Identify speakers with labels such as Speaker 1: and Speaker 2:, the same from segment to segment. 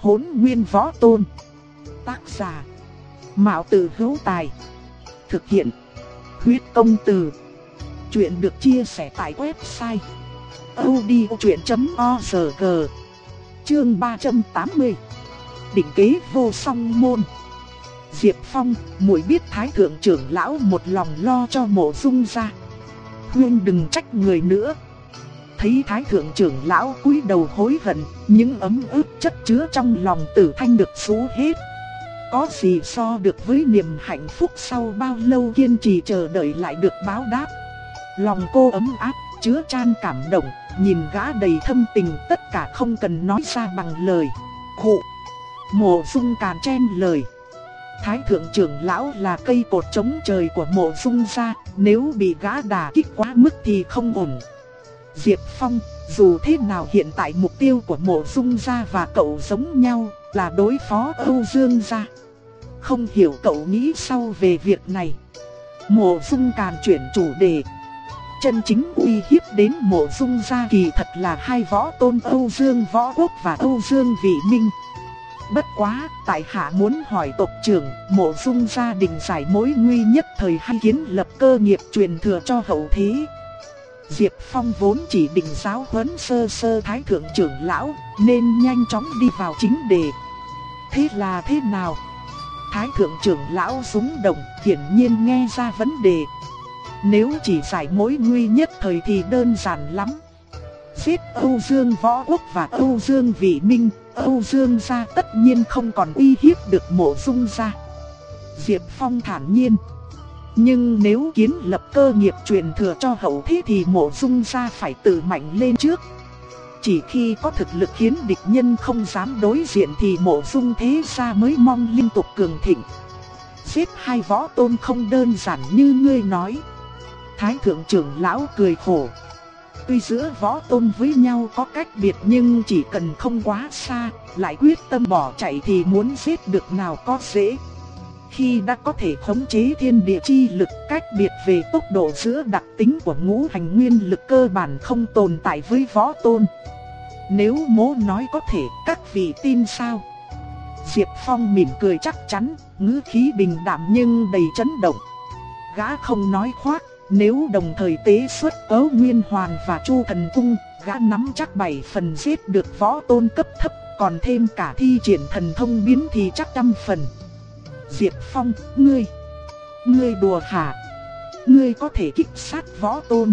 Speaker 1: Hỗn nguyên võ tôn. Tác giả. Mạo tử hữu tài. Thực hiện. Huyết công từ. Chuyện được chia sẻ tại website. odchuyện.org Chương 380 Định kế vô song môn Diệp Phong, muội biết Thái Thượng trưởng lão một lòng lo cho mộ dung ra. Huyên đừng trách người nữa. Thấy Thái Thượng trưởng lão cúi đầu hối hận, những ấm ức chất chứa trong lòng tử thanh được xú hết. Có gì so được với niềm hạnh phúc sau bao lâu kiên trì chờ đợi lại được báo đáp. Lòng cô ấm áp, chứa chan cảm động, nhìn gã đầy thâm tình tất cả không cần nói ra bằng lời. Khụ! Mộ dung càn chen lời. Thái thượng trưởng lão là cây cột chống trời của mộ dung gia, nếu bị gã đà kích quá mức thì không ổn. Diệp Phong, dù thế nào hiện tại mục tiêu của mộ dung gia và cậu giống nhau, là đối phó Âu Dương gia. Không hiểu cậu nghĩ sao về việc này. Mộ dung càn chuyển chủ đề. Chân chính uy hiếp đến mộ dung gia kỳ thật là hai võ tôn Âu Dương Võ Quốc và Âu Dương Vị Minh. Bất quá, tại hạ muốn hỏi tộc trưởng, mộ dung gia đình giải mối nguy nhất thời hay kiến lập cơ nghiệp truyền thừa cho hậu thế. Diệp Phong vốn chỉ định giáo huấn sơ sơ thái thượng trưởng lão, nên nhanh chóng đi vào chính đề. Thế là thế nào? Thái thượng trưởng lão súng động, hiển nhiên nghe ra vấn đề. Nếu chỉ giải mối nguy nhất thời thì đơn giản lắm. Giết Âu Dương Võ Quốc và Âu Dương Vị Minh, Âu Dương gia tất nhiên không còn uy hiếp được mộ dung gia. Diệp Phong thản nhiên. Nhưng nếu kiến lập cơ nghiệp truyền thừa cho hậu thế thì mộ dung gia phải tự mạnh lên trước. Chỉ khi có thực lực khiến địch nhân không dám đối diện thì mộ dung thế gia mới mong liên tục cường thịnh. Giết hai võ tôn không đơn giản như ngươi nói. Thái thượng trưởng lão cười khổ. Tuy giữa võ tôn với nhau có cách biệt nhưng chỉ cần không quá xa, lại quyết tâm bỏ chạy thì muốn giết được nào có dễ. Khi đã có thể khống chế thiên địa chi lực cách biệt về tốc độ giữa đặc tính của ngũ hành nguyên lực cơ bản không tồn tại với võ tôn. Nếu mố nói có thể các vị tin sao? Diệp Phong mỉm cười chắc chắn, ngữ khí bình đạm nhưng đầy chấn động. Gã không nói khoác, nếu đồng thời tế xuất ấu nguyên hoàn và chu thần cung, gã nắm chắc bảy phần giết được võ tôn cấp thấp, còn thêm cả thi triển thần thông biến thì chắc trăm phần. Diệp Phong, ngươi, ngươi đùa hả? Ngươi có thể kích sát võ tôn.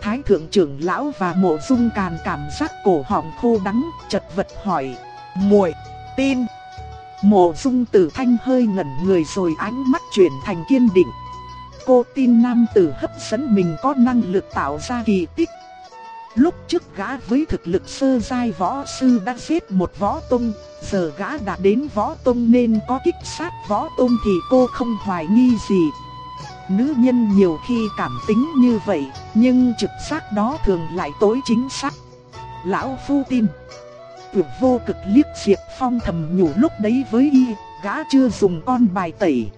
Speaker 1: Thái thượng trưởng lão và mộ dung càn cảm giác cổ họng khô đắng, chật vật hỏi, muội tin. Mộ dung tử thanh hơi ngẩn người rồi ánh mắt chuyển thành kiên định cô tin nam tử hấp dẫn mình có năng lực tạo ra kỳ tích. Lúc trước gã với thực lực sơ giai võ sư đã giết một võ tông, giờ gã đã đến võ tông nên có kích sát võ tông thì cô không hoài nghi gì. Nữ nhân nhiều khi cảm tính như vậy, nhưng trực giác đó thường lại tối chính xác. Lão Phu tin. Tuyệt vô cực liếc Diệp Phong thầm nhủ lúc đấy với y, gã chưa dùng con bài tẩy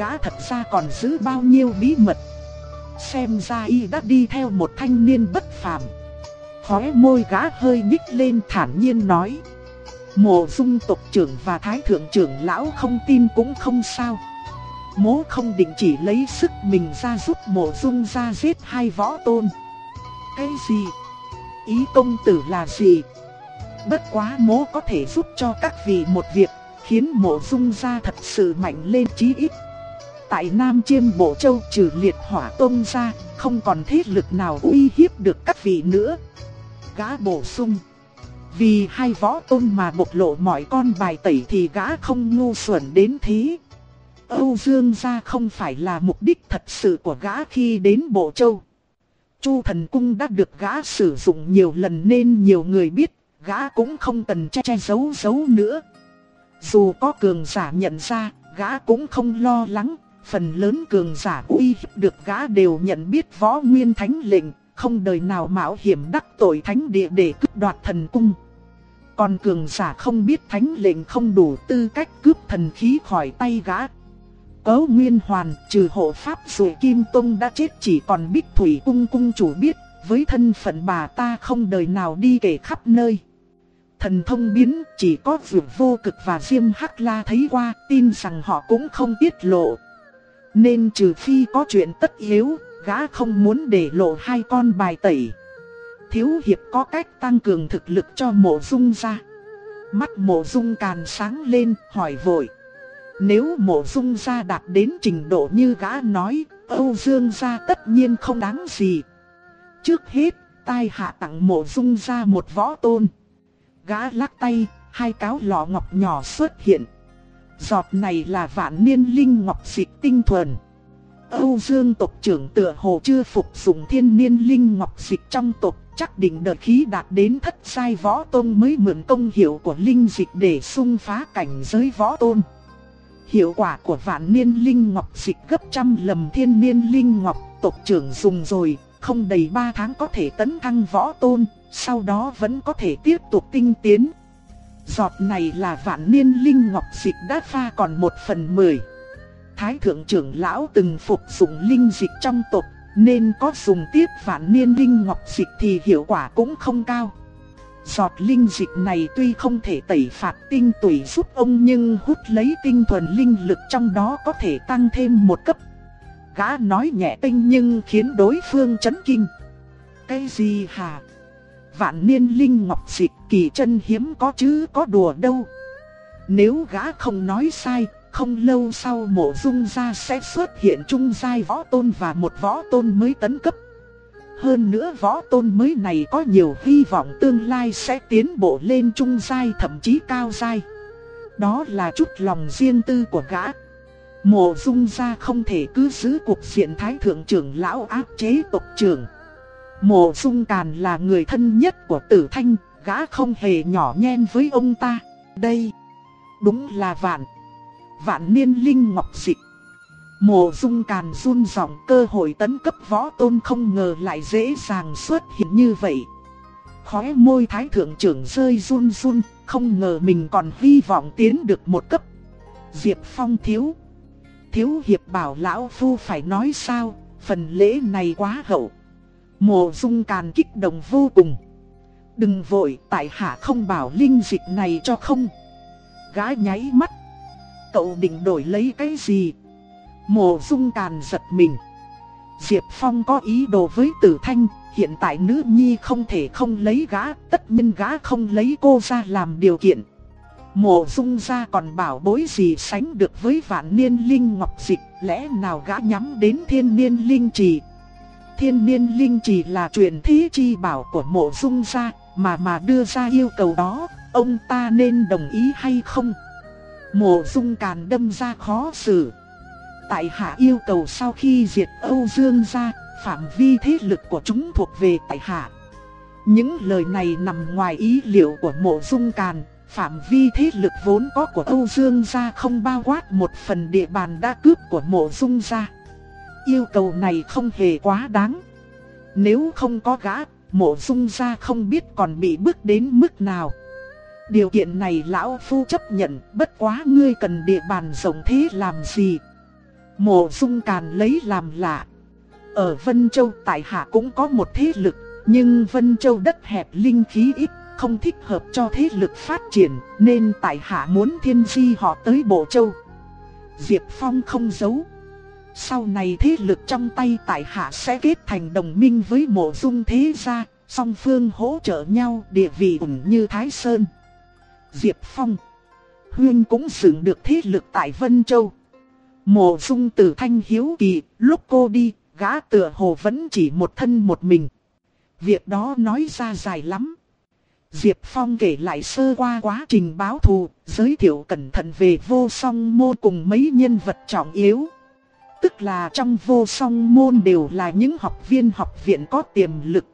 Speaker 1: gã thật ra còn giữ bao nhiêu bí mật. Xem ra y đã đi theo một thanh niên bất phàm. Khóe môi gã hơi nhích lên thản nhiên nói. Mộ dung tộc trưởng và thái thượng trưởng lão không tin cũng không sao. Mố không định chỉ lấy sức mình ra giúp mộ dung ra giết hai võ tôn. Cái gì? Ý công tử là gì? Bất quá mố có thể giúp cho các vị một việc, khiến mộ dung ra thật sự mạnh lên chí ít. Tại Nam Chiêm Bộ Châu trừ liệt hỏa tôn ra, không còn thế lực nào uy hiếp được các vị nữa. Gã bổ sung. Vì hai võ tôn mà bộc lộ mọi con bài tẩy thì gã không ngu xuẩn đến thế. Âu Dương gia không phải là mục đích thật sự của gã khi đến Bộ Châu. Chu thần cung đã được gã sử dụng nhiều lần nên nhiều người biết, gã cũng không cần che che giấu giấu nữa. Dù có cường giả nhận ra, gã cũng không lo lắng, phần lớn cường giả uy hiếp được gã đều nhận biết võ nguyên thánh lệnh, không đời nào mạo hiểm đắc tội thánh địa để cướp đoạt thần cung. Còn cường giả không biết thánh lệnh không đủ tư cách cướp thần khí khỏi tay gã. Cấu Nguyên Hoàn trừ hộ pháp rồi Kim Tông đã chết chỉ còn Bích Thủy Cung cung chủ biết, với thân phận bà ta không đời nào đi kể khắp nơi. thần thông biến chỉ có vượt vô cực và Diêm Hắc La thấy qua tin rằng họ cũng không tiết lộ. Nên trừ phi có chuyện tất yếu, gã không muốn để lộ hai con bài tẩy. Thiếu hiệp có cách tăng cường thực lực cho mộ dung ra. Mắt mộ dung càn sáng lên, hỏi vội. Nếu mộ dung ra đạt đến trình độ như gã nói, Âu Dương gia tất nhiên không đáng gì. Trước hết, tai hạ tặng mộ dung ra một võ tôn. Gã lắc tay, hai cáo lọ ngọc nhỏ xuất hiện. Giọt này là vạn niên linh ngọc dịch tinh thuần. Âu Dương tộc trưởng tựa hồ chưa phục dụng thiên niên linh ngọc dịch trong tộc, chắc định đợt khí đạt đến thất sai võ tôn mới mượn công hiệu của linh dịch để xung phá cảnh giới võ tôn. Hiệu quả của vạn niên linh ngọc dịch gấp trăm lầm thiên niên linh ngọc tộc trưởng dùng rồi, không đầy 3 tháng có thể tấn thăng võ tôn, sau đó vẫn có thể tiếp tục tinh tiến. Giọt này là vạn niên linh ngọc dịch đã pha còn một phần mười. Thái thượng trưởng lão từng phục dụng linh dịch trong tộc, nên có dùng tiếp vạn niên linh ngọc dịch thì hiệu quả cũng không cao. Giọt linh dịch này tuy không thể tẩy phạt tinh tủy giúp ông nhưng hút lấy tinh thuần linh lực trong đó có thể tăng thêm một cấp. Gã nói nhẹ tinh nhưng khiến đối phương chấn kinh. Cái gì hả? Vạn niên linh ngọc dịch kỳ chân hiếm có chứ có đùa đâu. Nếu gã không nói sai, không lâu sau mộ dung gia sẽ xuất hiện trung giai võ tôn và một võ tôn mới tấn cấp. Hơn nữa võ tôn mới này có nhiều hy vọng tương lai sẽ tiến bộ lên trung giai thậm chí cao giai. Đó là chút lòng riêng tư của gã. Mộ dung gia không thể cứ giữ cuộc diện thái thượng trưởng lão áp chế tộc trưởng. Mộ dung càn là người thân nhất của tử thanh, gã không hề nhỏ nhen với ông ta. Đây, đúng là vạn, vạn niên linh ngọc dịch. Mộ dung càn run giọng cơ hội tấn cấp võ tôn không ngờ lại dễ dàng xuất hiện như vậy. Khóe môi thái thượng trưởng rơi run run, không ngờ mình còn hy vọng tiến được một cấp. Diệp Phong thiếu. Thiếu hiệp bảo lão phu phải nói sao, phần lễ này quá hậu. Mộ dung càn kích động vô cùng. Đừng vội, tại hạ không bảo linh dịch này cho không. Gái nháy mắt. Cậu định đổi lấy cái gì? Mộ dung càn giật mình. Diệp Phong có ý đồ với tử thanh, hiện tại nữ nhi không thể không lấy gã, tất nhiên gã không lấy cô ra làm điều kiện. Mộ dung ra còn bảo bối gì sánh được với vạn niên linh ngọc dịch, lẽ nào gã nhắm đến thiên niên linh trì. Thiên niên linh trì là truyền thí chi bảo của mộ dung ra, mà mà đưa ra yêu cầu đó, ông ta nên đồng ý hay không? Mộ dung càn đâm ra khó xử tại hạ yêu cầu sau khi diệt Âu Dương ra, phạm vi thế lực của chúng thuộc về tại hạ. Những lời này nằm ngoài ý liệu của mộ dung càn, phạm vi thế lực vốn có của Âu Dương gia không bao quát một phần địa bàn đã cướp của mộ dung gia. Yêu cầu này không hề quá đáng. Nếu không có gã, mộ dung gia không biết còn bị bước đến mức nào. Điều kiện này lão phu chấp nhận, bất quá ngươi cần địa bàn rộng thế làm gì, Mộ dung càn lấy làm lạ. Ở Vân Châu tại hạ cũng có một thế lực, nhưng Vân Châu đất hẹp linh khí ít, không thích hợp cho thế lực phát triển, nên tại hạ muốn thiên di họ tới Bộ Châu. Diệp Phong không giấu. Sau này thế lực trong tay tại hạ sẽ kết thành đồng minh với mộ dung thế gia, song phương hỗ trợ nhau địa vị ủng như Thái Sơn. Diệp Phong Huyên cũng dựng được thế lực tại Vân Châu. Mộ dung tử thanh hiếu kỳ, lúc cô đi, gã tựa hồ vẫn chỉ một thân một mình. Việc đó nói ra dài lắm. Diệp Phong kể lại sơ qua quá trình báo thù, giới thiệu cẩn thận về vô song môn cùng mấy nhân vật trọng yếu. Tức là trong vô song môn đều là những học viên học viện có tiềm lực.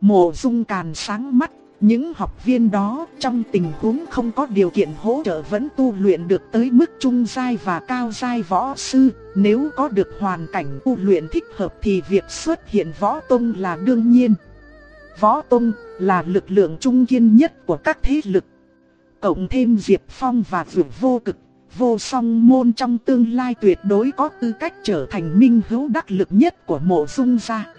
Speaker 1: Mộ dung càn sáng mắt những học viên đó trong tình huống không có điều kiện hỗ trợ vẫn tu luyện được tới mức trung giai và cao giai võ sư, nếu có được hoàn cảnh tu luyện thích hợp thì việc xuất hiện võ tông là đương nhiên. Võ tông là lực lượng trung kiên nhất của các thế lực. Cộng thêm Diệp Phong và Vượt Vô Cực, vô song môn trong tương lai tuyệt đối có tư cách trở thành minh hữu đắc lực nhất của mộ dung gia.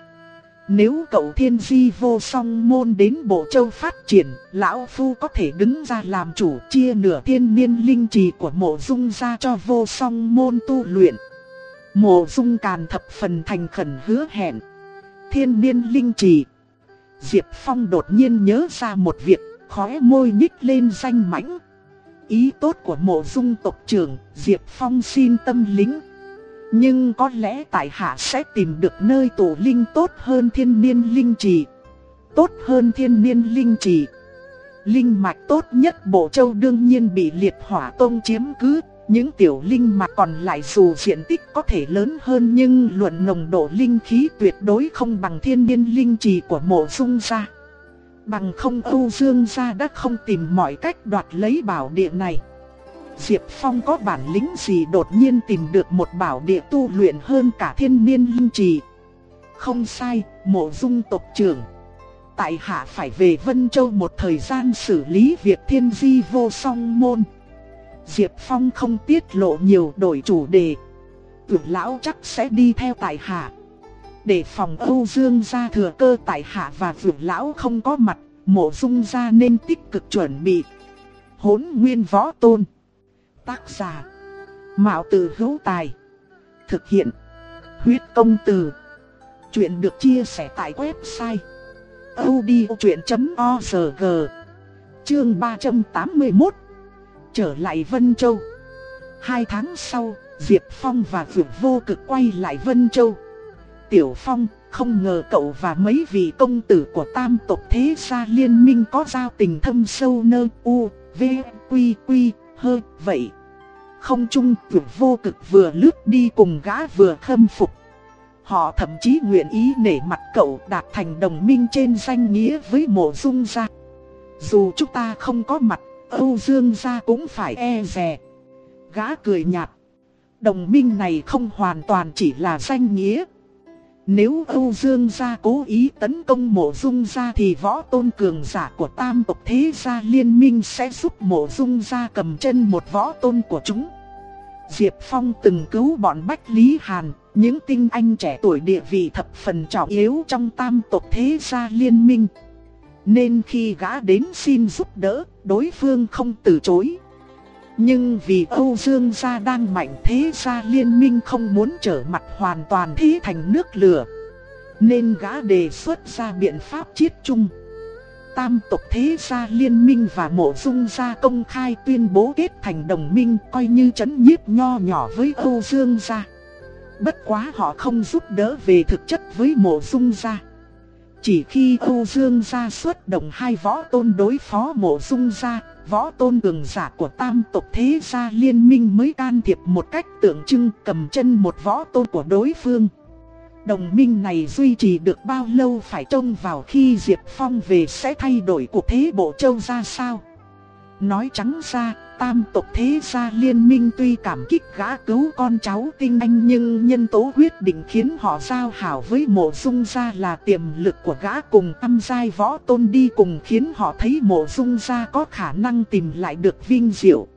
Speaker 1: Nếu cậu thiên di vô song môn đến Bộ Châu phát triển, Lão Phu có thể đứng ra làm chủ chia nửa thiên niên linh trì của mộ dung ra cho vô song môn tu luyện. Mộ dung càn thập phần thành khẩn hứa hẹn. Thiên niên linh trì. Diệp Phong đột nhiên nhớ ra một việc, khóe môi nhích lên danh mãnh. Ý tốt của mộ dung tộc trưởng, Diệp Phong xin tâm lính. Nhưng có lẽ tại hạ sẽ tìm được nơi tổ linh tốt hơn thiên niên linh trì. Tốt hơn thiên niên linh trì. Linh mạch tốt nhất bộ châu đương nhiên bị liệt hỏa tông chiếm cứ. Những tiểu linh mạch còn lại dù diện tích có thể lớn hơn nhưng luận nồng độ linh khí tuyệt đối không bằng thiên niên linh trì của mộ dung gia. Bằng không Âu Dương gia đã không tìm mọi cách đoạt lấy bảo địa này. Diệp Phong có bản lĩnh gì đột nhiên tìm được một bảo địa tu luyện hơn cả thiên niên linh trì. Không sai, mộ dung tộc trưởng. Tại hạ phải về Vân Châu một thời gian xử lý việc thiên di vô song môn. Diệp Phong không tiết lộ nhiều đổi chủ đề. Tưởng lão chắc sẽ đi theo tại hạ. Để phòng Âu Dương gia thừa cơ tại hạ và vượt lão không có mặt, mộ dung gia nên tích cực chuẩn bị. Hốn nguyên võ tôn. Tác giả. Mạo từ hữu tài. Thực hiện. Huyết công từ. Chuyện được chia sẻ tại website. odchuyện.org Chương 381 Trở lại Vân Châu Hai tháng sau, Diệp Phong và Vượng Vô Cực quay lại Vân Châu Tiểu Phong, không ngờ cậu và mấy vị công tử của tam tộc thế gia liên minh có giao tình thâm sâu nơ u, v, quy, quy, hơ, vậy. Không chung tuyệt vô cực vừa lướt đi cùng gã vừa khâm phục. Họ thậm chí nguyện ý nể mặt cậu đạt thành đồng minh trên danh nghĩa với mộ dung gia. Dù chúng ta không có mặt, Âu Dương gia cũng phải e rè. Gã cười nhạt. Đồng minh này không hoàn toàn chỉ là danh nghĩa. Nếu Âu Dương gia cố ý tấn công mộ dung gia thì võ tôn cường giả của tam tộc thế gia liên minh sẽ giúp mộ dung gia cầm chân một võ tôn của chúng. Diệp Phong từng cứu bọn Bách Lý Hàn, những tinh anh trẻ tuổi địa vị thập phần trọng yếu trong tam tộc thế gia liên minh. Nên khi gã đến xin giúp đỡ, đối phương không từ chối. Nhưng vì Âu Dương gia đang mạnh thế gia liên minh không muốn trở mặt hoàn toàn thế thành nước lửa. Nên gã đề xuất ra biện pháp chiết chung. Tam tộc thế gia liên minh và mộ dung gia công khai tuyên bố kết thành đồng minh coi như chấn nhiếp nho nhỏ với Âu Dương gia. Bất quá họ không giúp đỡ về thực chất với mộ dung gia. Chỉ khi Âu Dương gia xuất động hai võ tôn đối phó mộ dung gia, võ tôn cường giả của tam tộc thế gia liên minh mới can thiệp một cách tượng trưng cầm chân một võ tôn của đối phương. Đồng minh này duy trì được bao lâu phải trông vào khi Diệp Phong về sẽ thay đổi cuộc thế bộ châu ra sao. Nói trắng ra, tam tộc thế gia liên minh tuy cảm kích gã cứu con cháu tinh anh nhưng nhân tố quyết định khiến họ giao hảo với mộ dung gia là tiềm lực của gã cùng âm giai võ tôn đi cùng khiến họ thấy mộ dung gia có khả năng tìm lại được vinh diệu.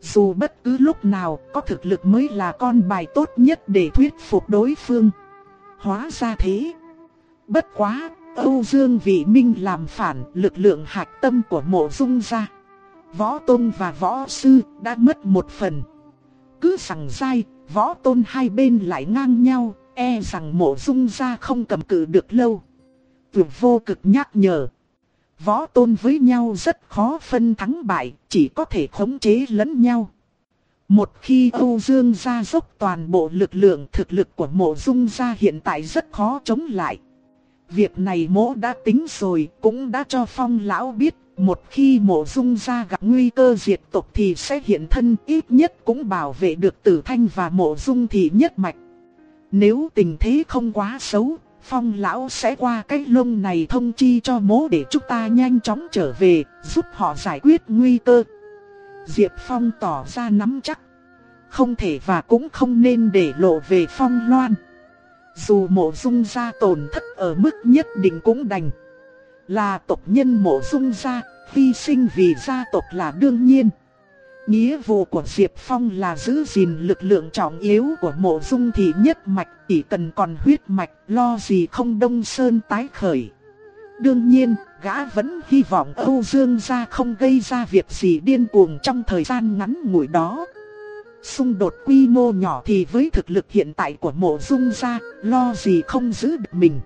Speaker 1: Dù bất cứ lúc nào có thực lực mới là con bài tốt nhất để thuyết phục đối phương. Hóa ra thế. Bất quá, Âu Dương Vị Minh làm phản lực lượng hạch tâm của mộ dung gia võ tôn và võ sư đã mất một phần. Cứ rằng dai, võ tôn hai bên lại ngang nhau, e rằng mộ dung ra không cầm cự được lâu. Tuyệt vô cực nhắc nhở. Võ tôn với nhau rất khó phân thắng bại, chỉ có thể khống chế lẫn nhau. Một khi Âu Dương gia dốc toàn bộ lực lượng thực lực của mộ dung gia hiện tại rất khó chống lại. Việc này mỗ đã tính rồi, cũng đã cho phong lão biết một khi mộ dung gia gặp nguy cơ diệt tộc thì sẽ hiện thân ít nhất cũng bảo vệ được tử thanh và mộ dung thị nhất mạch. Nếu tình thế không quá xấu, phong lão sẽ qua cái lông này thông chi cho mố để chúng ta nhanh chóng trở về, giúp họ giải quyết nguy cơ. Diệp Phong tỏ ra nắm chắc. Không thể và cũng không nên để lộ về phong loan. Dù mộ dung gia tổn thất ở mức nhất định cũng đành. Là tộc nhân mộ dung gia, hy sinh vì gia tộc là đương nhiên. Nghĩa vụ của Diệp Phong là giữ gìn lực lượng trọng yếu của mộ dung thị nhất mạch, chỉ cần còn huyết mạch, lo gì không đông sơn tái khởi. Đương nhiên, gã vẫn hy vọng Âu Dương gia không gây ra việc gì điên cuồng trong thời gian ngắn ngủi đó. Xung đột quy mô nhỏ thì với thực lực hiện tại của mộ dung gia, lo gì không giữ được mình.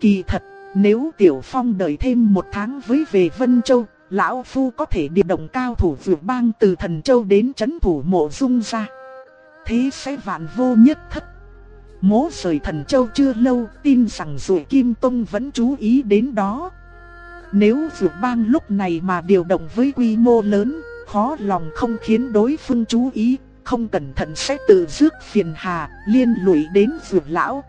Speaker 1: Kỳ thật, nếu Tiểu Phong đợi thêm một tháng với về Vân Châu, Lão Phu có thể điều động cao thủ vượt bang từ Thần Châu đến chấn thủ mộ dung ra. Thế sẽ vạn vô nhất thất. Mố rời Thần Châu chưa lâu, tin rằng rủi Kim Tông vẫn chú ý đến đó. Nếu vượt bang lúc này mà điều động với quy mô lớn, khó lòng không khiến đối phương chú ý, không cẩn thận sẽ tự rước phiền hà, liên lụy đến vượt lão.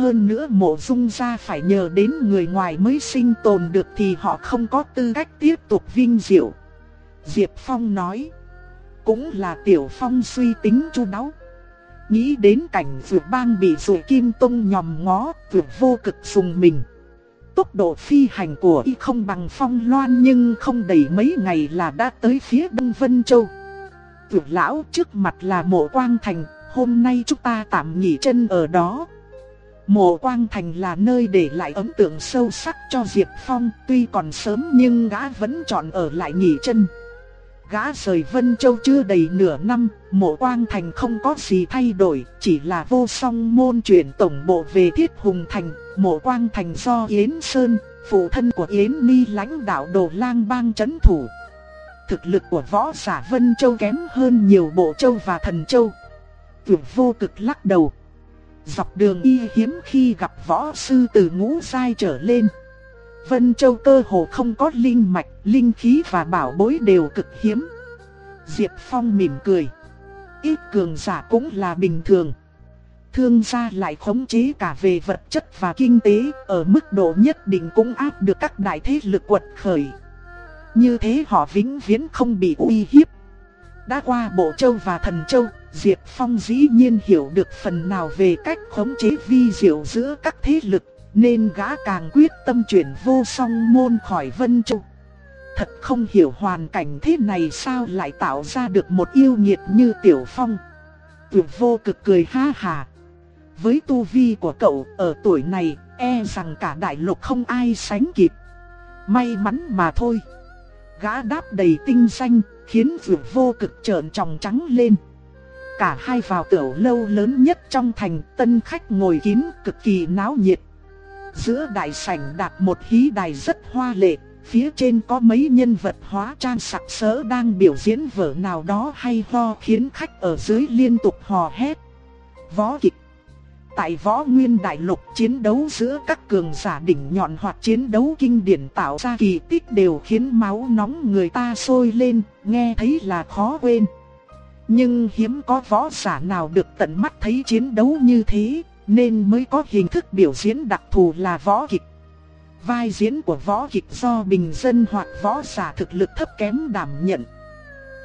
Speaker 1: Hơn nữa mộ dung gia phải nhờ đến người ngoài mới sinh tồn được thì họ không có tư cách tiếp tục vinh diệu. Diệp Phong nói, cũng là Tiểu Phong suy tính chu đáo. Nghĩ đến cảnh vượt bang bị rùi kim tông nhòm ngó, vượt vô cực sùng mình. Tốc độ phi hành của y không bằng phong loan nhưng không đầy mấy ngày là đã tới phía Đông Vân Châu. Vượt lão trước mặt là mộ quang thành, hôm nay chúng ta tạm nghỉ chân ở đó. Mộ Quang Thành là nơi để lại ấn tượng sâu sắc cho Diệp Phong, tuy còn sớm nhưng gã vẫn chọn ở lại nghỉ chân. Gã rời Vân Châu chưa đầy nửa năm, mộ Quang Thành không có gì thay đổi, chỉ là vô song môn chuyển tổng bộ về Thiết Hùng Thành, mộ Quang Thành do Yến Sơn, phụ thân của Yến Ni lãnh đạo đồ lang bang chấn thủ. Thực lực của võ giả Vân Châu kém hơn nhiều bộ châu và thần châu. Tưởng vô cực lắc đầu. Dọc đường y hiếm khi gặp võ sư từ ngũ giai trở lên. Vân Châu cơ hồ không có linh mạch, linh khí và bảo bối đều cực hiếm. Diệp Phong mỉm cười. Ít cường giả cũng là bình thường. Thương gia lại khống chế cả về vật chất và kinh tế, ở mức độ nhất định cũng áp được các đại thế lực quật khởi. Như thế họ vĩnh viễn không bị uy hiếp. Đã qua Bộ Châu và Thần Châu, Diệp Phong dĩ nhiên hiểu được phần nào về cách khống chế vi diệu giữa các thế lực, nên gã càng quyết tâm chuyển vô song môn khỏi Vân Châu. Thật không hiểu hoàn cảnh thế này sao lại tạo ra được một yêu nghiệt như Tiểu Phong. Tiểu vô cực cười ha hà. Với tu vi của cậu ở tuổi này, e rằng cả đại lục không ai sánh kịp. May mắn mà thôi. Gã đáp đầy tinh xanh, khiến vượt vô cực trợn tròng trắng lên. Cả hai vào tiểu lâu lớn nhất trong thành, tân khách ngồi kín cực kỳ náo nhiệt. Giữa đại sảnh đặt một hí đài rất hoa lệ, phía trên có mấy nhân vật hóa trang sặc sỡ đang biểu diễn vở nào đó hay ho khiến khách ở dưới liên tục hò hét. Võ kịch Tại võ nguyên đại lục chiến đấu giữa các cường giả đỉnh nhọn hoặc chiến đấu kinh điển tạo ra kỳ tích đều khiến máu nóng người ta sôi lên, nghe thấy là khó quên. Nhưng hiếm có võ giả nào được tận mắt thấy chiến đấu như thế, nên mới có hình thức biểu diễn đặc thù là võ kịch. Vai diễn của võ kịch do bình dân hoặc võ giả thực lực thấp kém đảm nhận.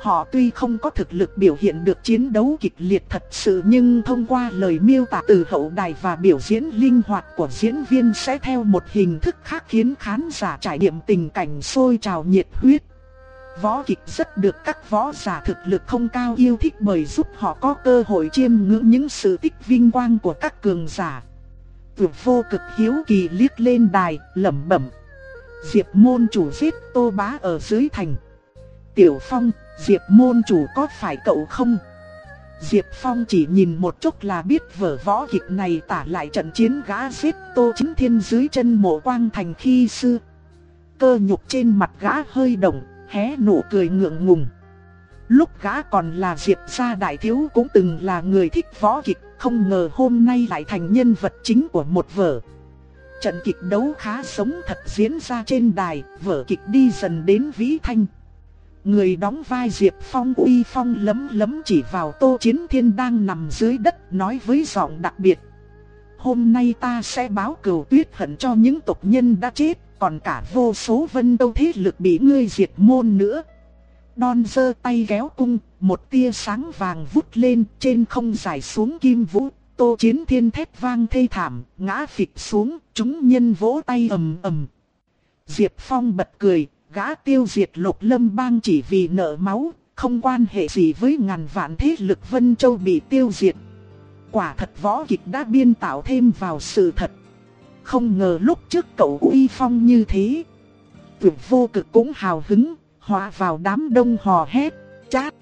Speaker 1: Họ tuy không có thực lực biểu hiện được chiến đấu kịch liệt thật sự nhưng thông qua lời miêu tả từ hậu đài và biểu diễn linh hoạt của diễn viên sẽ theo một hình thức khác khiến khán giả trải nghiệm tình cảnh sôi trào nhiệt huyết. Võ kịch rất được các võ giả thực lực không cao yêu thích bởi giúp họ có cơ hội chiêm ngưỡng những sự tích vinh quang của các cường giả. Tuyệt vô cực hiếu kỳ liếc lên đài, lẩm bẩm. Diệp môn chủ giết tô bá ở dưới thành. Tiểu Phong, Diệp môn chủ có phải cậu không? Diệp Phong chỉ nhìn một chút là biết vở võ kịch này tả lại trận chiến gã giết Tô Chính Thiên dưới chân mộ quang thành khi xưa. Cơ nhục trên mặt gã hơi động, hé nụ cười ngượng ngùng. Lúc gã còn là Diệp gia đại thiếu cũng từng là người thích võ kịch, không ngờ hôm nay lại thành nhân vật chính của một vở. Trận kịch đấu khá sống thật diễn ra trên đài, vở kịch đi dần đến vĩ thanh. Người đóng vai Diệp Phong uy phong lấm lấm chỉ vào Tô Chiến Thiên đang nằm dưới đất nói với giọng đặc biệt. Hôm nay ta sẽ báo cửu tuyết hận cho những tộc nhân đã chết, còn cả vô số vân đâu thế lực bị ngươi diệt môn nữa. Đon giơ tay kéo cung, một tia sáng vàng vút lên trên không dài xuống kim vũ. Tô Chiến Thiên thét vang thê thảm, ngã phịch xuống, chúng nhân vỗ tay ầm ầm. Diệp Phong bật cười, gã tiêu diệt lục lâm bang chỉ vì nợ máu, không quan hệ gì với ngàn vạn thế lực Vân Châu bị tiêu diệt. Quả thật võ kịch đã biên tạo thêm vào sự thật. Không ngờ lúc trước cậu uy phong như thế. Tuyệt vô cực cũng hào hứng, hòa vào đám đông hò hét, chát.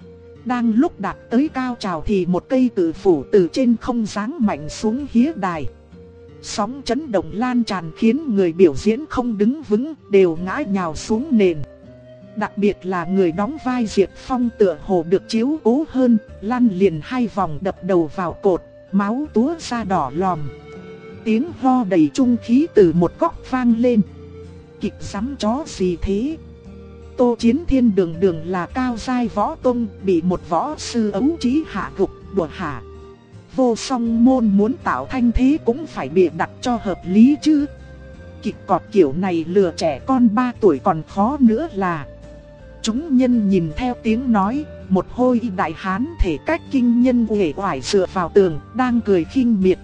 Speaker 1: Đang lúc đạt tới cao trào thì một cây cử phủ từ trên không giáng mạnh xuống hía đài. Sóng chấn động lan tràn khiến người biểu diễn không đứng vững đều ngã nhào xuống nền. Đặc biệt là người đóng vai Diệp Phong tựa hồ được chiếu cố hơn, lăn liền hai vòng đập đầu vào cột, máu túa ra đỏ lòm. Tiếng ho đầy trung khí từ một góc vang lên. Kịch sắm chó gì thế? Tô Chiến Thiên đường đường là cao giai võ tông, bị một võ sư ấu trí hạ gục, đùa hạ. Vô song môn muốn tạo thanh thế cũng phải bị đặt cho hợp lý chứ. Kịch cọt kiểu này lừa trẻ con 3 tuổi còn khó nữa là. Chúng nhân nhìn theo tiếng nói, một hôi đại hán thể cách kinh nhân uể oải dựa vào tường, đang cười khinh miệt.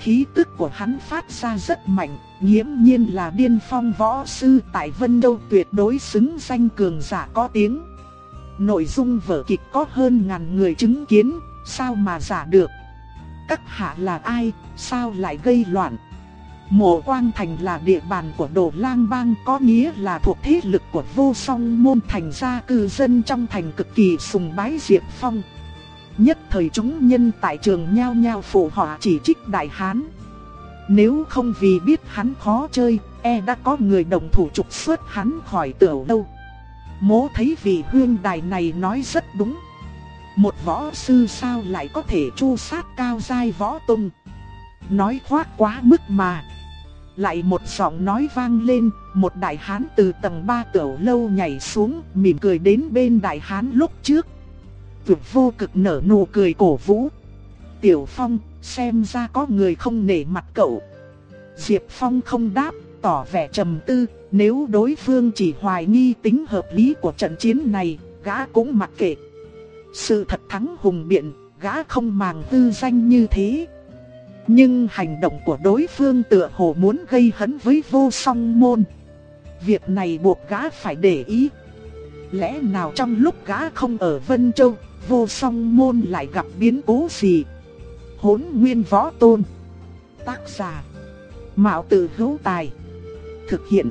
Speaker 1: Khí tức của hắn phát ra rất mạnh, nghiễm nhiên là điên phong võ sư tại Vân Đâu tuyệt đối xứng danh cường giả có tiếng. Nội dung vở kịch có hơn ngàn người chứng kiến, sao mà giả được. Các hạ là ai, sao lại gây loạn? Mộ Quang Thành là địa bàn của Đồ Lang Bang có nghĩa là thuộc thế lực của vô song môn thành gia cư dân trong thành cực kỳ sùng bái Diệp Phong. Nhất thời chúng nhân tại trường nhao nhao phụ họa chỉ trích Đại Hán. Nếu không vì biết hắn khó chơi, e đã có người đồng thủ trục xuất hắn khỏi tiểu lâu. Mố thấy vị huyên đài này nói rất đúng. Một võ sư sao lại có thể chu sát cao giai võ tung. Nói khoác quá mức mà. Lại một giọng nói vang lên, một đại hán từ tầng 3 tiểu lâu nhảy xuống, mỉm cười đến bên đại hán lúc trước. Vượt vô cực nở nụ cười cổ vũ. Tiểu Phong, xem ra có người không nể mặt cậu. Diệp Phong không đáp, tỏ vẻ trầm tư, nếu đối phương chỉ hoài nghi tính hợp lý của trận chiến này, gã cũng mặc kệ. Sự thật thắng hùng biện, gã không màng tư danh như thế. Nhưng hành động của đối phương tựa hồ muốn gây hấn với vô song môn. Việc này buộc gã phải để ý. Lẽ nào trong lúc gã không ở Vân Châu, vô song môn lại gặp biến cố gì? Hốn nguyên võ tôn. Tác giả. Mạo tử hữu tài. Thực hiện.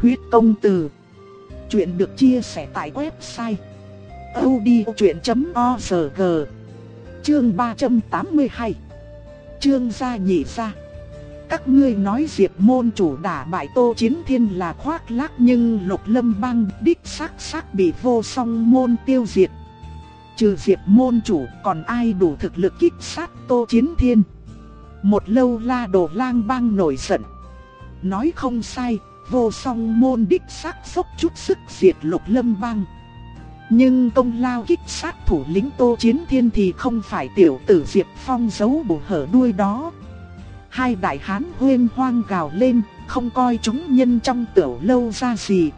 Speaker 1: Huyết công từ. Chuyện được chia sẻ tại website. odchuyện.org Chương 382 chương gia nhị gia Các ngươi nói Diệp môn chủ đả bại Tô Chiến Thiên là khoác lác nhưng Lục Lâm băng đích xác xác bị vô song môn tiêu diệt. Trừ Diệp môn chủ còn ai đủ thực lực kích sát Tô Chiến Thiên. Một lâu la đồ lang băng nổi giận. Nói không sai, vô song môn đích xác dốc chút sức diệt Lục Lâm băng. Nhưng công lao kích sát thủ lĩnh Tô Chiến Thiên thì không phải tiểu tử Diệp Phong giấu bù hở đuôi đó. Hai đại hán huyên hoang gào lên, không coi chúng nhân trong tiểu lâu ra gì.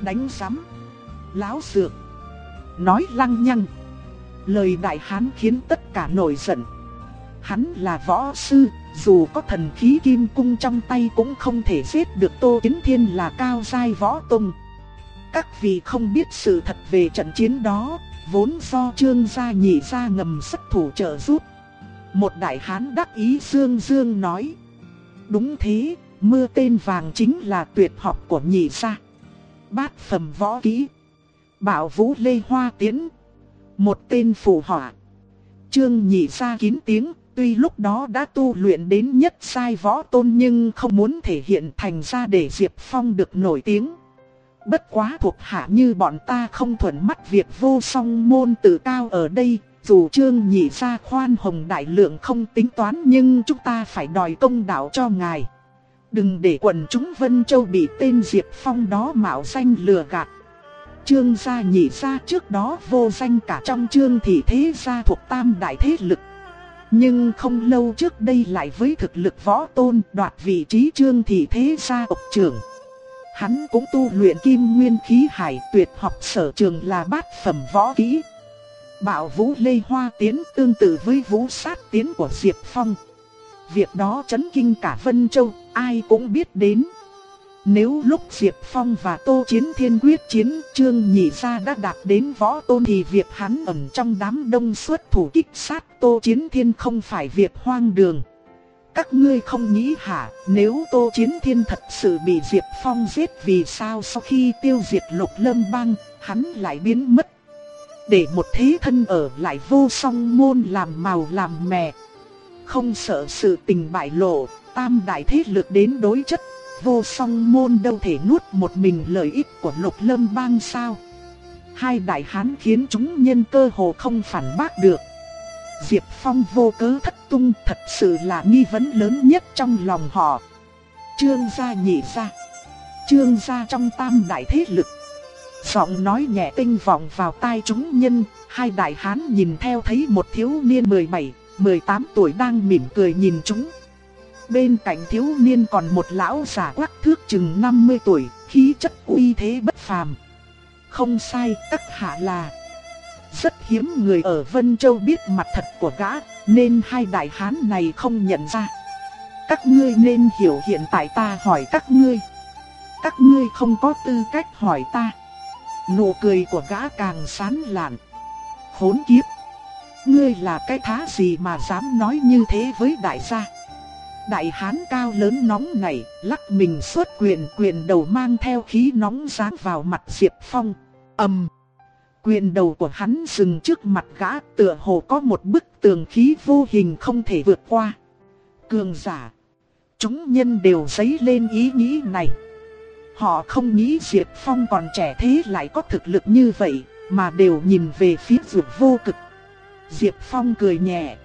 Speaker 1: Đánh sắm, láo dược, nói lăng nhăng. Lời đại hán khiến tất cả nổi giận. Hắn là võ sư, dù có thần khí kim cung trong tay cũng không thể giết được Tô Kiến Thiên là cao giai võ tông. Các vị không biết sự thật về trận chiến đó, vốn do trương gia nhị gia ngầm sức thủ trợ giúp. Một đại hán đắc ý dương dương nói. Đúng thế, mưa tên vàng chính là tuyệt học của nhị gia. Bát phẩm võ kỹ. Bảo vũ lê hoa tiến. Một tên phù họa. Trương nhị ra kín tiếng, tuy lúc đó đã tu luyện đến nhất sai võ tôn nhưng không muốn thể hiện thành ra để Diệp Phong được nổi tiếng. Bất quá thuộc hạ như bọn ta không thuận mắt việc vô song môn tự cao ở đây, dù trương nhị ra khoan hồng đại lượng không tính toán nhưng chúng ta phải đòi công đạo cho ngài. Đừng để quần chúng Vân Châu bị tên Diệp Phong đó mạo danh lừa gạt. Trương gia nhị gia trước đó vô danh cả trong trương thị thế gia thuộc tam đại thế lực. Nhưng không lâu trước đây lại với thực lực võ tôn đoạt vị trí trương thị thế gia tộc trưởng. Hắn cũng tu luyện kim nguyên khí hải tuyệt học sở trường là bát phẩm võ kỹ. Bảo vũ lê hoa tiến tương tự với vũ sát tiến của Diệp Phong. Việc đó chấn kinh cả Vân Châu, ai cũng biết đến. Nếu lúc Diệp Phong và Tô Chiến Thiên quyết chiến, Trương Nhị Gia đã đạt đến võ tôn thì việc hắn ẩn trong đám đông xuất thủ kích sát Tô Chiến Thiên không phải việc hoang đường. Các ngươi không nghĩ hả, nếu Tô Chiến Thiên thật sự bị Diệp Phong giết vì sao sau khi tiêu diệt lục lâm bang, hắn lại biến mất. Để một thế thân ở lại vô song môn làm màu làm mè. Không sợ sự tình bại lộ, tam đại thế lực đến đối chất vô song môn đâu thể nuốt một mình lợi ích của lục lâm bang sao. Hai đại hán khiến chúng nhân cơ hồ không phản bác được. Diệp Phong vô cớ thất tung thật sự là nghi vấn lớn nhất trong lòng họ. Trương gia nhị gia. Trương gia trong tam đại thế lực. Giọng nói nhẹ tinh vọng vào tai chúng nhân, hai đại hán nhìn theo thấy một thiếu niên 17, 18 tuổi đang mỉm cười nhìn chúng. Bên cạnh thiếu niên còn một lão giả quắc thước chừng 50 tuổi, khí chất uy thế bất phàm. Không sai, các hạ là rất hiếm người ở Vân Châu biết mặt thật của gã, nên hai đại hán này không nhận ra. Các ngươi nên hiểu hiện tại ta hỏi các ngươi. Các ngươi không có tư cách hỏi ta. Nụ cười của gã càng sán lạn. Khốn kiếp! Ngươi là cái thá gì mà dám nói như thế với đại gia? Đại hán cao lớn nóng nảy, lắc mình xuất quyền quyền đầu mang theo khí nóng giáng vào mặt Diệp Phong. ầm, Quyền đầu của hắn dừng trước mặt gã tựa hồ có một bức tường khí vô hình không thể vượt qua. Cường giả. Chúng nhân đều dấy lên ý nghĩ này. Họ không nghĩ Diệp Phong còn trẻ thế lại có thực lực như vậy, mà đều nhìn về phía Diệp vô cực. Diệp Phong cười nhẹ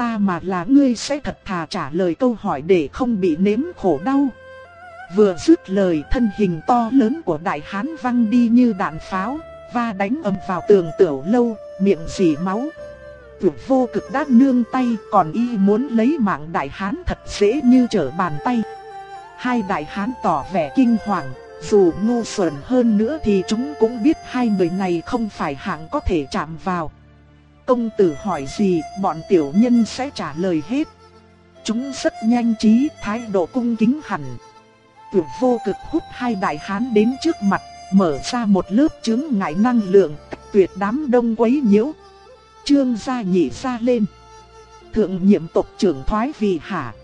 Speaker 1: ta mà là ngươi sẽ thật thà trả lời câu hỏi để không bị nếm khổ đau. Vừa dứt lời thân hình to lớn của đại hán văng đi như đạn pháo, và đánh ầm vào tường tiểu lâu, miệng dì máu. Tử vô cực đã nương tay còn y muốn lấy mạng đại hán thật dễ như trở bàn tay. Hai đại hán tỏ vẻ kinh hoàng, dù ngu xuẩn hơn nữa thì chúng cũng biết hai người này không phải hạng có thể chạm vào công tử hỏi gì, bọn tiểu nhân sẽ trả lời hết. Chúng rất nhanh trí, thái độ cung kính hẳn. Tuyệt vô cực hút hai đại hán đến trước mặt, mở ra một lớp chứng ngại năng lượng, tuyệt đám đông quấy nhiễu. Trương gia nhị ra lên. Thượng nhiệm tộc trưởng thoái vì hả?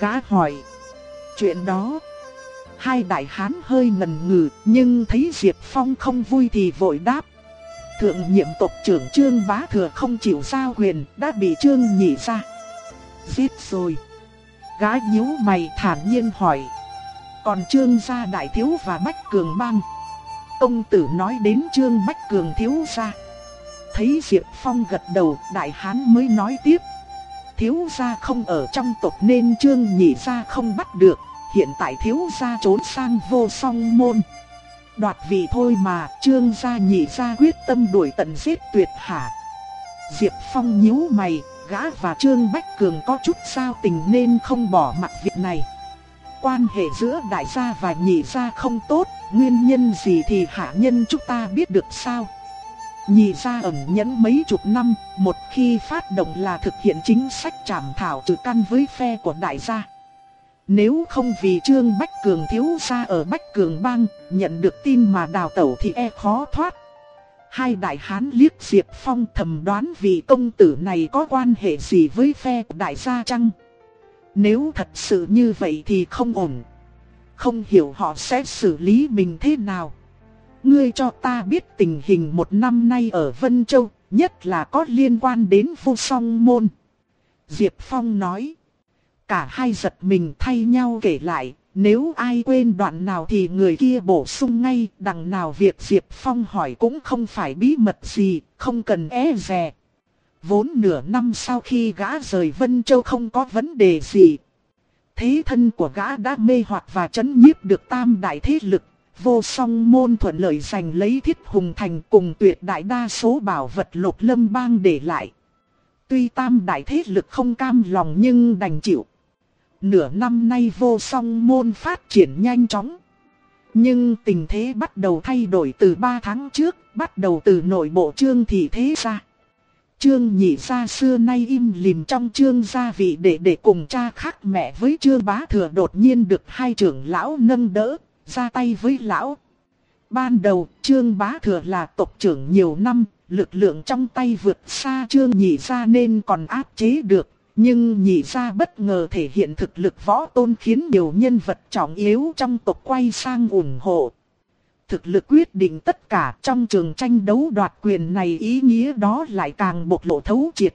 Speaker 1: Gã hỏi. Chuyện đó. Hai đại hán hơi ngần ngừ, nhưng thấy Diệp Phong không vui thì vội đáp. Thượng nhiệm tộc trưởng Trương Bá Thừa không chịu giao quyền, đã bị Trương nhị ra. Giết rồi. Gái nhíu mày thản nhiên hỏi. Còn Trương gia đại thiếu và Bách Cường băng. Công tử nói đến Trương Bách Cường thiếu gia. Thấy Diệp Phong gật đầu, đại hán mới nói tiếp. Thiếu gia không ở trong tộc nên Trương nhị gia không bắt được. Hiện tại thiếu gia trốn sang vô song môn đoạt vị thôi mà, trương gia nhị gia quyết tâm đuổi tận giết tuyệt hả. Diệp Phong nhíu mày, gã và Trương Bách Cường có chút sao tình nên không bỏ mặc việc này. Quan hệ giữa đại gia và nhị gia không tốt, nguyên nhân gì thì hạ nhân chúng ta biết được sao. Nhị gia ẩn nhẫn mấy chục năm, một khi phát động là thực hiện chính sách trảm thảo trừ căn với phe của đại gia. Nếu không vì Trương Bách Cường thiếu gia ở Bách Cường Bang, nhận được tin mà đào tẩu thì e khó thoát. Hai đại hán liếc Diệp Phong thầm đoán vì công tử này có quan hệ gì với phe đại gia chăng? Nếu thật sự như vậy thì không ổn. Không hiểu họ sẽ xử lý mình thế nào. Ngươi cho ta biết tình hình một năm nay ở Vân Châu, nhất là có liên quan đến vô song môn. Diệp Phong nói. Cả hai giật mình thay nhau kể lại, nếu ai quên đoạn nào thì người kia bổ sung ngay, đằng nào việc Diệp Phong hỏi cũng không phải bí mật gì, không cần é dè. Vốn nửa năm sau khi gã rời Vân Châu không có vấn đề gì. Thế thân của gã đã mê hoặc và chấn nhiếp được tam đại thế lực, vô song môn thuận lợi giành lấy thiết hùng thành cùng tuyệt đại đa số bảo vật lục lâm bang để lại. Tuy tam đại thế lực không cam lòng nhưng đành chịu. Nửa năm nay vô song môn phát triển nhanh chóng. Nhưng tình thế bắt đầu thay đổi từ 3 tháng trước, bắt đầu từ nội bộ trương thị thế ra. Trương nhị gia xưa nay im lìm trong trương gia vị để để cùng cha khác mẹ với trương bá thừa đột nhiên được hai trưởng lão nâng đỡ, ra tay với lão. Ban đầu, trương bá thừa là tộc trưởng nhiều năm, lực lượng trong tay vượt xa trương nhị gia nên còn áp chế được. Nhưng nhị gia bất ngờ thể hiện thực lực võ tôn khiến nhiều nhân vật trọng yếu trong tộc quay sang ủng hộ. Thực lực quyết định tất cả trong trường tranh đấu đoạt quyền này ý nghĩa đó lại càng bộc lộ thấu triệt.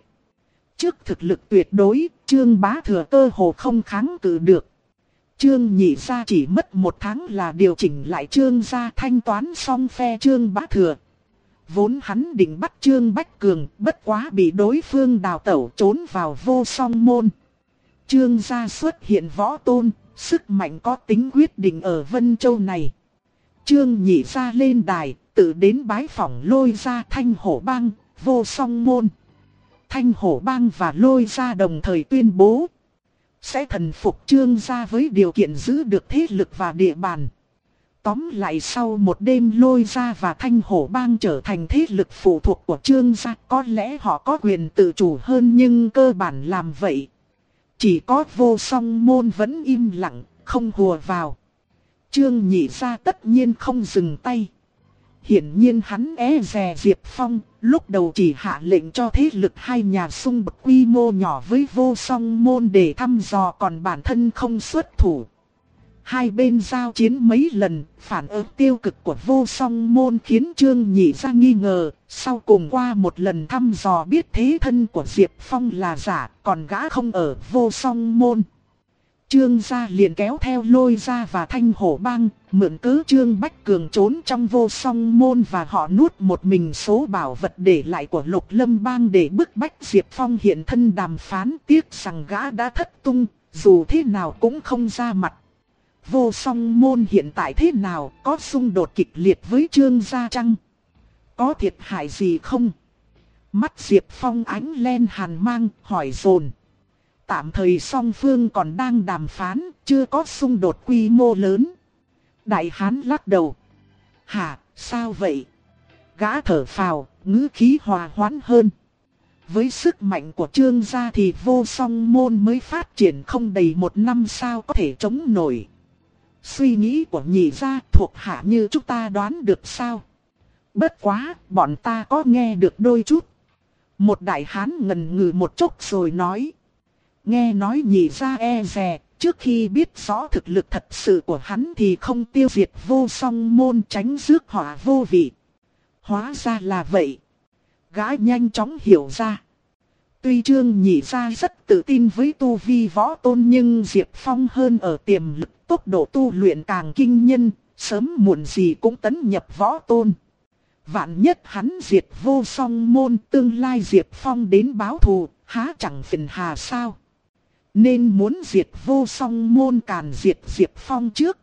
Speaker 1: Trước thực lực tuyệt đối, trương bá thừa cơ hồ không kháng cự được. Trương nhị gia chỉ mất một tháng là điều chỉnh lại trương gia thanh toán xong phe trương bá thừa. Vốn hắn định bắt Trương Bách Cường, bất quá bị đối phương đào tẩu trốn vào vô song môn. Trương gia xuất hiện võ tôn, sức mạnh có tính quyết định ở Vân Châu này. Trương nhị gia lên đài, tự đến bái phỏng lôi ra thanh hổ bang, vô song môn. Thanh hổ bang và lôi ra đồng thời tuyên bố. Sẽ thần phục trương gia với điều kiện giữ được thế lực và địa bàn. Tóm lại sau một đêm lôi ra và thanh hổ bang trở thành thế lực phụ thuộc của trương gia có lẽ họ có quyền tự chủ hơn nhưng cơ bản làm vậy. Chỉ có vô song môn vẫn im lặng, không hùa vào. Trương nhị ra tất nhiên không dừng tay. Hiển nhiên hắn é rè Diệp Phong, lúc đầu chỉ hạ lệnh cho thế lực hai nhà xung bực quy mô nhỏ với vô song môn để thăm dò còn bản thân không xuất thủ. Hai bên giao chiến mấy lần, phản ứng tiêu cực của vô song môn khiến Trương Nhị ra nghi ngờ, sau cùng qua một lần thăm dò biết thế thân của Diệp Phong là giả, còn gã không ở vô song môn. Trương gia liền kéo theo lôi ra và thanh hổ bang, mượn cớ Trương Bách Cường trốn trong vô song môn và họ nuốt một mình số bảo vật để lại của lục lâm bang để bức bách Diệp Phong hiện thân đàm phán tiếc rằng gã đã thất tung, dù thế nào cũng không ra mặt. Vô song môn hiện tại thế nào, có xung đột kịch liệt với Trương Gia Trăng? Có thiệt hại gì không? Mắt Diệp Phong ánh len hàn mang, hỏi dồn Tạm thời song phương còn đang đàm phán, chưa có xung đột quy mô lớn. Đại Hán lắc đầu. Hả, sao vậy? Gã thở phào, ngữ khí hòa hoãn hơn. Với sức mạnh của trương gia thì vô song môn mới phát triển không đầy một năm sao có thể chống nổi. Suy nghĩ của nhị gia thuộc hạ như chúng ta đoán được sao? Bất quá, bọn ta có nghe được đôi chút. Một đại hán ngần ngừ một chút rồi nói. Nghe nói nhị gia e rè, trước khi biết rõ thực lực thật sự của hắn thì không tiêu diệt vô song môn tránh rước họa vô vị. Hóa ra là vậy. Gái nhanh chóng hiểu ra. Tuy Trương Nhị Gia rất tự tin với tu vi võ tôn nhưng Diệp Phong hơn ở tiềm lực tốc độ tu luyện càng kinh nhân, sớm muộn gì cũng tấn nhập võ tôn. Vạn nhất hắn diệt vô song môn tương lai diệt Phong đến báo thù, há chẳng phiền hà sao. Nên muốn diệt vô song môn càn diệt diệt Phong trước.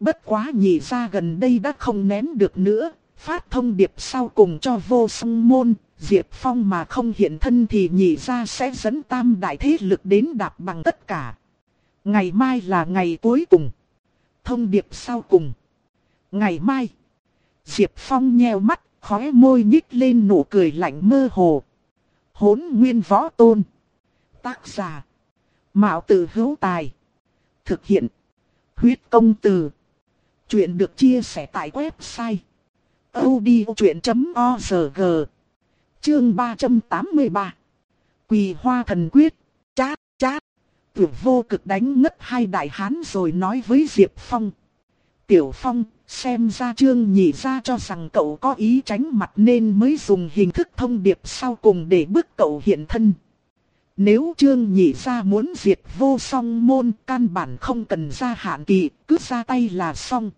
Speaker 1: Bất quá nhị ra gần đây đã không nén được nữa, phát thông điệp sau cùng cho vô song môn, Diệp Phong mà không hiện thân thì nhị ra sẽ dẫn tam đại thế lực đến đạp bằng tất cả. Ngày mai là ngày cuối cùng. Thông điệp sau cùng. Ngày mai. Diệp Phong nheo mắt, khóe môi nhích lên nụ cười lạnh mơ hồ. Hốn nguyên võ tôn. Tác giả. Mạo tử hữu tài. Thực hiện. Huyết công từ. Chuyện được chia sẻ tại website. odchuyện.org Chương 383 Quỳ hoa thần quyết. Chát, Tưởng vô cực đánh ngất hai đại hán rồi nói với Diệp Phong. Tiểu Phong, xem ra trương nhị ra cho rằng cậu có ý tránh mặt nên mới dùng hình thức thông điệp sau cùng để bức cậu hiện thân. Nếu trương nhị ra muốn diệt vô song môn căn bản không cần ra hạn kỳ, cứ ra tay là xong.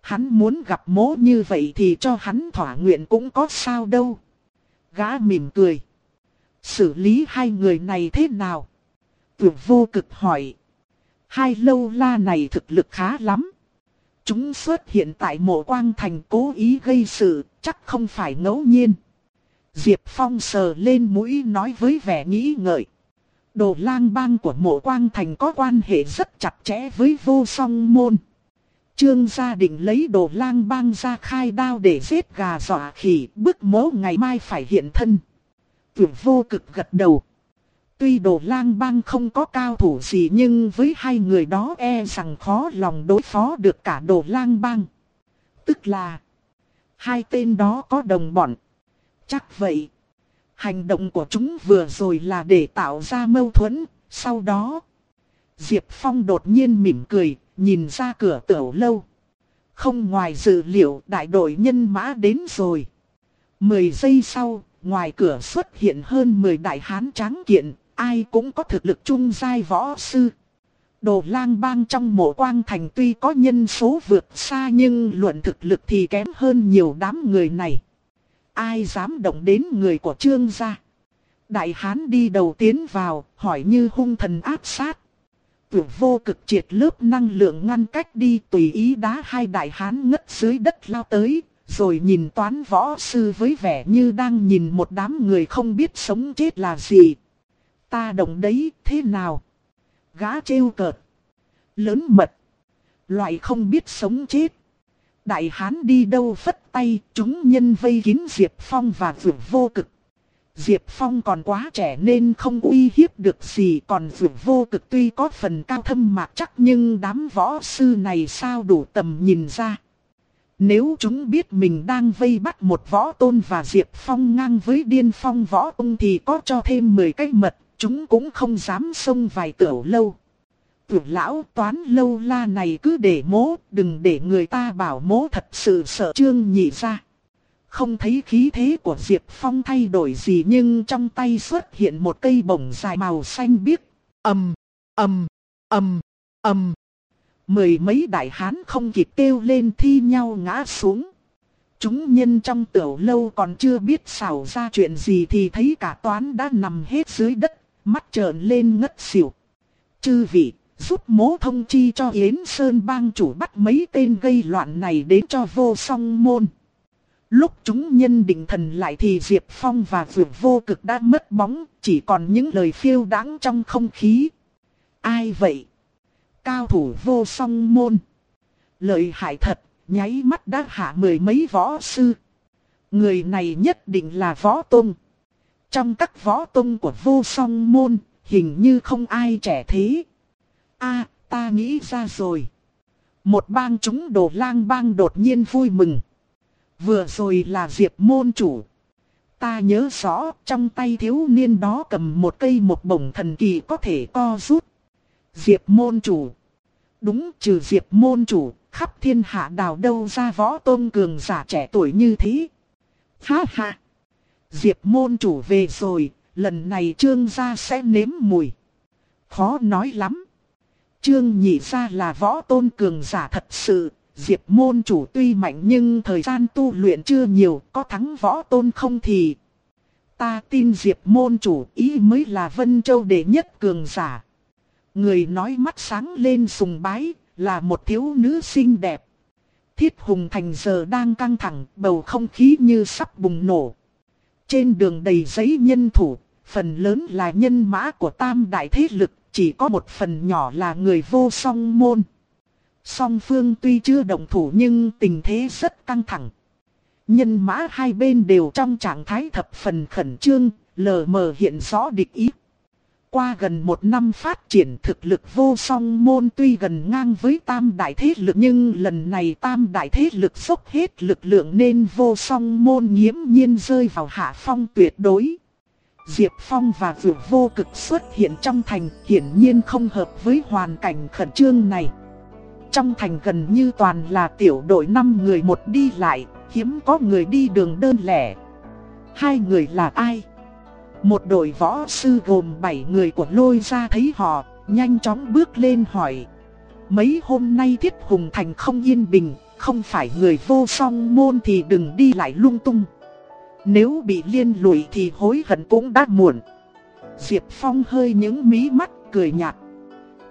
Speaker 1: Hắn muốn gặp mố như vậy thì cho hắn thỏa nguyện cũng có sao đâu. Gã mỉm cười. Xử lý hai người này thế nào? Tưởng vô cực hỏi. Hai lâu la này thực lực khá lắm. Chúng xuất hiện tại mộ quang thành cố ý gây sự, chắc không phải ngẫu nhiên. Diệp Phong sờ lên mũi nói với vẻ nghĩ ngợi. Đồ lang bang của mộ quang thành có quan hệ rất chặt chẽ với vô song môn. Trương gia định lấy đồ lang bang ra khai đao để giết gà dọa khỉ, bức mố ngày mai phải hiện thân. Tuyển vô cực gật đầu. Tuy đồ lang bang không có cao thủ gì nhưng với hai người đó e rằng khó lòng đối phó được cả đồ lang bang. Tức là hai tên đó có đồng bọn. Chắc vậy. Hành động của chúng vừa rồi là để tạo ra mâu thuẫn, sau đó... Diệp Phong đột nhiên mỉm cười, nhìn ra cửa tiểu lâu. Không ngoài dự liệu đại đội nhân mã đến rồi. Mười giây sau, ngoài cửa xuất hiện hơn 10 đại hán tráng kiện, ai cũng có thực lực trung giai võ sư. Đồ lang bang trong mộ quang thành tuy có nhân số vượt xa nhưng luận thực lực thì kém hơn nhiều đám người này. Ai dám động đến người của trương gia. Đại hán đi đầu tiến vào, hỏi như hung thần áp sát. Tưởng vô cực triệt lớp năng lượng ngăn cách đi tùy ý đá hai đại hán ngất dưới đất lao tới, rồi nhìn toán võ sư với vẻ như đang nhìn một đám người không biết sống chết là gì. Ta động đấy, thế nào? Gã trêu cợt. Lớn mật. Loại không biết sống chết. Đại hán đi đâu phất tay, chúng nhân vây kín Diệp Phong và vượt vô cực. Diệp Phong còn quá trẻ nên không uy hiếp được gì còn vượt vô cực tuy có phần cao thâm mạc chắc nhưng đám võ sư này sao đủ tầm nhìn ra. Nếu chúng biết mình đang vây bắt một võ tôn và Diệp Phong ngang với điên phong võ ung thì có cho thêm 10 cái mật, chúng cũng không dám xông vài tiểu lâu. Tiểu lão toán lâu la này cứ để mố, đừng để người ta bảo mố thật sự sợ trương nhị ra. Không thấy khí thế của Diệp Phong thay đổi gì nhưng trong tay xuất hiện một cây bổng dài màu xanh biếc. ầm, ầm, ầm, ầm. Mười mấy đại hán không kịp kêu lên thi nhau ngã xuống. Chúng nhân trong tiểu lâu còn chưa biết xảo ra chuyện gì thì thấy cả toán đã nằm hết dưới đất, mắt trợn lên ngất xỉu. Chư vị, giúp mố thông chi cho Yến Sơn bang chủ bắt mấy tên gây loạn này đến cho vô song môn. Lúc chúng nhân định thần lại thì Diệp Phong và Vượng Vô Cực đã mất bóng, chỉ còn những lời phiêu đáng trong không khí. Ai vậy? Cao thủ vô song môn. Lợi hại thật, nháy mắt đã hạ mười mấy võ sư. Người này nhất định là võ tôn. Trong các võ tông của vô song môn, hình như không ai trẻ thế. a ta nghĩ ra rồi. Một bang chúng đồ lang bang đột nhiên vui mừng. Vừa rồi là Diệp môn chủ. Ta nhớ rõ trong tay thiếu niên đó cầm một cây một bổng thần kỳ có thể co rút. Diệp môn chủ. Đúng trừ Diệp môn chủ, khắp thiên hạ đào đâu ra võ tôn cường giả trẻ tuổi như thế. Ha ha. Diệp môn chủ về rồi, lần này trương gia sẽ nếm mùi. Khó nói lắm. Trương nhị gia là võ tôn cường giả thật sự, Diệp môn chủ tuy mạnh nhưng thời gian tu luyện chưa nhiều, có thắng võ tôn không thì. Ta tin Diệp môn chủ ý mới là Vân Châu đệ nhất cường giả. Người nói mắt sáng lên sùng bái, là một thiếu nữ xinh đẹp. Thiết Hùng Thành giờ đang căng thẳng, bầu không khí như sắp bùng nổ. Trên đường đầy giấy nhân thủ, phần lớn là nhân mã của tam đại thế lực, chỉ có một phần nhỏ là người vô song môn. Song phương tuy chưa đồng thủ nhưng tình thế rất căng thẳng. Nhân mã hai bên đều trong trạng thái thập phần khẩn trương, lờ mờ hiện rõ địch ý. Qua gần một năm phát triển thực lực vô song môn tuy gần ngang với tam đại thế lực nhưng lần này tam đại thế lực dốc hết lực lượng nên vô song môn nghiễm nhiên rơi vào hạ phong tuyệt đối. Diệp Phong và vượt vô cực xuất hiện trong thành hiển nhiên không hợp với hoàn cảnh khẩn trương này. Trong thành gần như toàn là tiểu đội 5 người một đi lại, hiếm có người đi đường đơn lẻ. Hai người là ai? Một đội võ sư gồm 7 người của lôi ra thấy họ, nhanh chóng bước lên hỏi. Mấy hôm nay thiết hùng thành không yên bình, không phải người vô song môn thì đừng đi lại lung tung. Nếu bị liên lụy thì hối hận cũng đã muộn. Diệp Phong hơi những mí mắt cười nhạt.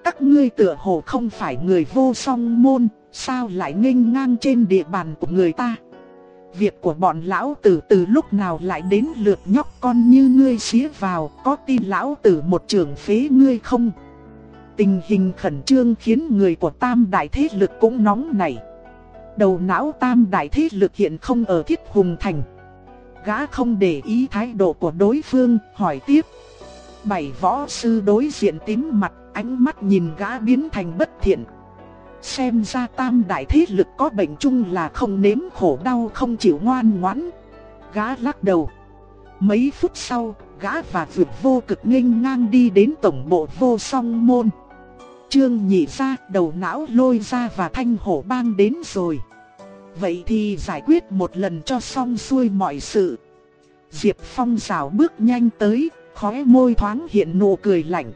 Speaker 1: Các ngươi tựa hồ không phải người vô song môn, sao lại nghênh ngang trên địa bàn của người ta? Việc của bọn lão tử từ lúc nào lại đến lượt nhóc con như ngươi xía vào, có tin lão tử một trường phế ngươi không? Tình hình khẩn trương khiến người của tam đại thế lực cũng nóng nảy. Đầu não tam đại thế lực hiện không ở thiết hùng thành. Gã không để ý thái độ của đối phương, hỏi tiếp. Bảy võ sư đối diện tím mặt, ánh mắt nhìn gã biến thành bất thiện. Xem ra tam đại thế lực có bệnh chung là không nếm khổ đau không chịu ngoan ngoãn. Gã lắc đầu. Mấy phút sau, gã và vượt vô cực nghênh ngang đi đến tổng bộ vô song môn. Trương nhị ra, đầu não lôi ra và thanh hổ bang đến rồi. Vậy thì giải quyết một lần cho xong xuôi mọi sự. Diệp Phong rào bước nhanh tới, khóe môi thoáng hiện nụ cười lạnh.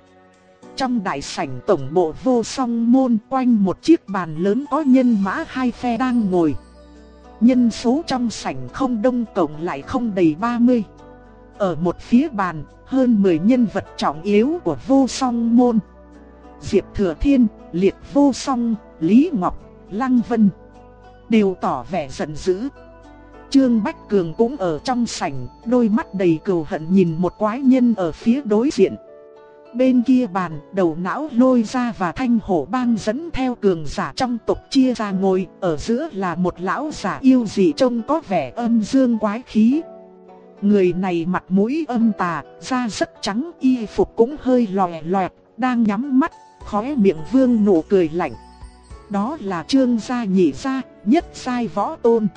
Speaker 1: Trong đại sảnh tổng bộ vô song môn quanh một chiếc bàn lớn có nhân mã hai phe đang ngồi. Nhân số trong sảnh không đông cộng lại không đầy 30. Ở một phía bàn, hơn 10 nhân vật trọng yếu của vô song môn. Diệp Thừa Thiên, Liệt Vô Song, Lý Ngọc, Lăng Vân đều tỏ vẻ giận dữ. Trương Bách Cường cũng ở trong sảnh, đôi mắt đầy cừu hận nhìn một quái nhân ở phía đối diện. Bên kia bàn, đầu não lôi ra và thanh hổ bang dẫn theo cường giả trong tộc chia ra ngồi, ở giữa là một lão giả yêu dị trông có vẻ âm dương quái khí. Người này mặt mũi âm tà, da rất trắng, y phục cũng hơi lòe loẹt, đang nhắm mắt, khóe miệng vương nụ cười lạnh. Đó là trương gia nhị gia, nhất sai võ tôn.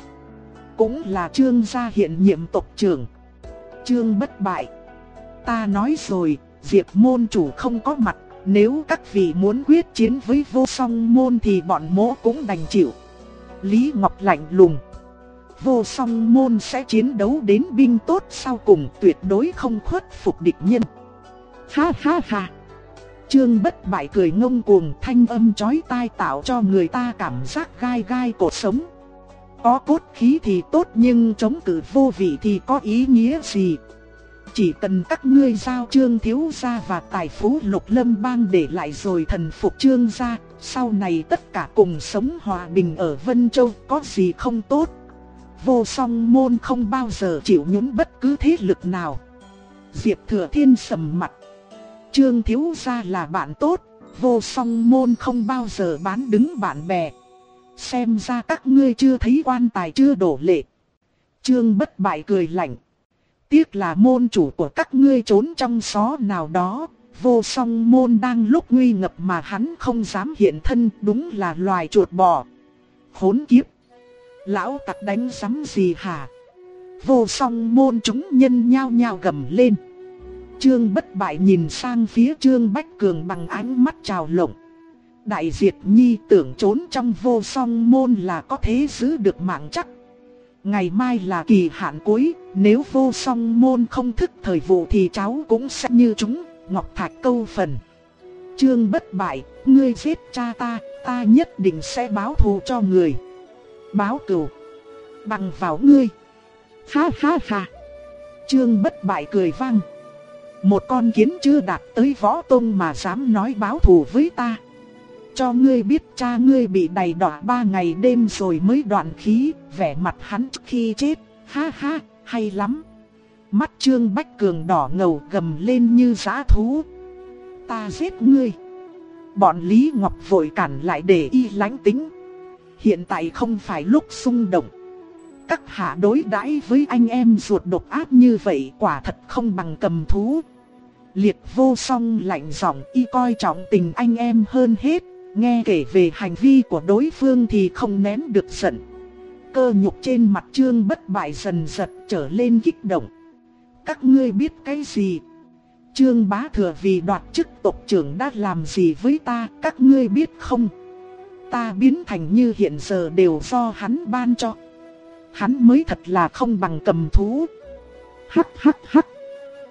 Speaker 1: Cũng là trương gia hiện nhiệm tộc trưởng. Trương bất bại. Ta nói rồi, Diệp môn chủ không có mặt, nếu các vị muốn quyết chiến với vô song môn thì bọn mỗ cũng đành chịu. Lý Ngọc lạnh lùng. Vô song môn sẽ chiến đấu đến binh tốt sau cùng tuyệt đối không khuất phục địch nhân. Ha ha ha. Trương bất bại cười ngông cuồng thanh âm chói tai tạo cho người ta cảm giác gai gai cột sống. Có cốt khí thì tốt nhưng chống cự vô vị thì có ý nghĩa gì? Chỉ cần các ngươi giao trương thiếu gia và tài phú lục lâm bang để lại rồi thần phục trương gia, sau này tất cả cùng sống hòa bình ở Vân Châu có gì không tốt. Vô song môn không bao giờ chịu nhún bất cứ thế lực nào. Diệp Thừa Thiên sầm mặt. Trương thiếu gia là bạn tốt, vô song môn không bao giờ bán đứng bạn bè. Xem ra các ngươi chưa thấy quan tài chưa đổ lệ. Trương bất bại cười lạnh. Tiếc là môn chủ của các ngươi trốn trong xó nào đó, vô song môn đang lúc nguy ngập mà hắn không dám hiện thân đúng là loài chuột bò. Khốn kiếp! Lão tặc đánh sắm gì hả? Vô song môn chúng nhân nhao nhao gầm lên. Trương bất bại nhìn sang phía Trương Bách Cường bằng ánh mắt trào lộng. Đại diệt nhi tưởng trốn trong vô song môn là có thế giữ được mạng chắc. Ngày mai là kỳ hạn cuối, nếu vô song môn không thức thời vụ thì cháu cũng sẽ như chúng, Ngọc Thạch câu phần. Trương bất bại, ngươi giết cha ta, ta nhất định sẽ báo thù cho người. Báo cửu, bằng vào ngươi. Ha ha ha. Trương bất bại cười vang. Một con kiến chưa đạt tới võ tông mà dám nói báo thù với ta. Cho ngươi biết cha ngươi bị đầy đọa ba ngày đêm rồi mới đoạn khí, vẻ mặt hắn trước khi chết, ha ha, hay lắm. Mắt Trương Bách Cường đỏ ngầu gầm lên như giã thú. Ta giết ngươi. Bọn Lý Ngọc vội cản lại để y lánh tính. Hiện tại không phải lúc xung động. Các hạ đối đãi với anh em ruột độc ác như vậy quả thật không bằng cầm thú. Liệt vô song lạnh giọng y coi trọng tình anh em hơn hết, nghe kể về hành vi của đối phương thì không nén được giận. Cơ nhục trên mặt trương bất bại dần giật trở lên kích động. Các ngươi biết cái gì? Trương bá thừa vì đoạt chức tộc trưởng đã làm gì với ta, các ngươi biết không? Ta biến thành như hiện giờ đều do hắn ban cho. Hắn mới thật là không bằng cầm thú. Hắc hắc hắc.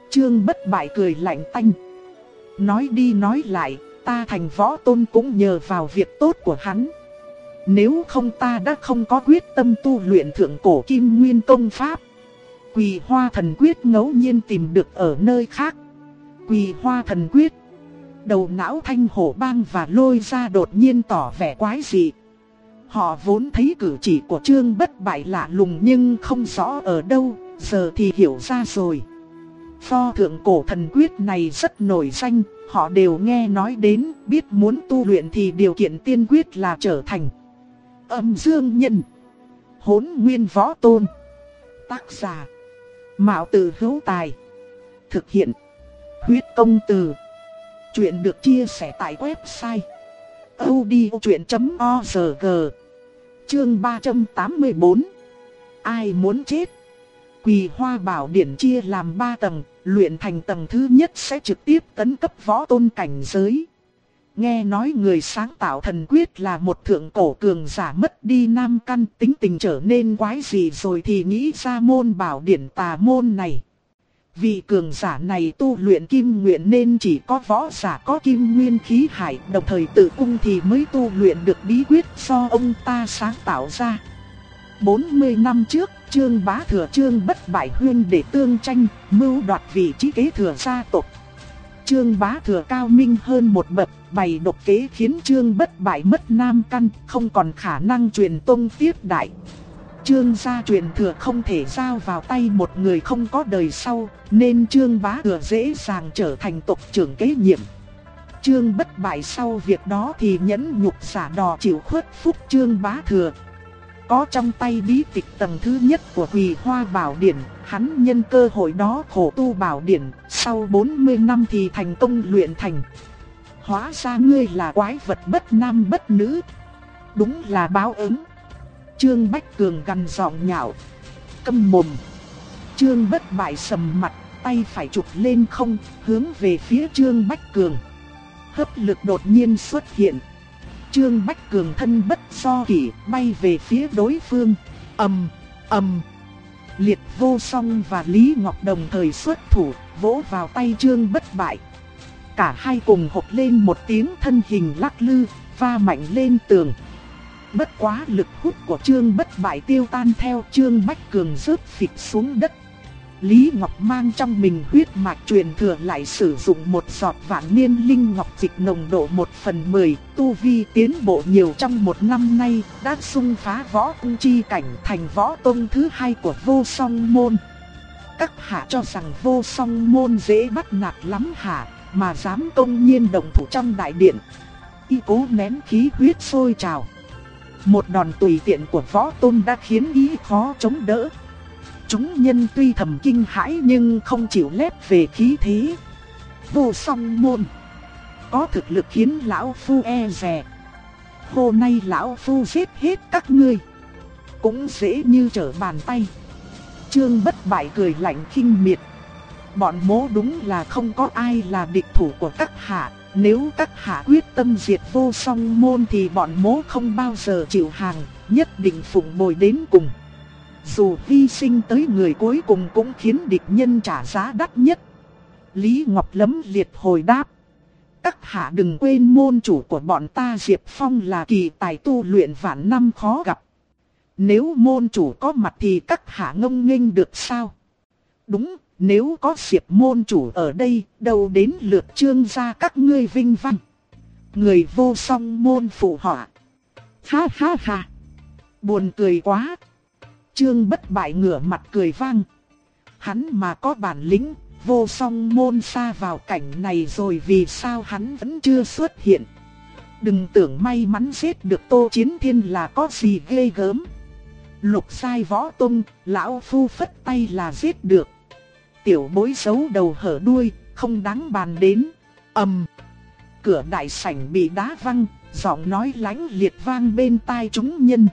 Speaker 1: Trương bất bại cười lạnh tanh. Nói đi nói lại, ta thành võ tôn cũng nhờ vào việc tốt của hắn. Nếu không ta đã không có quyết tâm tu luyện thượng cổ kim nguyên công pháp. Quỳ hoa thần quyết ngẫu nhiên tìm được ở nơi khác. Quỳ hoa thần quyết. Đầu não thanh hổ bang và lôi ra đột nhiên tỏ vẻ quái dị. Họ vốn thấy cử chỉ của trương bất bại lạ lùng nhưng không rõ ở đâu, giờ thì hiểu ra rồi. Pho thượng cổ thần quyết này rất nổi danh, họ đều nghe nói đến, biết muốn tu luyện thì điều kiện tiên quyết là trở thành âm dương nhân. Hốn nguyên võ tôn. Tác giả. Mạo từ hữu tài. Thực hiện. Huyết công từ. Chuyện được chia sẻ tại website. odchuyện.org Chương 384 Ai muốn chết? Quỳ hoa bảo điển chia làm 3 tầng, luyện thành tầng thứ nhất sẽ trực tiếp tấn cấp võ tôn cảnh giới. Nghe nói người sáng tạo thần quyết là một thượng cổ cường giả mất đi nam căn tính tình trở nên quái gì rồi thì nghĩ ra môn bảo điển tà môn này. Vị cường giả này tu luyện kim nguyện nên chỉ có võ giả có kim nguyên khí hải đồng thời tự cung thì mới tu luyện được bí quyết do ông ta sáng tạo ra. 40 năm trước, Trương Bá Thừa Trương bất bại huyên để tương tranh, mưu đoạt vị trí kế thừa gia tộc. Trương Bá Thừa cao minh hơn một bậc, bày độc kế khiến Trương bất bại mất nam căn, không còn khả năng truyền tông tiếp đại. Trương gia truyền thừa không thể giao vào tay một người không có đời sau, nên Trương Bá Thừa dễ dàng trở thành tộc trưởng kế nhiệm. Trương bất bại sau việc đó thì nhẫn nhục giả đò chịu khuất phúc Trương Bá Thừa. Có trong tay bí tịch tầng thứ nhất của Quỳ Hoa Bảo Điển, hắn nhân cơ hội đó khổ tu Bảo Điển, sau 40 năm thì thành công luyện thành. Hóa ra ngươi là quái vật bất nam bất nữ. Đúng là báo ứng. Trương Bách Cường gằn giọng nhạo. Câm mồm. Trương bất bại sầm mặt, tay phải chụp lên không, hướng về phía Trương Bách Cường. Hấp lực đột nhiên xuất hiện. Trương Bách Cường thân bất do kỷ bay về phía đối phương. ầm ầm Liệt vô song và Lý Ngọc đồng thời xuất thủ, vỗ vào tay Trương bất bại. Cả hai cùng hộp lên một tiếng thân hình lắc lư, va mạnh lên tường. Bất quá lực hút của Trương bất bại tiêu tan theo Trương Bách Cường rớt phịch xuống đất. Lý Ngọc mang trong mình huyết mạch truyền thừa lại sử dụng một giọt vạn niên linh ngọc dịch nồng độ 1 phần 10, tu vi tiến bộ nhiều trong một năm nay, đã xung phá võ cung chi cảnh thành võ tông thứ hai của vô song môn. Các hạ cho rằng vô song môn dễ bắt nạt lắm hả, mà dám công nhiên động thủ trong đại điện. Y cố nén khí huyết sôi trào. Một đòn tùy tiện của võ tôn đã khiến y khó chống đỡ. Chúng nhân tuy thầm kinh hãi nhưng không chịu lép về khí thế. Vô song môn. Có thực lực khiến lão phu e rè. Hôm nay lão phu giết hết các ngươi. Cũng dễ như trở bàn tay. Trương bất bại cười lạnh khinh miệt. Bọn mố đúng là không có ai là địch thủ của các hạ. Nếu các hạ quyết tâm diệt vô song môn thì bọn mố không bao giờ chịu hàng, nhất định phụng bồi đến cùng. Dù hy sinh tới người cuối cùng cũng khiến địch nhân trả giá đắt nhất. Lý Ngọc lấm liệt hồi đáp. Các hạ đừng quên môn chủ của bọn ta Diệp Phong là kỳ tài tu luyện vạn năm khó gặp. Nếu môn chủ có mặt thì các hạ ngông nghênh được sao? Đúng, nếu có Diệp môn chủ ở đây, đâu đến lượt trương gia các ngươi vinh văn. Người vô song môn phụ họa. Ha ha ha. Buồn cười quá. Trương bất bại ngửa mặt cười vang. Hắn mà có bản lĩnh, vô song môn xa vào cảnh này rồi vì sao hắn vẫn chưa xuất hiện. Đừng tưởng may mắn giết được Tô Chiến Thiên là có gì ghê gớm. Lục sai võ tung, lão phu phất tay là giết được. Tiểu bối xấu đầu hở đuôi, không đáng bàn đến. ầm, cửa đại sảnh bị đá văng, giọng nói lãnh liệt vang bên tai chúng nhân.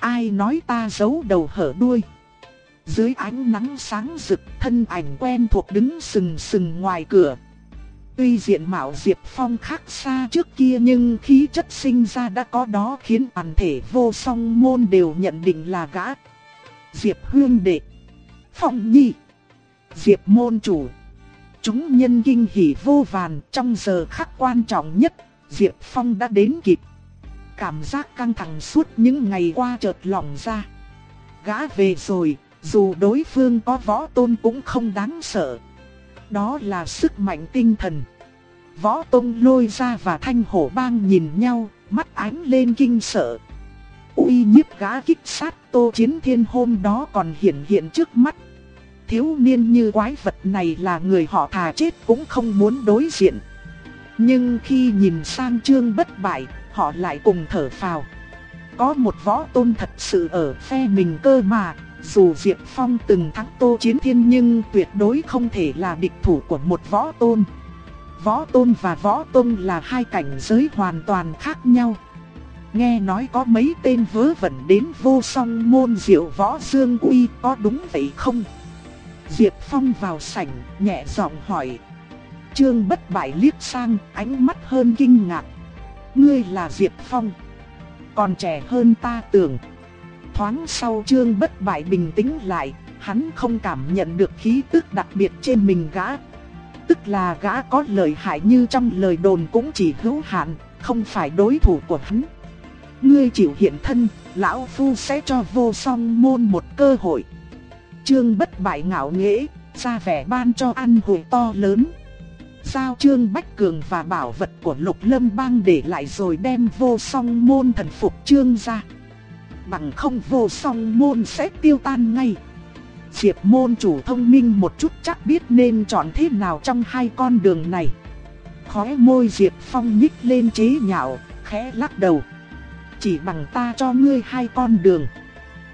Speaker 1: Ai nói ta giấu đầu hở đuôi? Dưới ánh nắng sáng rực, thân ảnh quen thuộc đứng sừng sừng ngoài cửa. Tuy diện mạo Diệp Phong khác xa trước kia nhưng khí chất sinh ra đã có đó khiến toàn thể vô song môn đều nhận định là gã. Diệp Hương Đệ, Phong Nhi, Diệp Môn Chủ. Chúng nhân kinh hỉ vô vàn trong giờ khắc quan trọng nhất, Diệp Phong đã đến kịp cảm giác căng thẳng suốt những ngày qua chợt lỏng ra. Gã về rồi, dù đối phương có võ tôn cũng không đáng sợ. Đó là sức mạnh tinh thần. Võ tôn lôi ra và thanh hổ bang nhìn nhau, mắt ánh lên kinh sợ. uy nhiếp gã kích sát tô chiến thiên hôm đó còn hiện hiện trước mắt. Thiếu niên như quái vật này là người họ thà chết cũng không muốn đối diện. Nhưng khi nhìn sang trương bất bại, họ lại cùng thở phào. Có một võ tôn thật sự ở phe mình cơ mà, Dù Diệp Phong từng thắng Tô Chiến Thiên nhưng tuyệt đối không thể là địch thủ của một võ tôn. Võ tôn và võ tôn là hai cảnh giới hoàn toàn khác nhau. Nghe nói có mấy tên vớ vẩn đến vô song môn diệu võ dương uy có đúng vậy không? Diệp Phong vào sảnh, nhẹ giọng hỏi. Trương bất bại liếc sang, ánh mắt hơn kinh ngạc. Ngươi là Diệp Phong. Còn trẻ hơn ta tưởng. Thoáng sau Trương bất bại bình tĩnh lại, hắn không cảm nhận được khí tức đặc biệt trên mình gã. Tức là gã có lợi hại như trong lời đồn cũng chỉ hữu hạn, không phải đối thủ của hắn. Ngươi chịu hiện thân, lão phu sẽ cho vô song môn một cơ hội. Trương bất bại ngạo nghễ, ra vẻ ban cho ăn hội to lớn. Giao Trương Bách Cường và bảo vật của Lục Lâm Bang để lại rồi đem vô song môn thần phục Trương ra. Bằng không vô song môn sẽ tiêu tan ngay. Diệp môn chủ thông minh một chút chắc biết nên chọn thế nào trong hai con đường này. Khóe môi Diệp Phong nhích lên chế nhạo, khẽ lắc đầu. Chỉ bằng ta cho ngươi hai con đường.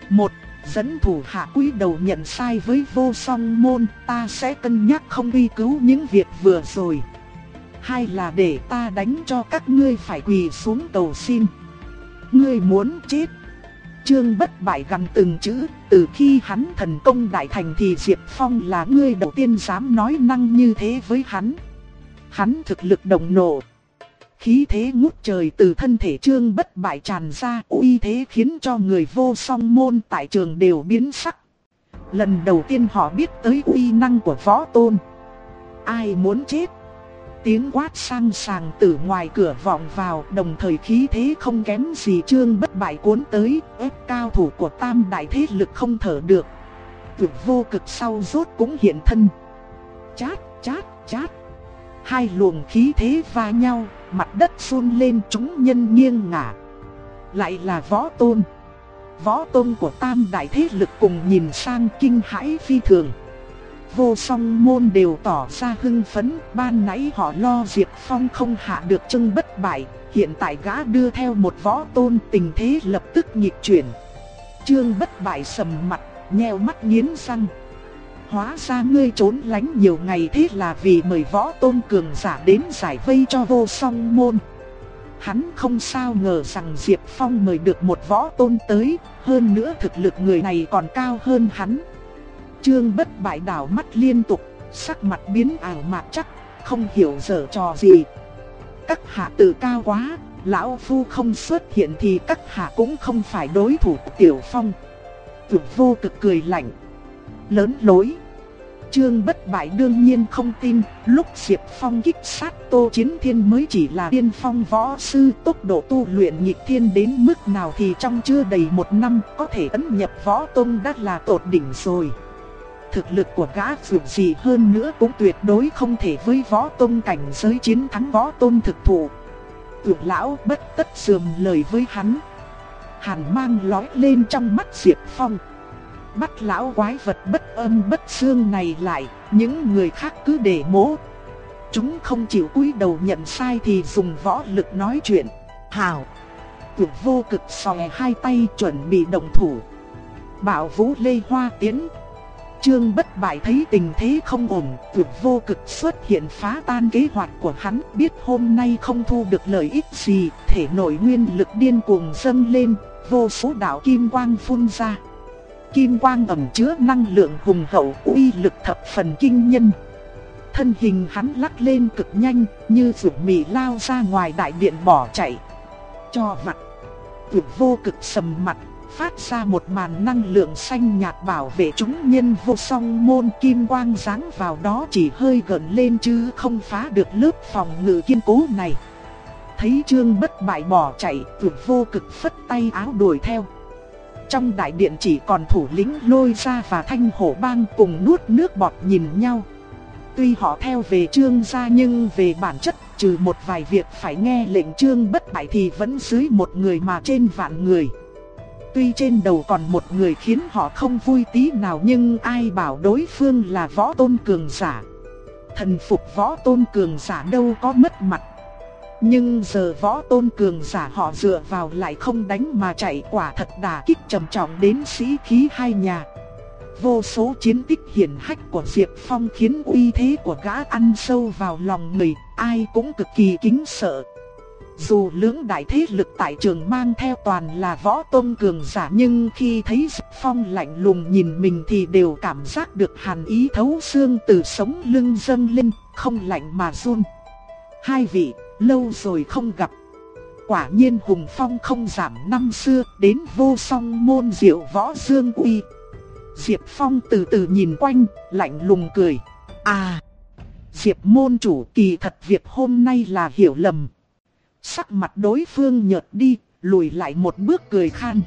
Speaker 1: Một dẫn thủ hạ quý đầu nhận sai với vô song môn, ta sẽ cân nhắc không uy cứu những việc vừa rồi. Hai là để ta đánh cho các ngươi phải quỳ xuống cầu xin. Ngươi muốn chết. Trương bất bại gần từng chữ, từ khi hắn thần công đại thành thì Diệp Phong là ngươi đầu tiên dám nói năng như thế với hắn. Hắn thực lực đồng nộ, Khí thế ngút trời từ thân thể trương bất bại tràn ra uy thế khiến cho người vô song môn tại trường đều biến sắc. Lần đầu tiên họ biết tới uy năng của võ tôn. Ai muốn chết? Tiếng quát sang sàng từ ngoài cửa vọng vào đồng thời khí thế không kém gì trương bất bại cuốn tới ép cao thủ của tam đại thế lực không thở được. Tuyệt vô cực sau rốt cũng hiện thân. Chát, chát, chát. Hai luồng khí thế va nhau, mặt đất phun lên chúng nhân nghiêng ngả. Lại là võ tôn. Võ tôn của tam đại thế lực cùng nhìn sang kinh hãi phi thường. Vô song môn đều tỏ ra hưng phấn, ban nãy họ lo Diệp Phong không hạ được chân bất bại, hiện tại gã đưa theo một võ tôn tình thế lập tức nhịp chuyển. Trương bất bại sầm mặt, nheo mắt nghiến răng. Hóa ra ngươi trốn lánh nhiều ngày thế là vì mời võ tôn cường giả đến giải vây cho vô song môn. Hắn không sao ngờ rằng Diệp Phong mời được một võ tôn tới, hơn nữa thực lực người này còn cao hơn hắn. Trương bất bại đảo mắt liên tục, sắc mặt biến ảo mạc chắc, không hiểu dở trò gì. Các hạ tự cao quá, lão phu không xuất hiện thì các hạ cũng không phải đối thủ của Tiểu Phong. Tuyệt vô cực cười lạnh lớn lối. Trương bất bại đương nhiên không tin, lúc Diệp Phong kích sát Tô Chiến Thiên mới chỉ là tiên phong võ sư tốc độ tu luyện nhịp thiên đến mức nào thì trong chưa đầy một năm có thể ấn nhập võ tôn đã là tột đỉnh rồi. Thực lực của gã dù gì hơn nữa cũng tuyệt đối không thể với võ tôn cảnh giới chiến thắng võ tôn thực thụ. Tưởng lão bất tất dườm lời với hắn. Hàn mang lói lên trong mắt Diệp Phong bắt lão quái vật bất âm bất xương này lại, những người khác cứ để mố. Chúng không chịu cúi đầu nhận sai thì dùng võ lực nói chuyện. Hào! Tuyệt vô cực xòe hai tay chuẩn bị động thủ. Bảo vũ lê hoa tiến. Trương bất bại thấy tình thế không ổn, tuyệt vô cực xuất hiện phá tan kế hoạch của hắn, biết hôm nay không thu được lợi ích gì, thể nội nguyên lực điên cuồng dâng lên, vô số đạo kim quang phun ra kim quang ẩm chứa năng lượng hùng hậu uy lực thập phần kinh nhân. Thân hình hắn lắc lên cực nhanh, như vượt mì lao ra ngoài đại điện bỏ chạy. Cho vặt, vượt vô cực sầm mặt, phát ra một màn năng lượng xanh nhạt bảo vệ chúng nhân vô song môn kim quang ráng vào đó chỉ hơi gần lên chứ không phá được lớp phòng ngự kiên cố này. Thấy trương bất bại bỏ chạy, vượt vô cực phất tay áo đuổi theo. Trong đại điện chỉ còn thủ lĩnh lôi ra và thanh hổ bang cùng nuốt nước bọt nhìn nhau. Tuy họ theo về trương gia nhưng về bản chất, trừ một vài việc phải nghe lệnh trương bất bại thì vẫn dưới một người mà trên vạn người. Tuy trên đầu còn một người khiến họ không vui tí nào nhưng ai bảo đối phương là võ tôn cường giả. Thần phục võ tôn cường giả đâu có mất mặt. Nhưng giờ võ tôn cường giả họ dựa vào lại không đánh mà chạy quả thật đả kích trầm trọng đến sĩ khí hai nhà. Vô số chiến tích hiển hách của Diệp Phong khiến uy thế của gã ăn sâu vào lòng người, ai cũng cực kỳ kính sợ. Dù lưỡng đại thế lực tại trường mang theo toàn là võ tôn cường giả nhưng khi thấy Diệp Phong lạnh lùng nhìn mình thì đều cảm giác được hàn ý thấu xương từ sống lưng dâng lên, không lạnh mà run. Hai vị, lâu rồi không gặp. Quả nhiên Hùng Phong không giảm năm xưa, đến vô song môn diệu võ dương uy. Diệp Phong từ từ nhìn quanh, lạnh lùng cười. À, Diệp môn chủ kỳ thật việc hôm nay là hiểu lầm. Sắc mặt đối phương nhợt đi, lùi lại một bước cười khan.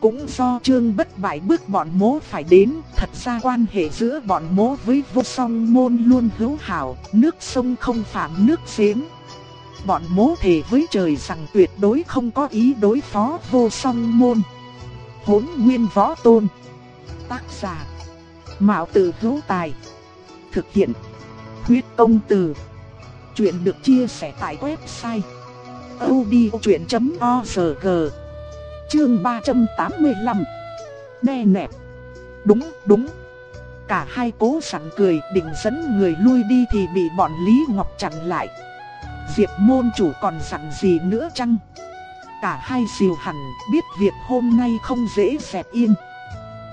Speaker 1: Cũng do trương bất bại bước bọn mố phải đến, thật ra quan hệ giữa bọn mố với vô song môn luôn hữu hảo, nước sông không phạm nước giếng. Bọn mố thề với trời rằng tuyệt đối không có ý đối phó vô song môn. Hốn nguyên võ tôn. Tác giả. Mạo tử hữu tài. Thực hiện. Huyết công từ. Chuyện được chia sẻ tại website. odchuyện.org Chương 385 Đe nẹp Đúng, đúng Cả hai cố sẵn cười định dẫn người lui đi thì bị bọn Lý Ngọc chặn lại Diệp môn chủ còn dặn gì nữa chăng? Cả hai xìu hẳn biết việc hôm nay không dễ dẹp yên.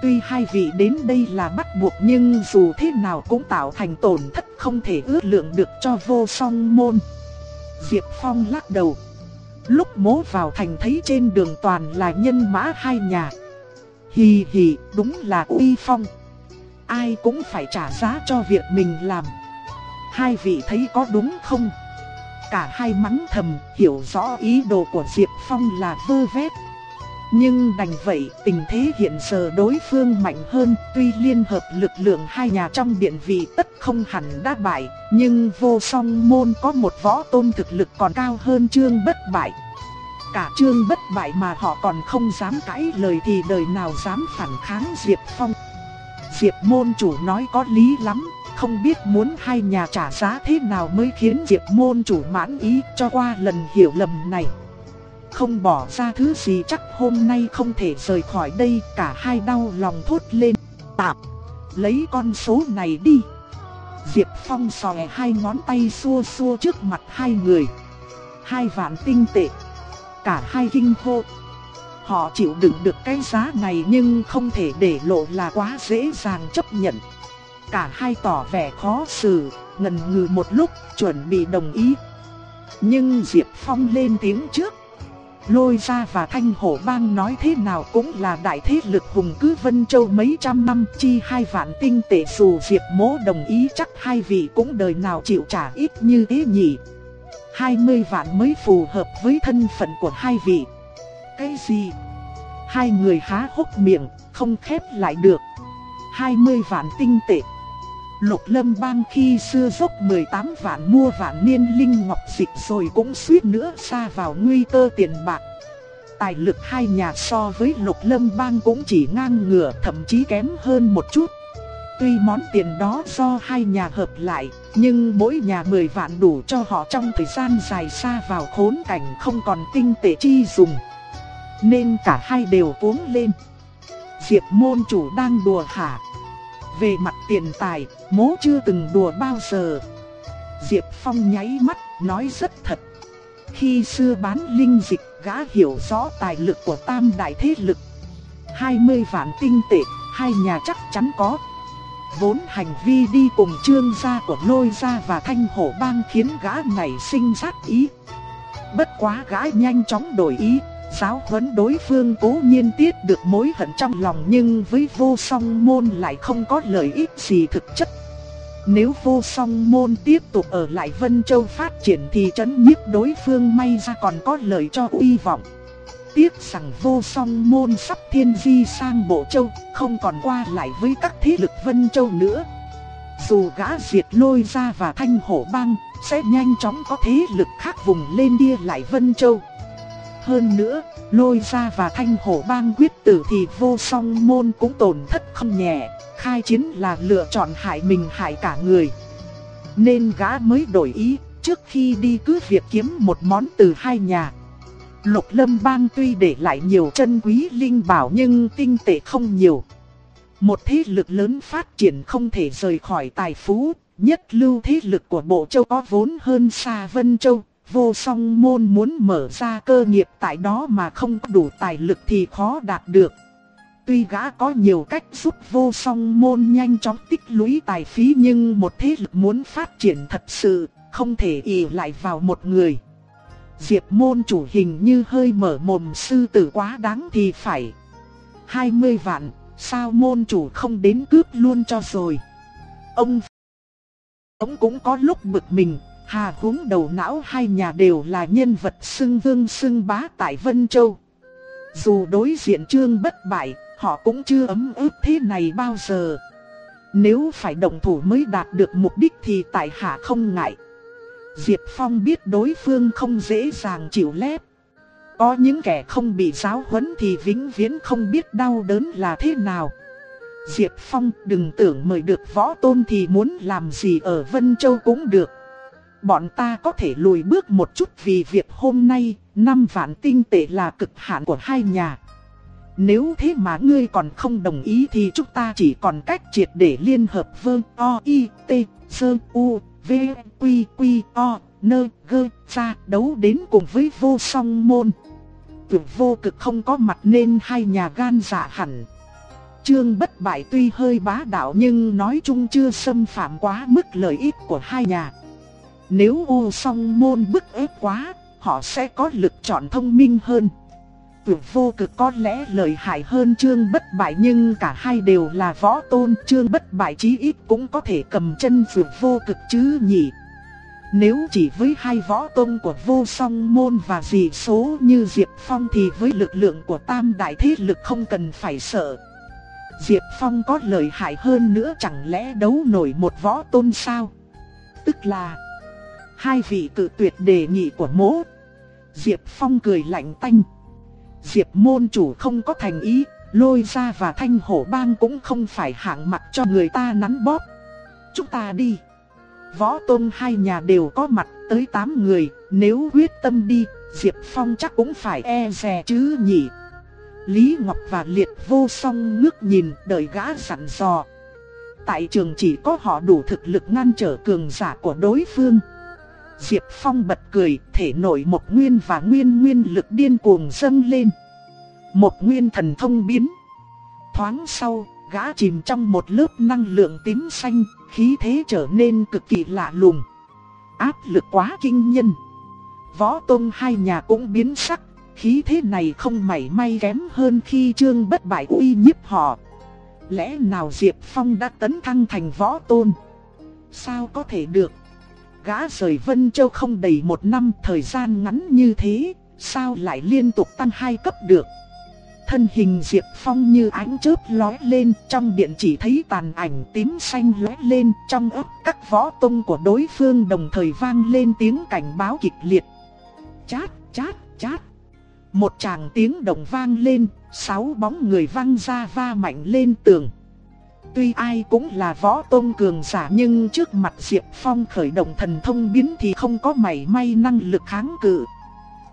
Speaker 1: Tuy hai vị đến đây là bắt buộc nhưng dù thế nào cũng tạo thành tổn thất không thể ước lượng được cho vô song môn. Diệp Phong lắc đầu. Lúc mố vào thành thấy trên đường toàn là nhân mã hai nhà. Hì hì, đúng là uy phong. Ai cũng phải trả giá cho việc mình làm. Hai vị thấy có đúng không? Cả hai mắng thầm, hiểu rõ ý đồ của Diệp Phong là vơ vét. Nhưng đành vậy, tình thế hiện giờ đối phương mạnh hơn, tuy liên hợp lực lượng hai nhà trong điện vị tất không hẳn đã bại, nhưng vô song môn có một võ tôn thực lực còn cao hơn trương bất bại. Cả trương bất bại mà họ còn không dám cãi lời thì đời nào dám phản kháng Diệp Phong. Diệp môn chủ nói có lý lắm, không biết muốn hai nhà trả giá thế nào mới khiến Diệp môn chủ mãn ý cho qua lần hiểu lầm này. Không bỏ ra thứ gì chắc hôm nay không thể rời khỏi đây, cả hai đau lòng thốt lên. Tạm, lấy con số này đi. Diệp Phong sòe hai ngón tay xua xua trước mặt hai người. Hai vạn tinh tệ. Cả hai kinh hô. Họ chịu đựng được cái giá này nhưng không thể để lộ là quá dễ dàng chấp nhận. Cả hai tỏ vẻ khó xử, ngần ngừ một lúc, chuẩn bị đồng ý. Nhưng Diệp Phong lên tiếng trước. Lôi ra và Thanh Hổ Bang nói thế nào cũng là đại thế lực hùng cứ Vân Châu mấy trăm năm chi hai vạn tinh tệ dù Diệp mỗ đồng ý chắc hai vị cũng đời nào chịu trả ít như thế nhỉ. 20 vạn mới phù hợp với thân phận của hai vị. Cái gì? Hai người há hốc miệng, không khép lại được. 20 vạn tinh tệ. Lục lâm bang khi xưa dốc 18 vạn mua vạn niên linh ngọc dịch rồi cũng suýt nữa xa vào nguy cơ tiền bạc. Tài lực hai nhà so với lục lâm bang cũng chỉ ngang ngửa thậm chí kém hơn một chút. Tuy món tiền đó do hai nhà hợp lại, nhưng mỗi nhà 10 vạn đủ cho họ trong thời gian dài xa vào khốn cảnh không còn tinh tế chi dùng. Nên cả hai đều cuống lên. Diệp môn chủ đang đùa hả? Về mặt tiền tài, mố chưa từng đùa bao giờ. Diệp Phong nháy mắt, nói rất thật. Khi xưa bán linh dịch, gã hiểu rõ tài lực của tam đại thế lực. 20 vạn tinh tệ, hai nhà chắc chắn có. Vốn hành vi đi cùng trương gia của lôi gia và thanh hổ bang khiến gã này sinh sát ý. Bất quá gã nhanh chóng đổi ý, Giáo huấn đối phương cố nhiên tiết được mối hận trong lòng nhưng với vô song môn lại không có lợi ích gì thực chất. Nếu vô song môn tiếp tục ở lại Vân Châu phát triển thì chấn nhiếp đối phương may ra còn có lợi cho uy vọng. Tiếc rằng vô song môn sắp thiên di sang Bộ Châu, không còn qua lại với các thế lực Vân Châu nữa. Dù gã diệt lôi ra và thanh hổ băng sẽ nhanh chóng có thế lực khác vùng lên đia lại Vân Châu. Hơn nữa, lôi ra và thanh hổ bang quyết tử thì vô song môn cũng tổn thất không nhẹ, khai chiến là lựa chọn hại mình hại cả người. Nên gã mới đổi ý, trước khi đi cứ việc kiếm một món từ hai nhà. Lục lâm bang tuy để lại nhiều chân quý linh bảo nhưng tinh tệ không nhiều. Một thế lực lớn phát triển không thể rời khỏi tài phú, nhất lưu thế lực của Bộ Châu có vốn hơn xa Vân Châu. Vô song môn muốn mở ra cơ nghiệp tại đó mà không có đủ tài lực thì khó đạt được. Tuy gã có nhiều cách giúp vô song môn nhanh chóng tích lũy tài phí nhưng một thế lực muốn phát triển thật sự, không thể ỷ lại vào một người. Diệp môn chủ hình như hơi mở mồm sư tử quá đáng thì phải. 20 vạn, sao môn chủ không đến cướp luôn cho rồi. Ông Ông cũng có lúc bực mình, hà húng đầu não hai nhà đều là nhân vật xưng vương xưng bá tại Vân Châu. Dù đối diện trương bất bại, họ cũng chưa ấm ức thế này bao giờ. Nếu phải động thủ mới đạt được mục đích thì tại hạ không ngại. Diệp Phong biết đối phương không dễ dàng chịu lép. Có những kẻ không bị giáo huấn thì vĩnh viễn không biết đau đớn là thế nào. Diệp Phong đừng tưởng mời được võ tôn thì muốn làm gì ở Vân Châu cũng được. Bọn ta có thể lùi bước một chút vì việc hôm nay, năm vạn tinh tệ là cực hạn của hai nhà. Nếu thế mà ngươi còn không đồng ý thì chúng ta chỉ còn cách triệt để liên hợp vương o i t sơ u v q q o nơ gơ ra đấu đến cùng với vô song môn. Tuyệt vô cực không có mặt nên hai nhà gan dạ hẳn. Trương bất bại tuy hơi bá đạo nhưng nói chung chưa xâm phạm quá mức lợi ích của hai nhà. Nếu U song môn bức ép quá, họ sẽ có lực chọn thông minh hơn. Tuyệt vô cực có lẽ lợi hại hơn Trương bất bại nhưng cả hai đều là võ tôn. Trương bất bại chí ít cũng có thể cầm chân tuyệt vô cực chứ nhỉ. Nếu chỉ với hai võ tôn của vô song môn và dị số như Diệp Phong thì với lực lượng của tam đại thế lực không cần phải sợ. Diệp Phong có lợi hại hơn nữa chẳng lẽ đấu nổi một võ tôn sao? Tức là hai vị cự tuyệt đề nghị của mỗ. Diệp Phong cười lạnh tanh. Diệp môn chủ không có thành ý, lôi ra và thanh hổ bang cũng không phải hạng mặt cho người ta nắn bóp. Chúng ta đi. Võ tôn hai nhà đều có mặt tới 8 người, nếu quyết tâm đi, Diệp Phong chắc cũng phải e dè chứ nhỉ. Lý Ngọc và Liệt vô song ngước nhìn đợi gã sẵn dò. Tại trường chỉ có họ đủ thực lực ngăn trở cường giả của đối phương. Diệp Phong bật cười, thể nội một nguyên và nguyên nguyên lực điên cuồng dâng lên. Một nguyên thần thông biến. Thoáng sau, gã chìm trong một lớp năng lượng tím xanh, khí thế trở nên cực kỳ lạ lùng. Áp lực quá kinh nhân. Võ Tông hai nhà cũng biến sắc, khí thế này không mảy may kém hơn khi Trương bất bại uy nhiếp họ. Lẽ nào Diệp Phong đã tấn thăng thành võ tôn? Sao có thể được? Gã rời Vân Châu không đầy một năm thời gian ngắn như thế, sao lại liên tục tăng hai cấp được? Thân hình Diệp Phong như ánh chớp lóe lên, trong điện chỉ thấy tàn ảnh tím xanh lóe lên, trong ấp các võ tông của đối phương đồng thời vang lên tiếng cảnh báo kịch liệt. Chát, chát, chát. Một tràng tiếng đồng vang lên, sáu bóng người văng ra va mạnh lên tường. Tuy ai cũng là võ tôn cường giả nhưng trước mặt Diệp Phong khởi động thần thông biến thì không có mảy may năng lực kháng cự.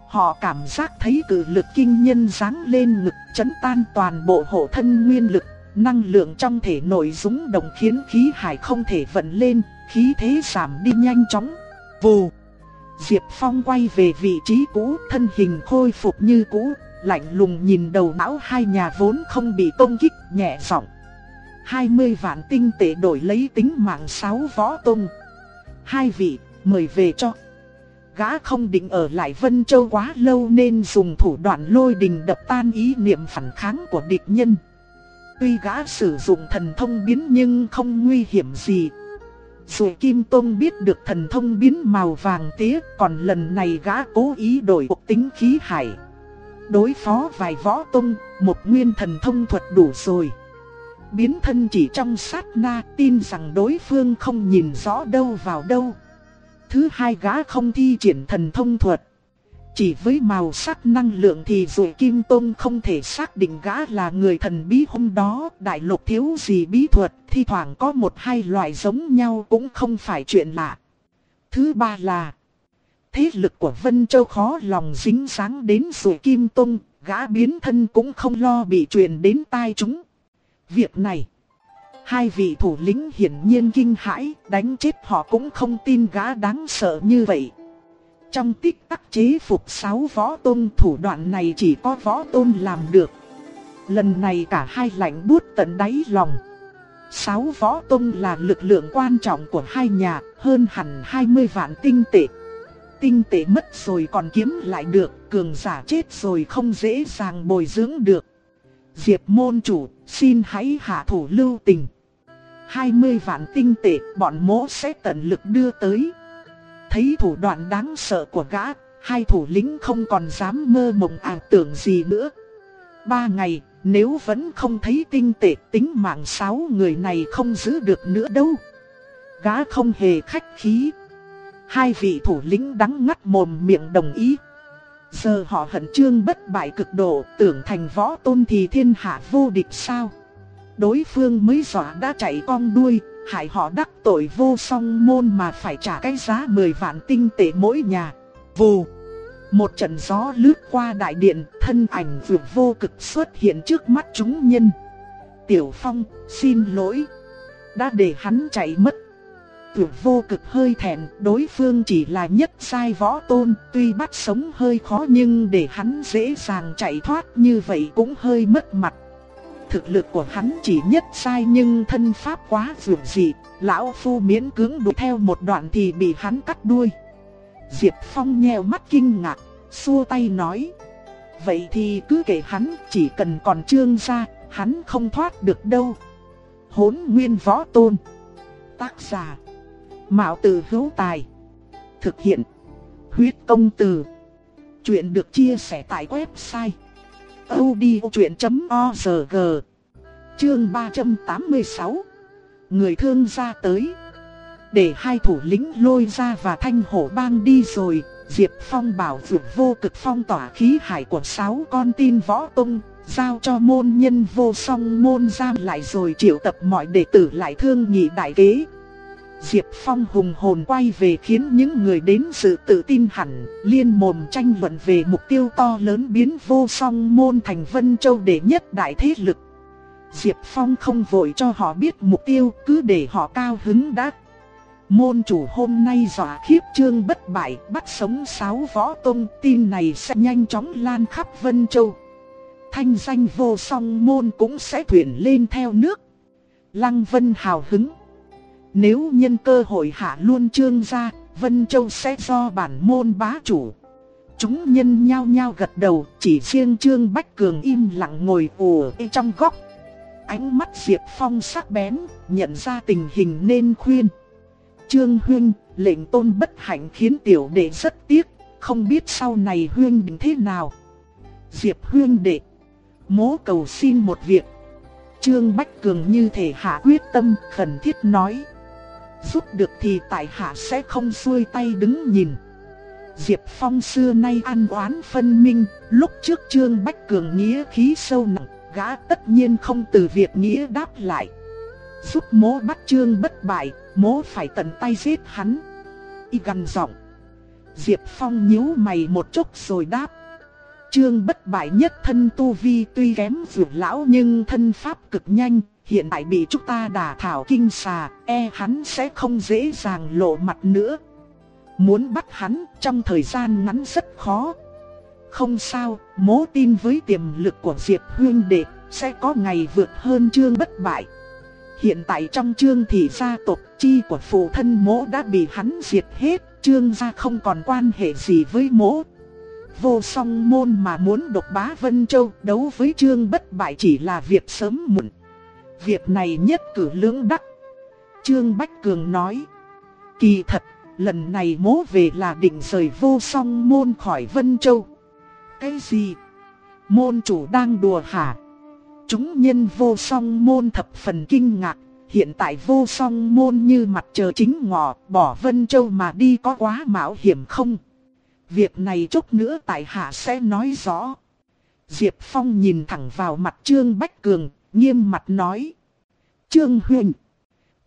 Speaker 1: Họ cảm giác thấy cự lực kinh nhân giáng lên ngực chấn tan toàn bộ hộ thân nguyên lực, năng lượng trong thể nội dũng động khiến khí hải không thể vận lên, khí thế giảm đi nhanh chóng. Vù! Diệp Phong quay về vị trí cũ, thân hình khôi phục như cũ, lạnh lùng nhìn đầu não hai nhà vốn không bị công kích, nhẹ giọng. 20 vạn tinh tệ đổi lấy tính mạng sáu võ tông. Hai vị, mời về cho. Gã không định ở lại Vân Châu quá lâu nên dùng thủ đoạn lôi đình đập tan ý niệm phản kháng của địch nhân. Tuy gã sử dụng thần thông biến nhưng không nguy hiểm gì. Dù Kim Tông biết được thần thông biến màu vàng tía, còn lần này gã cố ý đổi cuộc tính khí hải. Đối phó vài võ tông, một nguyên thần thông thuật đủ rồi biến thân chỉ trong sát na tin rằng đối phương không nhìn rõ đâu vào đâu. Thứ hai gã không thi triển thần thông thuật. Chỉ với màu sắc năng lượng thì dù Kim Tông không thể xác định gã là người thần bí hôm đó. Đại lục thiếu gì bí thuật, thi thoảng có một hai loại giống nhau cũng không phải chuyện lạ. Thứ ba là, thế lực của Vân Châu khó lòng dính sáng đến dù Kim Tông, gã biến thân cũng không lo bị truyền đến tai chúng. Việc này, hai vị thủ lĩnh hiển nhiên kinh hãi, đánh chết họ cũng không tin gã đáng sợ như vậy. Trong tích tắc chế phục sáu võ tôn thủ đoạn này chỉ có võ tôn làm được. Lần này cả hai lạnh buốt tận đáy lòng. Sáu võ tôn là lực lượng quan trọng của hai nhà, hơn hẳn 20 vạn tinh tệ. Tinh tệ mất rồi còn kiếm lại được, cường giả chết rồi không dễ dàng bồi dưỡng được. Diệp môn chủ, xin hãy hạ thủ lưu tình. 20 vạn tinh tệ, bọn mỗ sẽ tận lực đưa tới. Thấy thủ đoạn đáng sợ của gã, hai thủ lĩnh không còn dám mơ mộng ảo tưởng gì nữa. Ba ngày, nếu vẫn không thấy tinh tệ tính mạng sáu người này không giữ được nữa đâu. Gã không hề khách khí. Hai vị thủ lĩnh đắng ngắt mồm miệng đồng ý. Giờ họ hận trương bất bại cực độ tưởng thành võ tôn thì thiên hạ vô địch sao. Đối phương mới dọa đã chạy con đuôi, hại họ đắc tội vô song môn mà phải trả cái giá 10 vạn tinh tệ mỗi nhà. Vù! Một trận gió lướt qua đại điện, thân ảnh vượt vô cực xuất hiện trước mắt chúng nhân. Tiểu Phong, xin lỗi. Đã để hắn chạy mất. Vượt vô cực hơi thẹn, đối phương chỉ là nhất sai võ tôn, tuy bắt sống hơi khó nhưng để hắn dễ dàng chạy thoát như vậy cũng hơi mất mặt. Thực lực của hắn chỉ nhất sai nhưng thân pháp quá dược dị, lão phu miễn cưỡng đuổi theo một đoạn thì bị hắn cắt đuôi. Diệp Phong nheo mắt kinh ngạc, xua tay nói. Vậy thì cứ kể hắn, chỉ cần còn trương ra, hắn không thoát được đâu. Hốn nguyên võ tôn. Tác giả. Mạo từ hữu tài. Thực hiện. Huyết công từ. Chuyện được chia sẻ tại website. odchuyện.org Chương 386 Người thương ra tới để hai thủ lĩnh lôi ra và thanh hổ bang đi rồi, Diệp Phong bảo vượt vô cực phong tỏa khí hải của sáu con tin võ tung, giao cho môn nhân vô song môn giam lại rồi triệu tập mọi đệ tử lại thương nhị đại kế. Diệp Phong hùng hồn quay về khiến những người đến sự tự tin hẳn, liên mồm tranh luận về mục tiêu to lớn biến vô song môn thành Vân Châu để nhất đại thế lực. Diệp Phong không vội cho họ biết mục tiêu, cứ để họ cao hứng đã Môn chủ hôm nay dọa khiếp trương bất bại bắt sống sáu võ tôn tin này sẽ nhanh chóng lan khắp Vân Châu. Thanh danh vô song môn cũng sẽ thuyền lên theo nước. Lăng Vân hào hứng. Nếu nhân cơ hội hạ luôn trương ra, Vân Châu sẽ do bản môn bá chủ. Chúng nhân nhao nhao gật đầu, chỉ riêng Trương Bách Cường im lặng ngồi ùa trong góc. Ánh mắt Diệp Phong sắc bén, nhận ra tình hình nên khuyên. Trương Huyên, lệnh tôn bất hạnh khiến tiểu đệ rất tiếc, không biết sau này Huyên định thế nào. Diệp Huyên đệ, mố cầu xin một việc. Trương Bách Cường như thể hạ quyết tâm khẩn thiết nói. Giúp được thì tại hạ sẽ không xuôi tay đứng nhìn. Diệp Phong xưa nay ăn oán phân minh, lúc trước Trương Bách Cường nghĩa khí sâu nặng, gã tất nhiên không từ việc nghĩa đáp lại. Giúp mố bắt Trương bất bại, Mố phải tận tay giết hắn. Y gần giọng. Diệp Phong nhíu mày một chút rồi đáp. Trương bất bại nhất thân tu vi tuy kém vượt lão nhưng thân pháp cực nhanh, hiện tại bị chúng ta đả thảo kinh xà, e hắn sẽ không dễ dàng lộ mặt nữa. Muốn bắt hắn trong thời gian ngắn rất khó. Không sao, mố tin với tiềm lực của Diệp Huyên Đệ, sẽ có ngày vượt hơn trương bất bại. Hiện tại trong trương thị gia tộc chi của phụ thân mỗ đã bị hắn diệt hết, trương gia không còn quan hệ gì với mỗ. Vô song môn mà muốn độc bá Vân Châu đấu với trương bất bại chỉ là việc sớm muộn. Việc này nhất cử lưỡng đắc. Trương Bách Cường nói. Kỳ thật, lần này mố về là định rời vô song môn khỏi Vân Châu. Cái gì? Môn chủ đang đùa hả? Chúng nhân vô song môn thập phần kinh ngạc, hiện tại vô song môn như mặt trời chính ngọ, bỏ Vân Châu mà đi có quá mạo hiểm không? Việc này chút nữa tại hạ sẽ nói rõ. Diệp Phong nhìn thẳng vào mặt Trương Bách Cường, nghiêm mặt nói. Trương Huyền,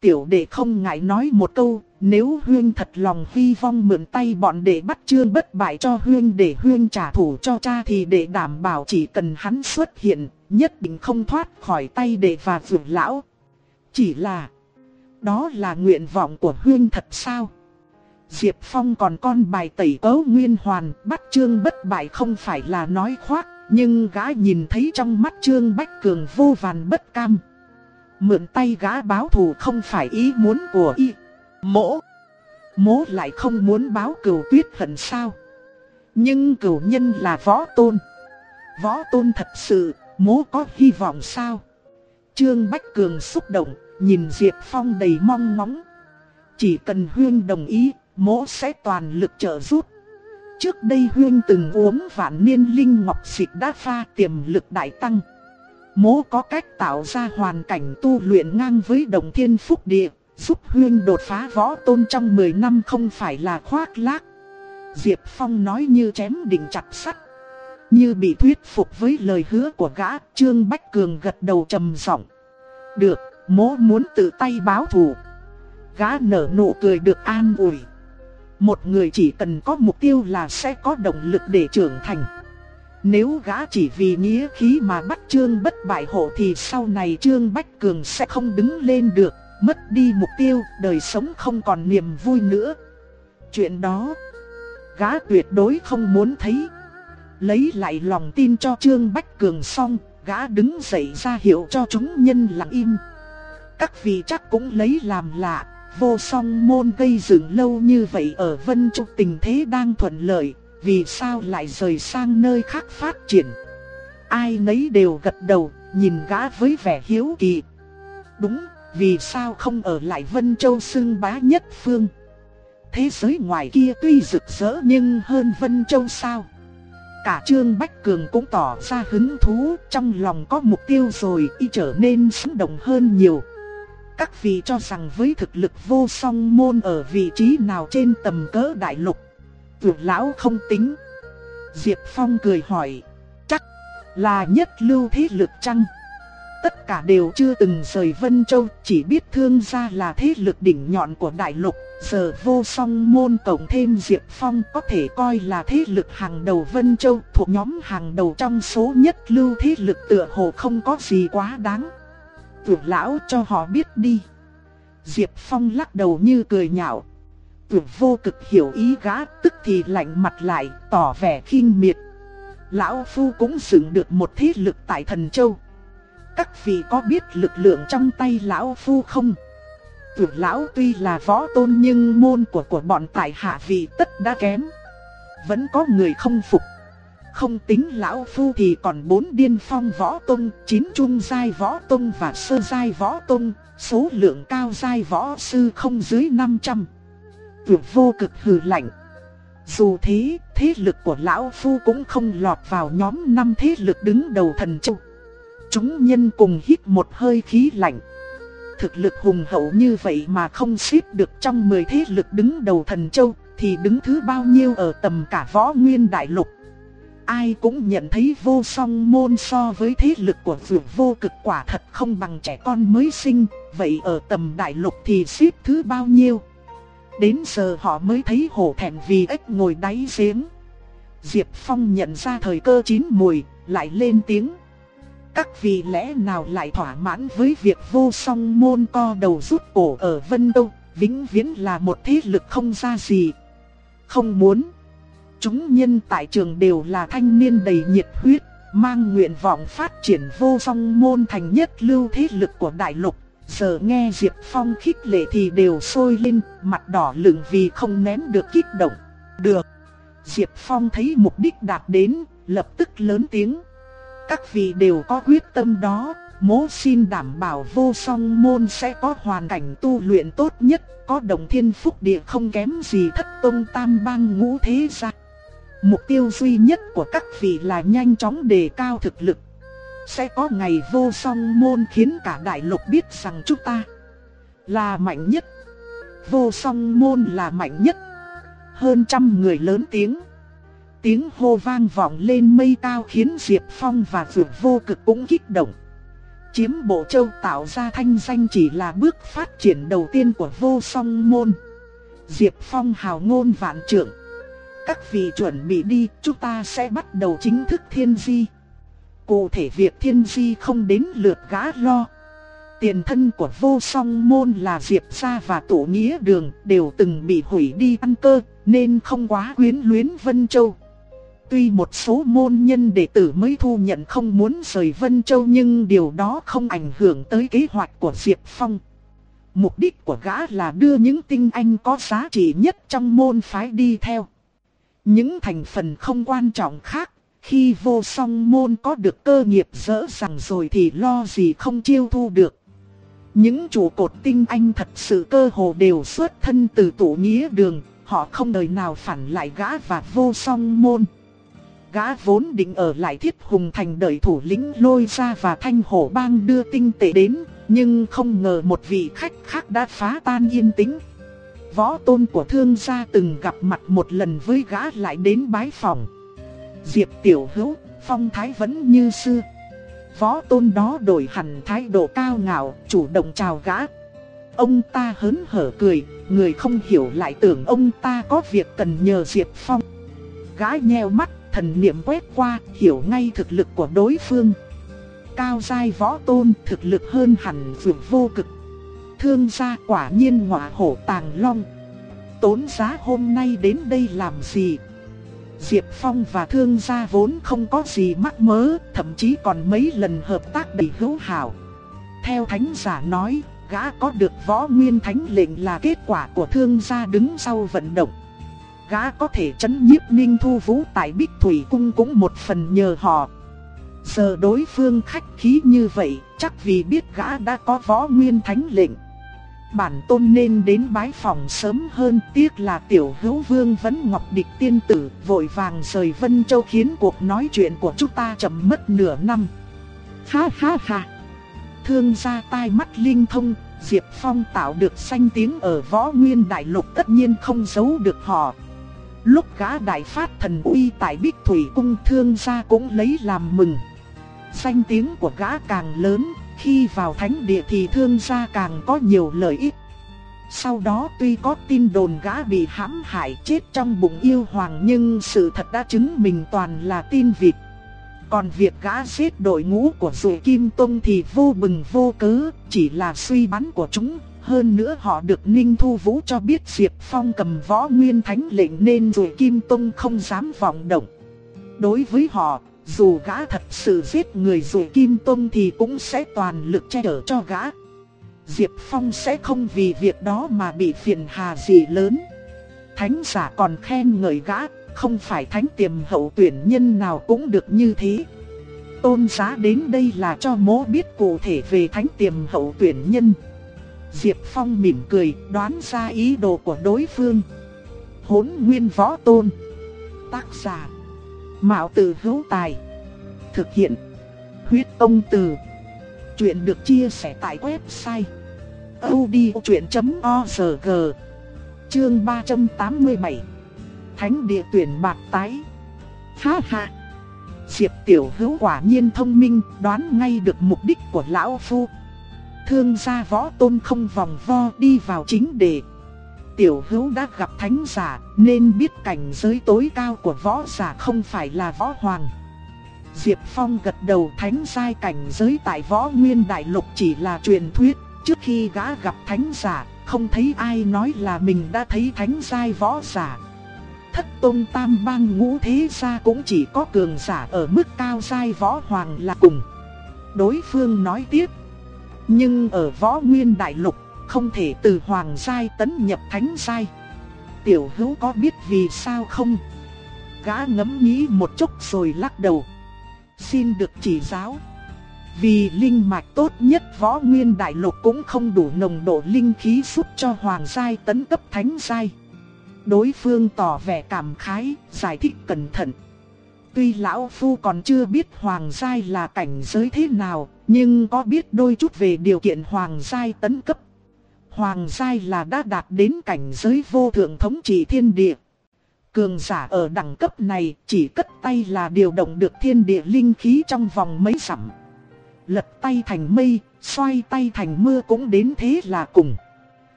Speaker 1: tiểu đệ không ngại nói một câu, nếu Huyên thật lòng hy vong mượn tay bọn đệ bắt trương bất bại cho Huyên để Huyên trả thù cho cha thì để đảm bảo chỉ cần hắn xuất hiện, nhất định không thoát khỏi tay đệ và vượt lão. Chỉ là, đó là nguyện vọng của Huyên thật sao? Diệp Phong còn con bài tẩy cấu nguyên hoàn, bắt trương bất bại không phải là nói khoác, nhưng gã nhìn thấy trong mắt trương bách cường vô vàn bất cam. Mượn tay gã báo thù không phải ý muốn của y. Mỗ. Mỗ lại không muốn báo cửu tuyết hận sao. Nhưng cửu nhân là võ tôn. Võ tôn thật sự, mỗ có hy vọng sao? Trương Bách Cường xúc động, nhìn Diệp Phong đầy mong ngóng. Chỉ cần Huyên đồng ý, mỗ sẽ toàn lực trợ giúp. Trước đây Huyên từng uống vạn niên linh ngọc xịt đã pha tiềm lực đại tăng. Mỗ có cách tạo ra hoàn cảnh tu luyện ngang với đồng thiên phúc địa, giúp Huyên đột phá võ tôn trong 10 năm không phải là khoác lác. Diệp Phong nói như chém đỉnh chặt sắt. Như bị thuyết phục với lời hứa của gã, Trương Bách Cường gật đầu trầm giọng. Được, mỗ muốn tự tay báo thù. Gã nở nụ cười được an ủi. Một người chỉ cần có mục tiêu là sẽ có động lực để trưởng thành. Nếu gã chỉ vì nghĩa khí mà bắt Trương bất bại hộ thì sau này Trương Bách Cường sẽ không đứng lên được, mất đi mục tiêu, đời sống không còn niềm vui nữa. Chuyện đó, gã tuyệt đối không muốn thấy. Lấy lại lòng tin cho Trương Bách Cường xong, gã đứng dậy ra hiệu cho chúng nhân lặng im. Các vị chắc cũng lấy làm lạ, vô song môn gây dựng lâu như vậy ở Vân Trúc tình thế đang thuận lợi, vì sao lại rời sang nơi khác phát triển. Ai nấy đều gật đầu, nhìn gã với vẻ hiếu kỳ. Đúng, vì sao không ở lại Vân Châu xưng bá nhất phương. Thế giới ngoài kia tuy rực rỡ nhưng hơn Vân Châu sao? Cả Trương Bách Cường cũng tỏ ra hứng thú, trong lòng có mục tiêu rồi, y trở nên sống động hơn nhiều. Các vị cho rằng với thực lực vô song môn ở vị trí nào trên tầm cỡ đại lục, Tưởng lão không tính. Diệp Phong cười hỏi, chắc là nhất lưu thế lực chăng? Tất cả đều chưa từng rời Vân Châu, chỉ biết thương gia là thế lực đỉnh nhọn của đại lục. Giờ vô song môn cộng thêm Diệp Phong có thể coi là thế lực hàng đầu Vân Châu thuộc nhóm hàng đầu trong số nhất lưu thế lực tựa hồ không có gì quá đáng. Tưởng lão cho họ biết đi. Diệp Phong lắc đầu như cười nhạo. Tưởng vô cực hiểu ý gã, tức thì lạnh mặt lại, tỏ vẻ khinh miệt. Lão Phu cũng dựng được một thế lực tại Thần Châu. Các vị có biết lực lượng trong tay Lão Phu không? Tưởng Lão tuy là võ tôn nhưng môn của của bọn tại hạ vị tất đã kém. Vẫn có người không phục. Không tính Lão Phu thì còn bốn điên phong võ tôn, chín trung giai võ tôn và sơ giai võ tôn, số lượng cao giai võ sư không dưới 500. tuyệt vô cực hừ lạnh. Dù thế, thế lực của Lão Phu cũng không lọt vào nhóm năm thế lực đứng đầu thần châu. Chúng nhân cùng hít một hơi khí lạnh. Thực lực hùng hậu như vậy mà không xếp được trong 10 thế lực đứng đầu thần châu, thì đứng thứ bao nhiêu ở tầm cả võ nguyên đại lục. Ai cũng nhận thấy vô song môn so với thế lực của vượt vô cực quả thật không bằng trẻ con mới sinh, vậy ở tầm đại lục thì xếp thứ bao nhiêu. Đến giờ họ mới thấy hổ thẹn vì ếch ngồi đáy giếng. Diệp Phong nhận ra thời cơ chín mùi, lại lên tiếng. Các vị lẽ nào lại thỏa mãn với việc vô song môn co đầu rút cổ ở Vân đông vĩnh viễn là một thế lực không ra gì. Không muốn. Chúng nhân tại trường đều là thanh niên đầy nhiệt huyết, mang nguyện vọng phát triển vô song môn thành nhất lưu thế lực của đại lục. Giờ nghe Diệp Phong khích lệ thì đều sôi lên, mặt đỏ lửng vì không nén được kích động. Được. Diệp Phong thấy mục đích đạt đến, lập tức lớn tiếng. Các vị đều có quyết tâm đó, mố xin đảm bảo vô song môn sẽ có hoàn cảnh tu luyện tốt nhất, có đồng thiên phúc địa không kém gì thất tông tam bang ngũ thế gia. Mục tiêu duy nhất của các vị là nhanh chóng đề cao thực lực. Sẽ có ngày vô song môn khiến cả đại lục biết rằng chúng ta là mạnh nhất. Vô song môn là mạnh nhất. Hơn trăm người lớn tiếng. Tiếng hô vang vọng lên mây cao khiến Diệp Phong và Dược vô cực cũng kích động. chiếm bộ châu tạo ra thanh danh chỉ là bước phát triển đầu tiên của vô song môn. Diệp Phong hào ngôn vạn trưởng. Các vị chuẩn bị đi, chúng ta sẽ bắt đầu chính thức thiên di. Cụ thể việc thiên di không đến lượt gã lo. Tiền thân của vô song môn là Diệp Gia và Tổ Nghĩa Đường đều từng bị hủy đi ăn cơ, nên không quá quyến luyến Vân Châu. Tuy một số môn nhân đệ tử mới thu nhận không muốn rời Vân Châu nhưng điều đó không ảnh hưởng tới kế hoạch của Diệp Phong. Mục đích của gã là đưa những tinh anh có giá trị nhất trong môn phái đi theo. Những thành phần không quan trọng khác, khi vô song môn có được cơ nghiệp dỡ dàng rồi thì lo gì không chiêu thu được. Những chủ cột tinh anh thật sự cơ hồ đều xuất thân từ tổ nghĩa đường, họ không đời nào phản lại gã và vô song môn. Gã vốn định ở lại thiết hùng thành đợi thủ lĩnh lôi ra và thanh hổ bang đưa tinh tệ đến, nhưng không ngờ một vị khách khác đã phá tan yên tĩnh. Võ tôn của thương gia từng gặp mặt một lần với gã lại đến bái phòng. Diệp tiểu hữu, phong thái vẫn như xưa. Võ tôn đó đổi hẳn thái độ cao ngạo, chủ động chào gã. Ông ta hớn hở cười, người không hiểu lại tưởng ông ta có việc cần nhờ Diệp Phong. Gã nheo mắt, thần niệm quét qua, hiểu ngay thực lực của đối phương. Cao giai võ tôn, thực lực hơn hẳn vượt vô cực. Thương gia quả nhiên ngọa hổ tàng long. Tốn giá hôm nay đến đây làm gì? Diệp Phong và thương gia vốn không có gì mắc mớ, thậm chí còn mấy lần hợp tác đầy hữu hảo. Theo thánh giả nói, gã có được võ nguyên thánh lệnh là kết quả của thương gia đứng sau vận động. Gã có thể chấn nhiếp ninh thu vũ tại Bích Thủy Cung cũng một phần nhờ họ. Giờ đối phương khách khí như vậy, chắc vì biết gã đã có võ nguyên thánh lệnh. Bản tôn nên đến bái phòng sớm hơn tiếc là tiểu hữu vương vẫn ngọc địch tiên tử vội vàng rời Vân Châu khiến cuộc nói chuyện của chúng ta chậm mất nửa năm. Ha ha ha! Thương gia tai mắt linh thông, Diệp Phong tạo được danh tiếng ở võ nguyên đại lục tất nhiên không giấu được họ. Lúc gã đại phát thần uy tại Bích Thủy Cung thương gia cũng lấy làm mừng. Danh tiếng của gã càng lớn, khi vào thánh địa thì thương gia càng có nhiều lợi ích. Sau đó tuy có tin đồn gã bị hãm hại chết trong bụng yêu hoàng nhưng sự thật đã chứng minh toàn là tin vịt. Còn việc gã giết đội ngũ của Dụ Kim Tông thì vô bừng vô cớ, chỉ là suy bắn của chúng. Hơn nữa họ được Ninh Thu Vũ cho biết Diệp Phong cầm võ nguyên thánh lệnh nên Dụ Kim Tông không dám vọng động. Đối với họ, dù gã thật sự giết người rồi Kim Tông thì cũng sẽ toàn lực che chở cho gã. Diệp Phong sẽ không vì việc đó mà bị phiền hà gì lớn. Thánh giả còn khen ngợi gã, không phải thánh tiềm hậu tuyển nhân nào cũng được như thế. Tôn giá đến đây là cho mố biết cụ thể về thánh tiềm hậu tuyển nhân. Diệp Phong mỉm cười đoán ra ý đồ của đối phương. Hốn nguyên võ tôn. Tác giả Mạo tử hữu tài. Thực hiện. Huyết công từ. Chuyện được chia sẻ tại website. odchuyện.org Chương 387 Thánh địa tuyển bạc tái. Ha ha. Diệp tiểu hữu quả nhiên thông minh, đoán ngay được mục đích của lão phu. Thương gia võ tôn không vòng vo đi vào chính đề tiểu hữu đã gặp thánh giả, nên biết cảnh giới tối cao của võ giả không phải là võ hoàng. Diệp Phong gật đầu thánh giai cảnh giới tại võ nguyên đại lục chỉ là truyền thuyết, trước khi gã gặp thánh giả, không thấy ai nói là mình đã thấy thánh giai võ giả. Thất tôn tam bang ngũ thế gia cũng chỉ có cường giả ở mức cao giai võ hoàng là cùng. Đối phương nói tiếp. Nhưng ở võ nguyên đại lục không thể từ hoàng giai tấn nhập thánh giai. Tiểu hữu có biết vì sao không? Gã ngẫm nghĩ một chút rồi lắc đầu. Xin được chỉ giáo. Vì linh mạch tốt nhất võ nguyên đại lục cũng không đủ nồng độ linh khí giúp cho hoàng giai tấn cấp thánh giai. Đối phương tỏ vẻ cảm khái, giải thích cẩn thận. Tuy lão phu còn chưa biết hoàng giai là cảnh giới thế nào, nhưng có biết đôi chút về điều kiện hoàng giai tấn cấp. Hoàng giai là đã đạt đến cảnh giới vô thượng thống trị thiên địa. Cường giả ở đẳng cấp này chỉ cất tay là điều động được thiên địa linh khí trong vòng mấy sẵm. lật tay thành mây, xoay tay thành mưa cũng đến thế là cùng.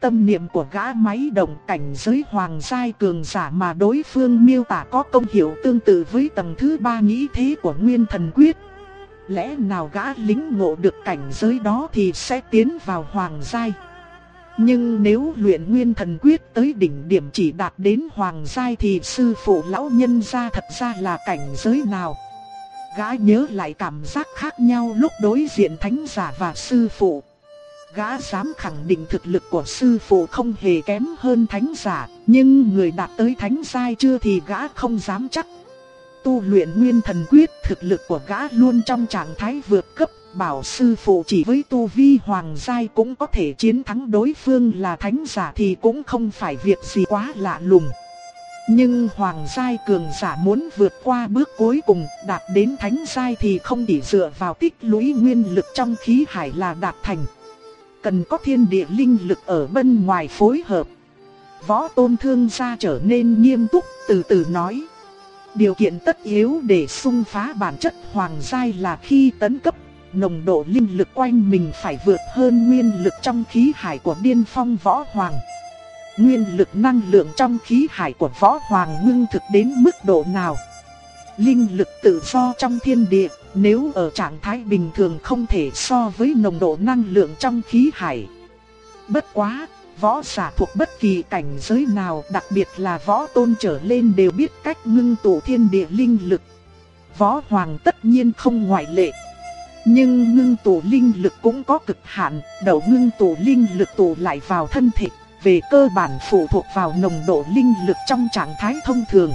Speaker 1: Tâm niệm của gã máy động cảnh giới hoàng giai cường giả mà đối phương miêu tả có công hiệu tương tự với tầng thứ ba nghĩ thế của nguyên thần quyết. Lẽ nào gã lính ngộ được cảnh giới đó thì sẽ tiến vào hoàng giai. Nhưng nếu luyện nguyên thần quyết tới đỉnh điểm chỉ đạt đến hoàng giai thì sư phụ lão nhân ra thật ra là cảnh giới nào? Gã nhớ lại cảm giác khác nhau lúc đối diện thánh giả và sư phụ. Gã dám khẳng định thực lực của sư phụ không hề kém hơn thánh giả, nhưng người đạt tới thánh giai chưa thì gã không dám chắc. Tu luyện nguyên thần quyết thực lực của gã luôn trong trạng thái vượt cấp, bảo sư phụ chỉ với tu vi hoàng giai cũng có thể chiến thắng đối phương là thánh giả thì cũng không phải việc gì quá lạ lùng. Nhưng hoàng giai cường giả muốn vượt qua bước cuối cùng đạt đến thánh giai thì không chỉ dựa vào tích lũy nguyên lực trong khí hải là đạt thành. Cần có thiên địa linh lực ở bên ngoài phối hợp. Võ tôn thương gia trở nên nghiêm túc từ từ nói. Điều kiện tất yếu để xung phá bản chất hoàng giai là khi tấn cấp, nồng độ linh lực quanh mình phải vượt hơn nguyên lực trong khí hải của điên phong võ hoàng. Nguyên lực năng lượng trong khí hải của võ hoàng ngưng thực đến mức độ nào? Linh lực tự do trong thiên địa, nếu ở trạng thái bình thường không thể so với nồng độ năng lượng trong khí hải. Bất quá, võ giả thuộc bất kỳ cảnh giới nào, đặc biệt là võ tôn trở lên đều biết cách ngưng tụ thiên địa linh lực. Võ hoàng tất nhiên không ngoại lệ. Nhưng ngưng tụ linh lực cũng có cực hạn, đầu ngưng tụ linh lực tụ lại vào thân thể, về cơ bản phụ thuộc vào nồng độ linh lực trong trạng thái thông thường.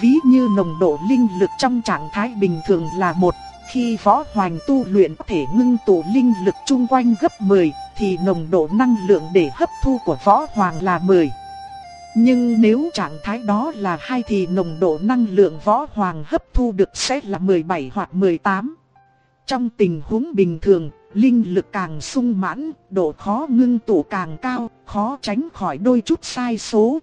Speaker 1: Ví như nồng độ linh lực trong trạng thái bình thường là một, khi võ hoàng tu luyện có thể ngưng tụ linh lực chung quanh gấp 10, thì nồng độ năng lượng để hấp thu của võ hoàng là 10. Nhưng nếu trạng thái đó là hai thì nồng độ năng lượng võ hoàng hấp thu được sẽ là 17 hoặc 18. Trong tình huống bình thường, linh lực càng sung mãn, độ khó ngưng tụ càng cao, khó tránh khỏi đôi chút sai số.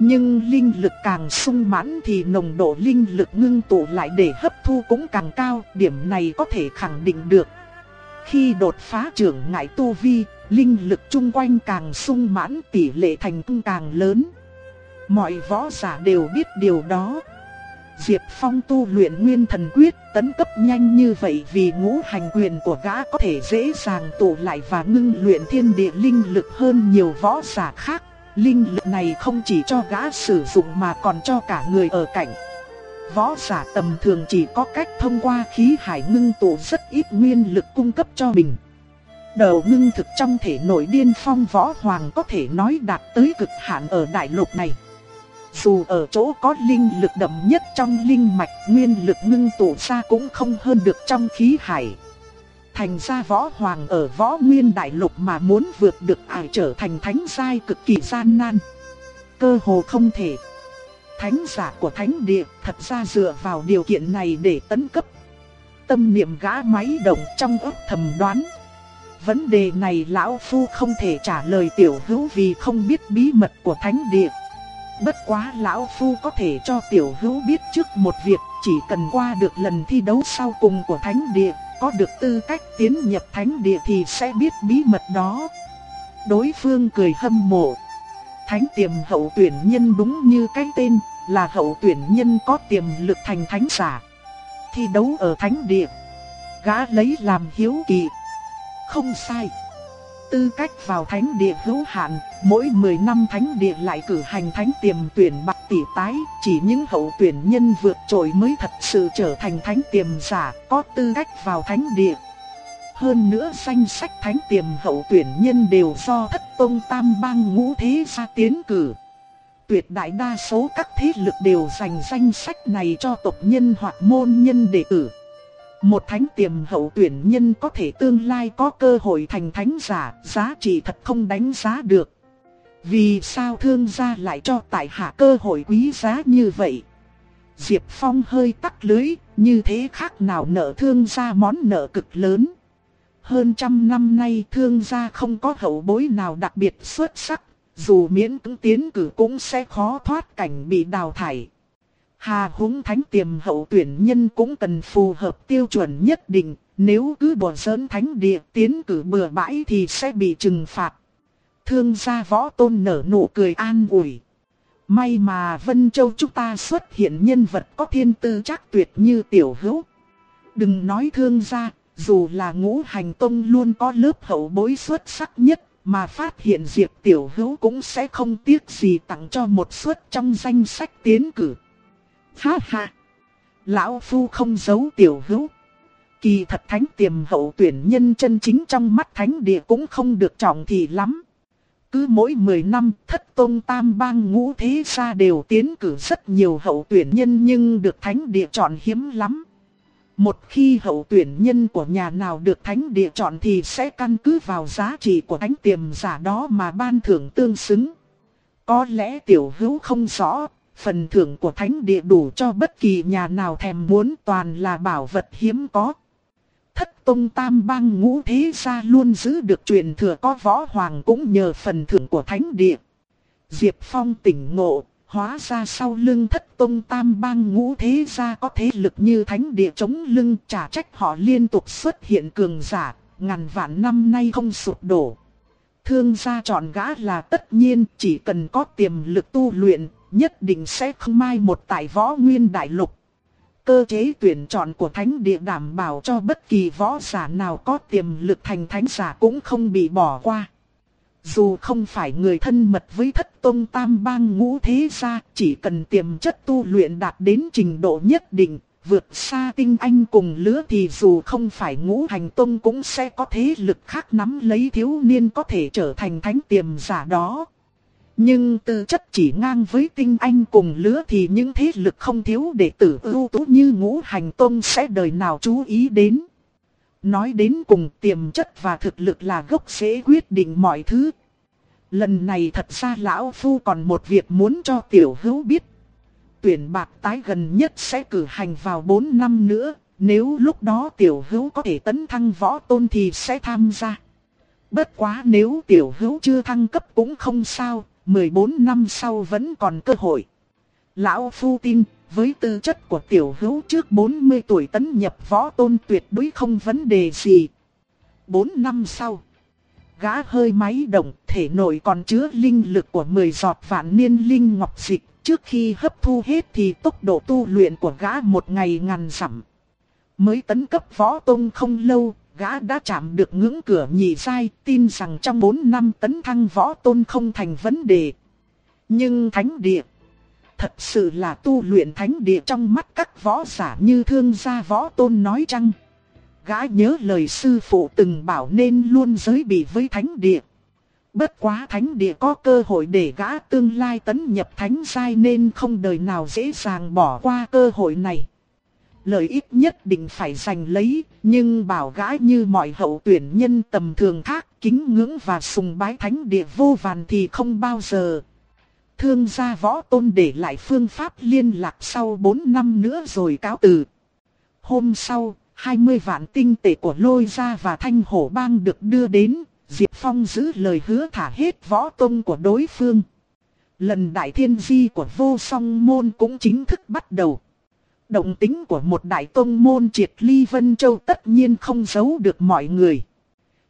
Speaker 1: Nhưng linh lực càng sung mãn thì nồng độ linh lực ngưng tụ lại để hấp thu cũng càng cao, điểm này có thể khẳng định được. Khi đột phá trưởng ngại tu vi, linh lực chung quanh càng sung mãn tỷ lệ thành công càng lớn. Mọi võ giả đều biết điều đó. Diệp Phong tu luyện nguyên thần quyết, tấn cấp nhanh như vậy vì ngũ hành quyền của gã có thể dễ dàng tụ lại và ngưng luyện thiên địa linh lực hơn nhiều võ giả khác. Linh lực này không chỉ cho gã sử dụng mà còn cho cả người ở cạnh. Võ giả tầm thường chỉ có cách thông qua khí hải ngưng tụ rất ít nguyên lực cung cấp cho mình. Đầu ngưng thực trong thể nội điên phong võ hoàng có thể nói đạt tới cực hạn ở đại lục này. Dù ở chỗ có linh lực đậm nhất trong linh mạch, nguyên lực ngưng tụ ra cũng không hơn được trong khí hải. Thành ra võ hoàng ở võ nguyên đại lục mà muốn vượt được ải trở thành thánh giai cực kỳ gian nan. Cơ hồ không thể. Thánh giả của thánh địa thật ra dựa vào điều kiện này để tấn cấp. Tâm niệm gã máy động trong ấp thầm đoán. Vấn đề này lão phu không thể trả lời tiểu hữu vì không biết bí mật của thánh địa. Bất quá lão phu có thể cho tiểu hữu biết trước một việc, chỉ cần qua được lần thi đấu sau cùng của thánh địa, có được tư cách tiến nhập thánh địa thì sẽ biết bí mật đó. Đối phương cười hâm mộ. Thánh tiềm hậu tuyển nhân đúng như cái tên, là hậu tuyển nhân có tiềm lực thành thánh giả. Thi đấu ở thánh địa. Gã lấy làm hiếu kỳ. Không sai. Tư cách vào thánh địa hữu hạn, mỗi 10 năm thánh địa lại cử hành thánh tiềm tuyển bạc tỷ tái, chỉ những hậu tuyển nhân vượt trội mới thật sự trở thành thánh tiềm giả, có tư cách vào thánh địa. Hơn nữa danh sách thánh tiềm hậu tuyển nhân đều do thất tôn tam bang ngũ thế gia tiến cử. Tuyệt đại đa số các thế lực đều dành danh sách này cho tộc nhân hoặc môn nhân đệ tử. Một thánh tiềm hậu tuyển nhân có thể tương lai có cơ hội thành thánh giả, giá trị thật không đánh giá được. Vì sao thương gia lại cho tại hạ cơ hội quý giá như vậy? Diệp Phong hơi tắt lưới, như thế khác nào nợ thương gia món nợ cực lớn. Hơn trăm năm nay thương gia không có hậu bối nào đặc biệt xuất sắc, dù miễn cưỡng tiến cử cũng sẽ khó thoát cảnh bị đào thải. Hà húng thánh tiềm hậu tuyển nhân cũng cần phù hợp tiêu chuẩn nhất định, nếu cứ bỏ sớm thánh địa tiến cử bừa bãi thì sẽ bị trừng phạt. Thương gia võ tôn nở nụ cười an ủi. May mà Vân Châu chúng ta xuất hiện nhân vật có thiên tư chắc tuyệt như tiểu hữu. Đừng nói thương gia, dù là ngũ hành tông luôn có lớp hậu bối xuất sắc nhất, mà phát hiện Diệp Tiểu Hữu cũng sẽ không tiếc gì tặng cho một suất trong danh sách tiến cử. Ha ha! Lão Phu không giấu Tiểu Hữu. Kỳ thật thánh tiềm hậu tuyển nhân chân chính trong mắt thánh địa cũng không được trọng thì lắm. Cứ mỗi 10 năm thất tôn tam bang ngũ thế gia đều tiến cử rất nhiều hậu tuyển nhân nhưng được thánh địa chọn hiếm lắm. Một khi hậu tuyển nhân của nhà nào được thánh địa chọn thì sẽ căn cứ vào giá trị của thánh tiềm giả đó mà ban thưởng tương xứng. Có lẽ tiểu hữu không rõ, phần thưởng của thánh địa đủ cho bất kỳ nhà nào thèm muốn toàn là bảo vật hiếm có. Thất Tông Tam Bang ngũ thế gia luôn giữ được truyền thừa có võ hoàng cũng nhờ phần thưởng của thánh địa. Diệp Phong tỉnh ngộ, hóa ra sau lưng thất tông tam bang ngũ thế gia có thế lực như thánh địa chống lưng trả trách họ liên tục xuất hiện cường giả, ngàn vạn năm nay không sụp đổ. Thương gia chọn gã là tất nhiên chỉ cần có tiềm lực tu luyện, nhất định sẽ không mai một tại võ nguyên đại lục. Cơ chế tuyển chọn của thánh địa đảm bảo cho bất kỳ võ giả nào có tiềm lực thành thánh giả cũng không bị bỏ qua. Dù không phải người thân mật với thất tôn tam bang ngũ thế gia, chỉ cần tiềm chất tu luyện đạt đến trình độ nhất định, vượt xa tinh anh cùng lứa thì dù không phải ngũ hành tôn cũng sẽ có thế lực khác nắm lấy thiếu niên có thể trở thành thánh tiềm giả đó. Nhưng tư chất chỉ ngang với tinh anh cùng lứa thì những thế lực không thiếu đệ tử ưu tú như ngũ hành tôn sẽ đời nào chú ý đến. Nói đến cùng tiềm chất và thực lực là gốc rễ quyết định mọi thứ. Lần này thật ra lão phu còn một việc muốn cho tiểu hữu biết. Tuyển bạc tái gần nhất sẽ cử hành vào 4 năm nữa. Nếu lúc đó tiểu hữu có thể tấn thăng võ tôn thì sẽ tham gia. Bất quá nếu tiểu hữu chưa thăng cấp cũng không sao, 14 năm sau vẫn còn cơ hội. Lão Phu tin, với tư chất của tiểu hữu trước 40 tuổi tấn nhập võ tôn tuyệt đối không vấn đề gì. 4 năm sau, gã hơi máy động, thể nội còn chứa linh lực của 10 giọt vạn niên linh ngọc dịch. Trước khi hấp thu hết thì tốc độ tu luyện của gã một ngày ngàn dặm. Mới tấn cấp võ tôn không lâu, gã đã chạm được ngưỡng cửa nhị sai, tin rằng trong 4 năm tấn thăng võ tôn không thành vấn đề. Nhưng thánh địa Thật sự là tu luyện thánh địa trong mắt các võ giả như thương gia võ tôn nói chăng? Gã nhớ lời sư phụ từng bảo nên luôn giới bị với thánh địa. Bất quá thánh địa có cơ hội để gã tương lai tấn nhập thánh sai nên không đời nào dễ dàng bỏ qua cơ hội này. Lợi ích nhất định phải giành lấy, nhưng bảo gã như mọi hậu tuyển nhân tầm thường khác kính ngưỡng và sùng bái thánh địa vô vàn thì không bao giờ. Thương gia võ tôn để lại phương pháp liên lạc sau 4 năm nữa rồi cáo từ. Hôm sau, 20 vạn tinh tệ của lôi gia và thanh hổ bang được đưa đến, Diệp Phong giữ lời hứa thả hết võ tôn của đối phương. Lần đại thiên di của vô song môn cũng chính thức bắt đầu. Động tính của một đại tôn môn triệt ly Vân Châu tất nhiên không giấu được mọi người.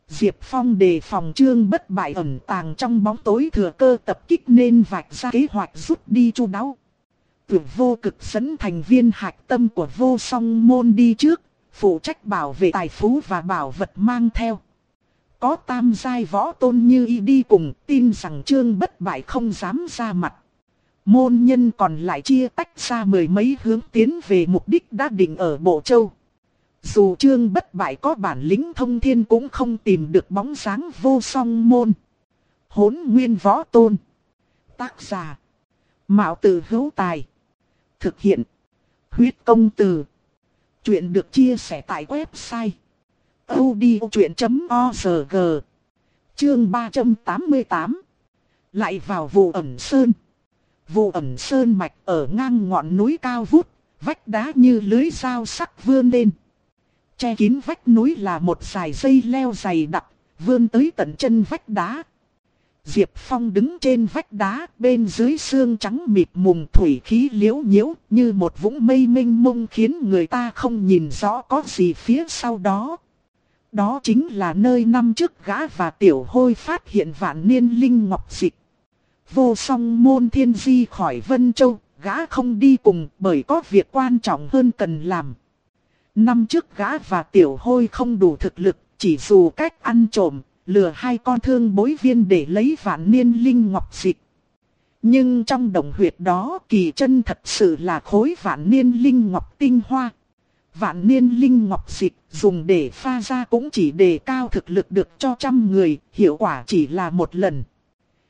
Speaker 1: Diệp Phong đề phòng trương bất bại ẩn tàng trong bóng tối thừa cơ tập kích nên vạch ra kế hoạch rút đi chu đáo. Tử vô cực dẫn thành viên hạch tâm của vô song môn đi trước, phụ trách bảo vệ tài phú và bảo vật mang theo. Có tam giai võ tôn như y đi cùng tin rằng trương bất bại không dám ra mặt. Môn nhân còn lại chia tách ra mười mấy hướng tiến về mục đích đã định ở Bộ Châu. Dù trương bất bại có bản lĩnh thông thiên cũng không tìm được bóng dáng vô song môn. Hốn nguyên võ tôn. Tác giả. Mạo tử hữu tài. Thực hiện. Huyết công từ. Chuyện được chia sẻ tại website. odchuyện.org Chương 388 Lại vào vụ ẩn sơn. Vụ ẩn sơn mạch ở ngang ngọn núi cao vút, vách đá như lưới dao sắc vươn lên. Che kín vách núi là một dải dây leo dày đặc, vươn tới tận chân vách đá. Diệp Phong đứng trên vách đá, bên dưới xương trắng mịt mùng thủy khí liễu nhiễu, như một vũng mây mênh mông khiến người ta không nhìn rõ có gì phía sau đó. Đó chính là nơi năm trước gã và tiểu hôi phát hiện vạn niên linh ngọc dịch. Vô song môn thiên di khỏi Vân Châu, gã không đi cùng bởi có việc quan trọng hơn cần làm. Năm trước gã và tiểu hôi không đủ thực lực, chỉ dù cách ăn trộm, lừa hai con thương bối viên để lấy vạn niên linh ngọc dịch. Nhưng trong đồng huyệt đó kỳ chân thật sự là khối vạn niên linh ngọc tinh hoa. Vạn niên linh ngọc dịch dùng để pha ra cũng chỉ để cao thực lực được cho trăm người, hiệu quả chỉ là một lần.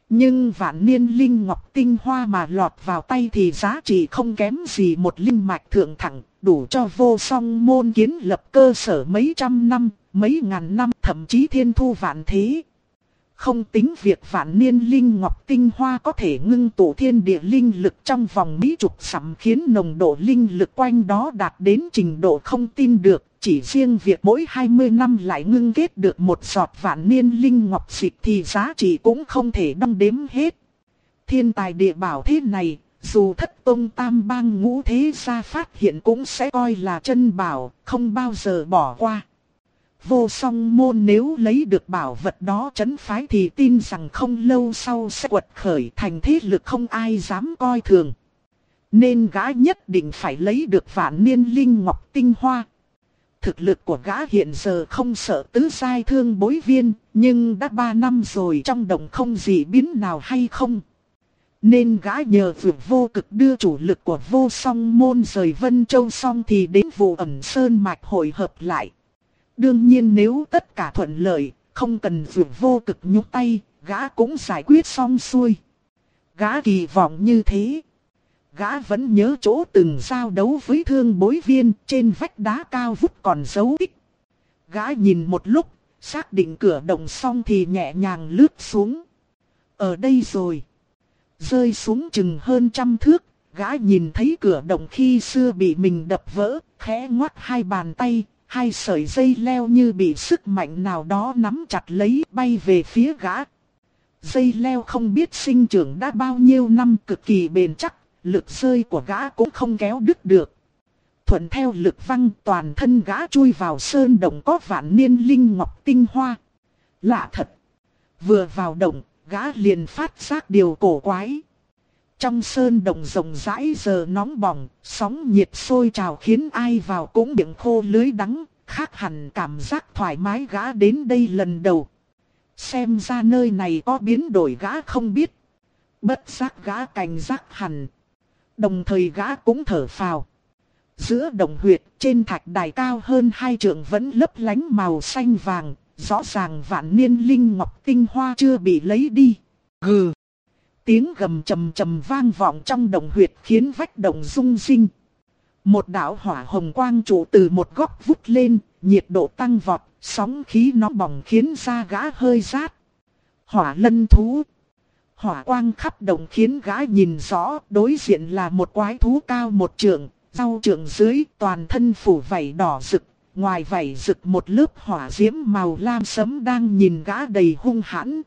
Speaker 1: Nhưng vạn niên linh ngọc tinh hoa mà lọt vào tay thì giá trị không kém gì một linh mạch thượng thẳng, đủ cho vô song môn kiến lập cơ sở mấy trăm năm, mấy ngàn năm, thậm chí thiên thu vạn thế. Không tính việc vạn niên linh ngọc tinh hoa có thể ngưng tụ thiên địa linh lực trong vòng mỹ trục sắm khiến nồng độ linh lực quanh đó đạt đến trình độ không tin được. Chỉ riêng việc mỗi 20 năm lại ngưng kết được một giọt vạn niên linh ngọc dịch thì giá trị cũng không thể đong đếm hết. Thiên tài địa bảo thế này, dù thất tông tam bang ngũ thế gia phát hiện cũng sẽ coi là chân bảo, không bao giờ bỏ qua. Vô song môn nếu lấy được bảo vật đó chấn phái thì tin rằng không lâu sau sẽ quật khởi thành thế lực không ai dám coi thường. Nên gã nhất định phải lấy được vạn niên linh ngọc tinh hoa. Thực lực của gã hiện giờ không sợ tứ sai thương bối viên, nhưng đã ba năm rồi trong đồng không gì biến nào hay không. Nên gã nhờ vượt vô cực đưa chủ lực của vô song môn rời Vân Châu xong thì đến vụ ẩn sơn mạch hội hợp lại. Đương nhiên nếu tất cả thuận lợi, không cần vượt vô cực nhúc tay, gã cũng giải quyết xong xuôi. Gã kỳ vọng như thế. Gã vẫn nhớ chỗ từng giao đấu với thương bối viên trên vách đá cao vút còn dấu tích. Gã nhìn một lúc, xác định cửa động xong thì nhẹ nhàng lướt xuống. Ở đây rồi. Rơi xuống chừng hơn trăm thước, gã nhìn thấy cửa động khi xưa bị mình đập vỡ, khẽ ngoắt hai bàn tay, hai sợi dây leo như bị sức mạnh nào đó nắm chặt lấy bay về phía gã. Dây leo không biết sinh trưởng đã bao nhiêu năm cực kỳ bền chắc, lực rơi của gã cũng không kéo đứt được. Thuận theo lực văng toàn thân gã chui vào sơn động có vạn niên linh ngọc tinh hoa. Lạ thật! Vừa vào động, gã liền phát giác điều cổ quái. Trong sơn động rộng rãi giờ nóng bỏng, sóng nhiệt sôi trào khiến ai vào cũng miệng khô lưới đắng, khác hẳn cảm giác thoải mái gã đến đây lần đầu. Xem ra nơi này có biến đổi gã không biết. Bất giác gã cảnh giác hẳn. Đồng thời gã cũng thở phào. Giữa đồng huyệt trên thạch đài cao hơn hai trượng vẫn lấp lánh màu xanh vàng, rõ ràng vạn niên linh ngọc tinh hoa chưa bị lấy đi. Gừ! Tiếng gầm trầm trầm vang vọng trong đồng huyệt khiến vách đồng rung rinh. Một đạo hỏa hồng quang trụ từ một góc vút lên, nhiệt độ tăng vọt, sóng khí nóng bỏng khiến da gã hơi rát. Hỏa lân thú. Hỏa quang khắp đồng khiến gã nhìn rõ, đối diện là một quái thú cao một trượng, rau trượng dưới toàn thân phủ vảy đỏ rực, ngoài vảy rực một lớp hỏa diễm màu lam sấm đang nhìn gã đầy hung hãn.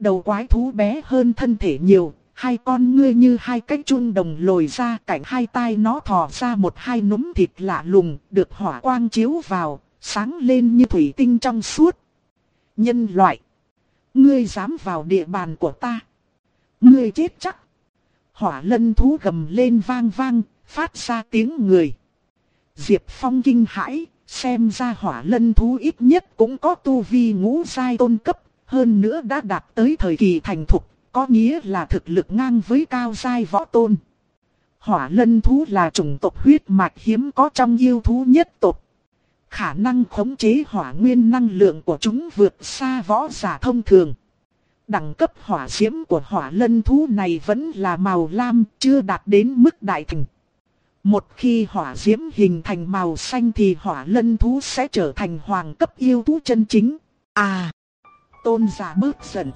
Speaker 1: Đầu quái thú bé hơn thân thể nhiều, hai con ngươi như hai cái chun đồng lồi ra cạnh hai tai nó thò ra một hai núm thịt lạ lùng, được hỏa quang chiếu vào, sáng lên như thủy tinh trong suốt. Nhân loại, ngươi dám vào địa bàn của ta, ngươi chết chắc. Hỏa lân thú gầm lên vang vang, phát ra tiếng người. Diệp Phong kinh hãi, xem ra hỏa lân thú ít nhất cũng có tu vi ngũ giai tôn cấp, hơn nữa đã đạt tới thời kỳ thành thục, có nghĩa là thực lực ngang với cao giai võ tôn. Hỏa lân thú là chủng tộc huyết mạch hiếm có trong yêu thú nhất tộc. Khả năng khống chế hỏa nguyên năng lượng của chúng vượt xa võ giả thông thường. Đẳng cấp hỏa diễm của hỏa lân thú này vẫn là màu lam, chưa đạt đến mức đại thành. Một khi hỏa diễm hình thành màu xanh thì hỏa lân thú sẽ trở thành hoàng cấp yêu thú chân chính. À, tôn giả bớt giận.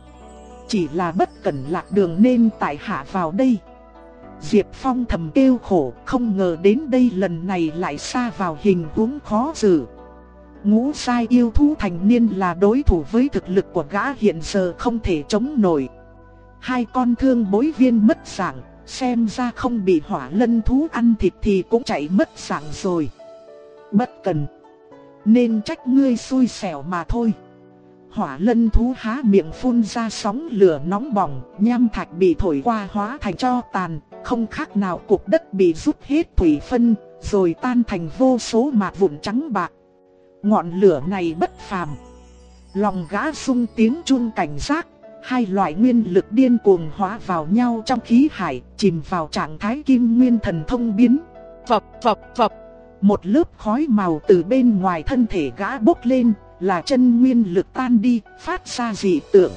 Speaker 1: Chỉ là bất cẩn lạc đường nên tại hạ vào đây. Diệp Phong thầm kêu khổ, không ngờ đến đây lần này lại xa vào hình huống khó xử. ngũ sai yêu thú thành niên là đối thủ với thực lực của gã hiện giờ không thể chống nổi. Hai con thương bối viên mất dạng, xem ra không bị hỏa lân thú ăn thịt thì cũng chạy mất dạng rồi. Bất cần, nên trách ngươi xui xẻo mà thôi. Hỏa lân thú há miệng phun ra sóng lửa nóng bỏng, nham thạch bị thổi qua hóa thành cho tàn, không khác nào cục đất bị rút hết thủy phân, rồi tan thành vô số mạt vụn trắng bạc. Ngọn lửa này bất phàm. Lòng gã sung tiếng chun cảnh giác, hai loại nguyên lực điên cuồng hóa vào nhau trong khí hải, chìm vào trạng thái kim nguyên thần thông biến. Phập phập phập, một lớp khói màu từ bên ngoài thân thể gã bốc lên, là chân nguyên lực tan đi, phát ra dị tượng.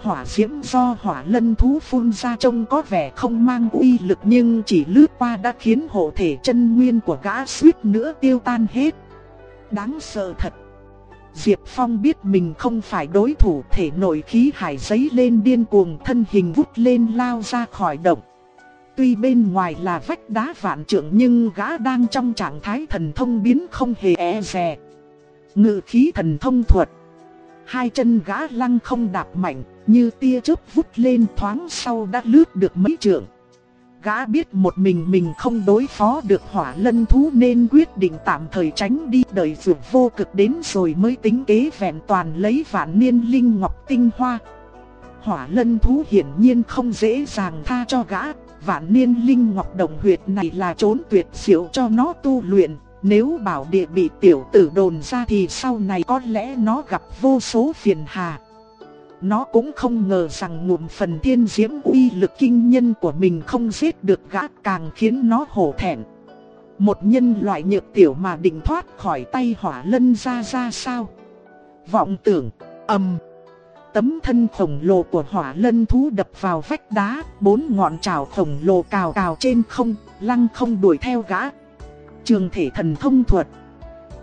Speaker 1: Hỏa diễm do hỏa lân thú phun ra trông có vẻ không mang uy lực nhưng chỉ lướt qua đã khiến hộ thể chân nguyên của gã suýt nữa tiêu tan hết. Đáng sợ thật. Diệp Phong biết mình không phải đối thủ thể nội khí hải giấy lên điên cuồng thân hình vút lên lao ra khỏi động. Tuy bên ngoài là vách đá vạn trượng nhưng gã đang trong trạng thái thần thông biến không hề e dè. Ngự khí thần thông thuật. Hai chân gã lăng không đạp mạnh, như tia chớp vút lên thoáng sau đã lướt được mấy trượng. Gã biết một mình mình không đối phó được hỏa lân thú nên quyết định tạm thời tránh đi đợi dược vô cực đến rồi mới tính kế vẹn toàn lấy vạn niên linh ngọc tinh hoa. Hỏa lân thú hiển nhiên không dễ dàng tha cho gã, vạn niên linh ngọc đồng huyệt này là trốn tuyệt diệu cho nó tu luyện. Nếu bảo địa bị tiểu tử đồn ra thì sau này có lẽ nó gặp vô số phiền hà. Nó cũng không ngờ rằng ngụm phần thiên diễm uy lực kinh nhân của mình không giết được gã càng khiến nó hổ thẹn. Một nhân loại nhược tiểu mà định thoát khỏi tay hỏa lân ra ra sao? Vọng tưởng, âm Tấm thân khổng lồ của hỏa lân thú đập vào vách đá, bốn ngọn trào khổng lồ cào cào trên không, lăng không đuổi theo gã. Trường thể thần thông thuật.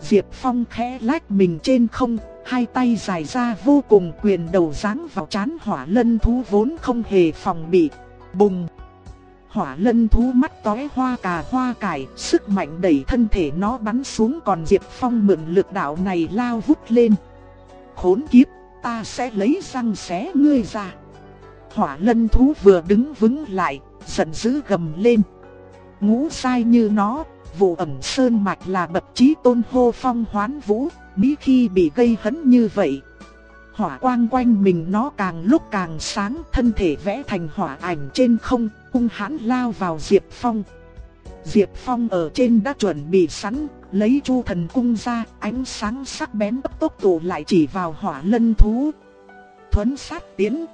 Speaker 1: Diệp Phong khẽ lách mình trên không, hai tay dài ra vô cùng quyền đầu giáng vào chán hỏa lân thú vốn không hề phòng bị. Bùng! Hỏa lân thú mắt tói hoa cà hoa cải, sức mạnh đẩy thân thể nó bắn xuống còn Diệp Phong mượn lực đạo này lao vút lên. Khốn kiếp, ta sẽ lấy răng xé ngươi ra. Hỏa lân thú vừa đứng vững lại, giận dữ gầm lên. Ngũ sai như nó, vụ ẩm sơn mạch là bậc trí tôn hô phong hoán vũ, Mỹ khi bị gây hấn như vậy. Hỏa quang quanh mình nó càng lúc càng sáng, thân thể vẽ thành hỏa ảnh trên không, hung hãn lao vào Diệp Phong. Diệp Phong ở trên đã chuẩn bị sẵn, lấy chu thần cung ra, ánh sáng sắc bén tốc tốc tụ lại chỉ vào hỏa lân thú. Thuấn sát tiến.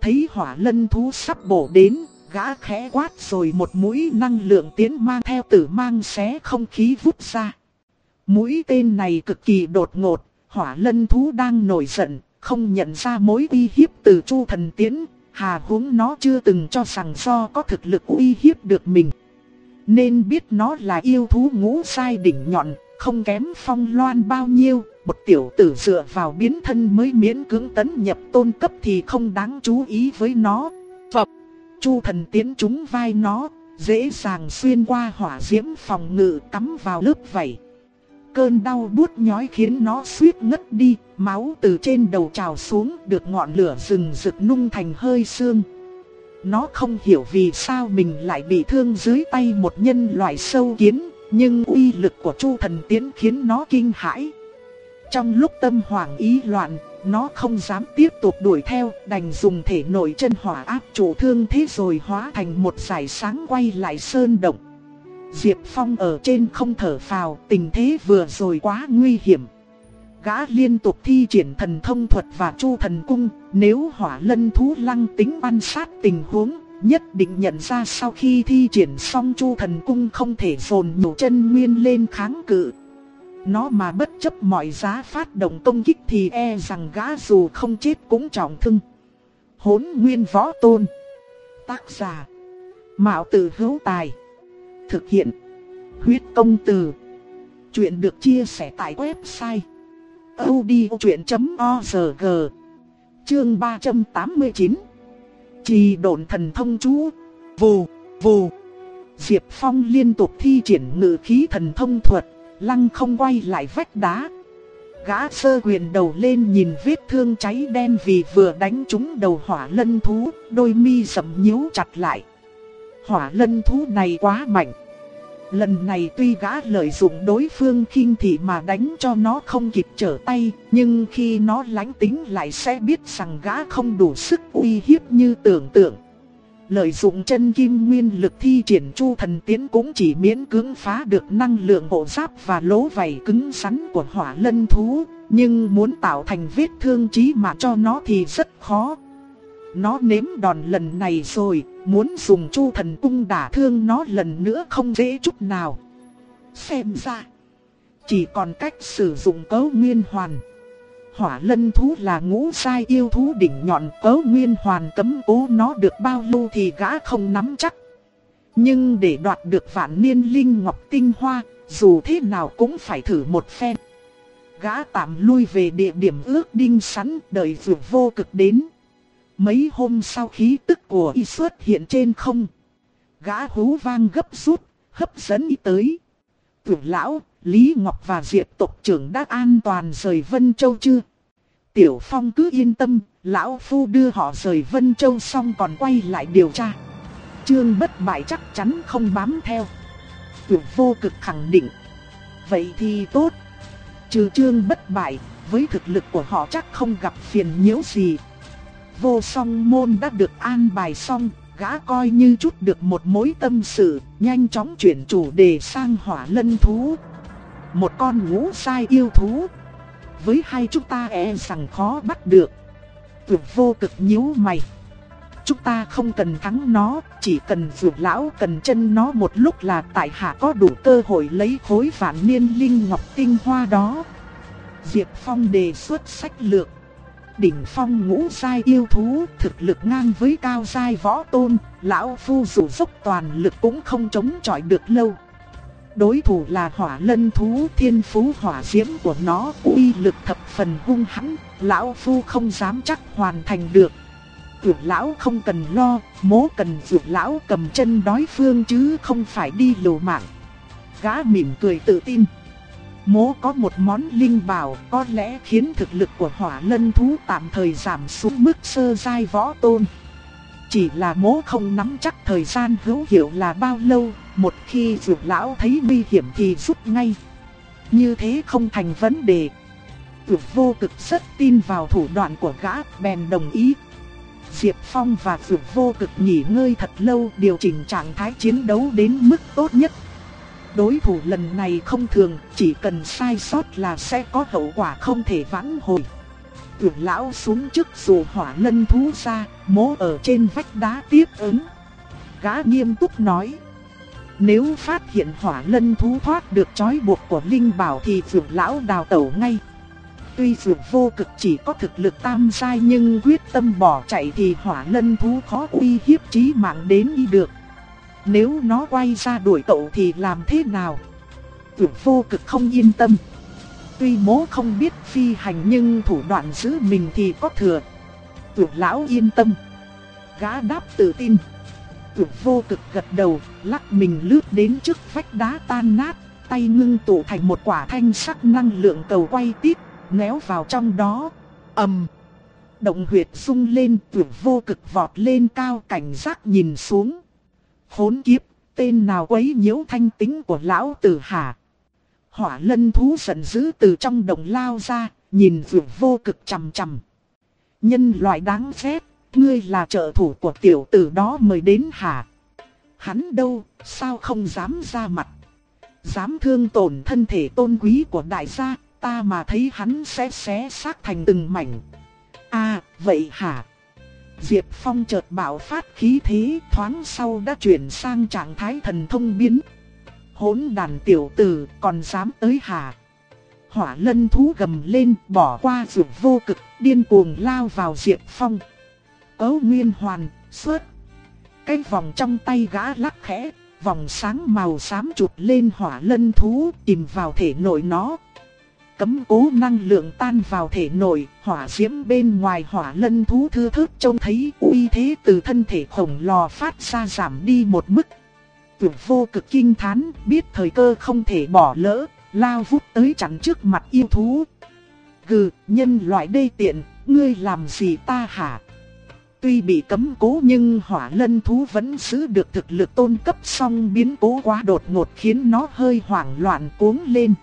Speaker 1: Thấy hỏa lân thú sắp bổ đến, gã khẽ quát rồi một mũi năng lượng tiến mang theo tử mang xé không khí vút ra. Mũi tên này cực kỳ đột ngột, hỏa lân thú đang nổi giận, không nhận ra mối uy hiếp từ chu thần tiến, hà huống nó chưa từng cho rằng do có thực lực uy hiếp được mình. Nên biết nó là yêu thú ngũ sai đỉnh nhọn, không kém phong loan bao nhiêu, một tiểu tử dựa vào biến thân mới miễn cưỡng tấn nhập tôn cấp thì không đáng chú ý với nó. Phập, chu thần tiến trúng vai nó, dễ dàng xuyên qua hỏa diễm phòng ngự cắm vào lớp vảy. Cơn đau buốt nhói khiến nó suýt ngất đi, máu từ trên đầu trào xuống được ngọn lửa rừng rực nung thành hơi xương. Nó không hiểu vì sao mình lại bị thương dưới tay một nhân loại sâu kiến, nhưng uy lực của Chu thần tiến khiến nó kinh hãi. Trong lúc tâm hoảng ý loạn, nó không dám tiếp tục đuổi theo, đành dùng thể nội chân hỏa áp chủ thương thế rồi hóa thành một giải sáng quay lại sơn động. Diệp Phong ở trên không thở phào, tình thế vừa rồi quá nguy hiểm. Gã liên tục thi triển thần thông thuật và chu thần cung, nếu hỏa lân thú lăng tính quan sát tình huống, nhất định nhận ra sau khi thi triển xong chu thần cung không thể dồn nhổ chân nguyên lên kháng cự. Nó mà bất chấp mọi giá phát động công kích thì e rằng gã dù không chết cũng trọng thương. Hốn nguyên võ tôn Tác giả Mạo tử hữu tài Thực hiện. Huyết công từ. Chuyện được chia sẻ tại website. odchuyện.org Chương 389 Trì độn thần thông chú. Vù, vù. Diệp Phong liên tục thi triển ngự khí thần thông thuật, lăng không quay lại vách đá. Gã sơ quyền đầu lên nhìn vết thương cháy đen vì vừa đánh trúng đầu hỏa lân thú, đôi mi sầm nhíu chặt lại. Hỏa lân thú này quá mạnh. Lần này tuy gã lợi dụng đối phương khinh thị mà đánh cho nó không kịp trở tay, nhưng khi nó lánh tính lại sẽ biết rằng gã không đủ sức uy hiếp như tưởng tượng. Lợi dụng chân kim nguyên lực thi triển chu thần tiến cũng chỉ miễn cưỡng phá được năng lượng hộ giáp và lỗ vảy cứng rắn của hỏa lân thú, nhưng muốn tạo thành vết thương chí mạng cho nó thì rất khó. Nó nếm đòn lần này rồi, muốn dùng chu thần cung đả thương nó lần nữa không dễ chút nào. Xem ra, chỉ còn cách sử dụng cấu nguyên hoàn. Hỏa lân thú là ngũ sai yêu thú đỉnh nhọn cớ nguyên hoàn cấm cố nó được bao lâu thì gã không nắm chắc. Nhưng để đoạt được vạn niên linh ngọc tinh hoa, dù thế nào cũng phải thử một phen. Gã tạm lui về địa điểm ước đinh sẵn đợi vượt vô cực đến. Mấy hôm sau khí tức của y xuất hiện trên không. Gã hú vang gấp rút, hấp dẫn y tới. Tưởng lão, Lý Ngọc và Diệp tộc trưởng đã an toàn rời Vân Châu chưa? Tiểu Phong cứ yên tâm, lão phu đưa họ rời Vân Châu xong còn quay lại điều tra. Trương bất bại chắc chắn không bám theo. Tưởng vô cực khẳng định. Vậy thì tốt. Trừ trương bất bại, với thực lực của họ chắc không gặp phiền nhiễu gì. Vô song môn đã được an bài xong, gã coi như chút được một mối tâm sự, nhanh chóng chuyển chủ đề sang hỏa lân thú. Một con ngũ sai yêu thú. Với hai chúng ta e rằng khó bắt được. Tuyệt vô cực nhíu mày. Chúng ta không cần thắng nó, chỉ cần vượt lão cần chân nó một lúc là tại hạ có đủ cơ hội lấy khối vạn niên linh ngọc tinh hoa đó. Diệp Phong đề xuất sách lược. Đỉnh phong ngũ sai yêu thú, thực lực ngang với cao sai võ tôn, lão phu dù dốc toàn lực cũng không chống chọi được lâu. Đối thủ là hỏa lân thú thiên phú hỏa diễm của nó uy lực thập phần hung hãn, lão phu không dám chắc hoàn thành được. Tưởng lão không cần lo, mố cần vượt lão cầm chân đối phương chứ không phải đi liều mạng. Gã mỉm cười tự tin. Mố có một món linh bảo có lẽ khiến thực lực của hỏa lân thú tạm thời giảm xuống mức sơ giai võ tôn. Chỉ là mố không nắm chắc thời gian hữu hiệu là bao lâu, một khi dược lão thấy nguy hiểm thì rút ngay. Như thế không thành vấn đề. Dược vô cực rất tin vào thủ đoạn của gã, bèn đồng ý. Diệp Phong và dược vô cực nghỉ ngơi thật lâu điều chỉnh trạng thái chiến đấu đến mức tốt nhất. Đối thủ lần này không thường, chỉ cần sai sót là sẽ có hậu quả không thể vãn hồi. Tưởng lão xuống trước dù hỏa lân thú ra, mố ở trên vách đá tiếp ứng. Gã nghiêm túc nói. Nếu phát hiện hỏa lân thú thoát được trói buộc của Linh Bảo thì dưỡng lão đào tẩu ngay. Tuy dưỡng vô cực chỉ có thực lực tam sai nhưng quyết tâm bỏ chạy thì hỏa lân thú khó uy hiếp chí mạng đến đi được. Nếu nó quay ra đuổi cậu thì làm thế nào? Vượt vô cực không yên tâm. Tuy mố không biết phi hành nhưng thủ đoạn giữ mình thì có thừa. Vượt lão yên tâm. Gã đáp tự tin. Tuyệt vô cực gật đầu, lắc mình lướt đến trước vách đá tan nát, tay ngưng tụ thành một quả thanh sắc năng lượng cầu quay tít, néo vào trong đó. ầm, Động huyệt sung lên, tuyệt vô cực vọt lên cao cảnh giác nhìn xuống. Khốn kiếp, tên nào quấy nhiễu thanh tính của lão tử hà. Hỏa lân thú giận dữ từ trong động lao ra, nhìn vượt vô cực chằm chằm. Nhân loại đáng ghét ngươi là trợ thủ của tiểu tử đó mời đến hả? Hắn đâu, sao không dám ra mặt? Dám thương tổn thân thể tôn quý của đại gia, ta mà thấy hắn sẽ xé xác thành từng mảnh. À, vậy hả? Diệp Phong chợt bạo phát khí thế thoáng sau đã chuyển sang trạng thái thần thông biến. Hỗn đàn tiểu tử còn dám tới hả? Hỏa lân thú gầm lên bỏ qua rượu vô cực điên cuồng lao vào Diệp Phong cấu nguyên hoàn, xuất. Cái vòng trong tay gã lắc khẽ, vòng sáng màu xám chụp lên hỏa lân thú tìm vào thể nội nó. Cấm cố năng lượng tan vào thể nội, hỏa diễm bên ngoài hỏa lân thú thư thức trông thấy uy thế từ thân thể khổng lồ phát ra giảm đi một mức. Tuyệt vô cực kinh thán, biết thời cơ không thể bỏ lỡ, lao vút tới chắn trước mặt yêu thú. Gừ, nhân loại đê tiện, ngươi làm gì ta hả? Tuy bị cấm cố nhưng hỏa lân thú vẫn giữ được thực lực tôn cấp song biến cố quá đột ngột khiến nó hơi hoảng loạn cuống lên.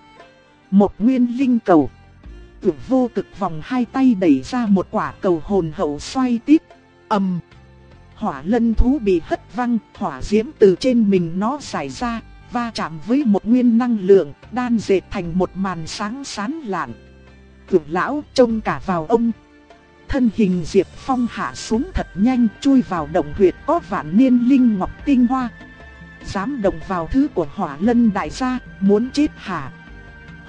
Speaker 1: Một nguyên linh cầu. Tưởng vô cực vòng hai tay đẩy ra một quả cầu hồn hậu xoay tiếp. ầm Hỏa lân thú bị hất văng, hỏa diễm từ trên mình nó xảy ra, va chạm với một nguyên năng lượng, đan dệt thành một màn sáng sán lạn. Tưởng lão trông cả vào ông. Thân hình Diệp Phong hạ xuống thật nhanh, chui vào động huyệt có vạn niên linh ngọc tinh hoa. Dám động vào thứ của hỏa lân đại gia, muốn chết hả?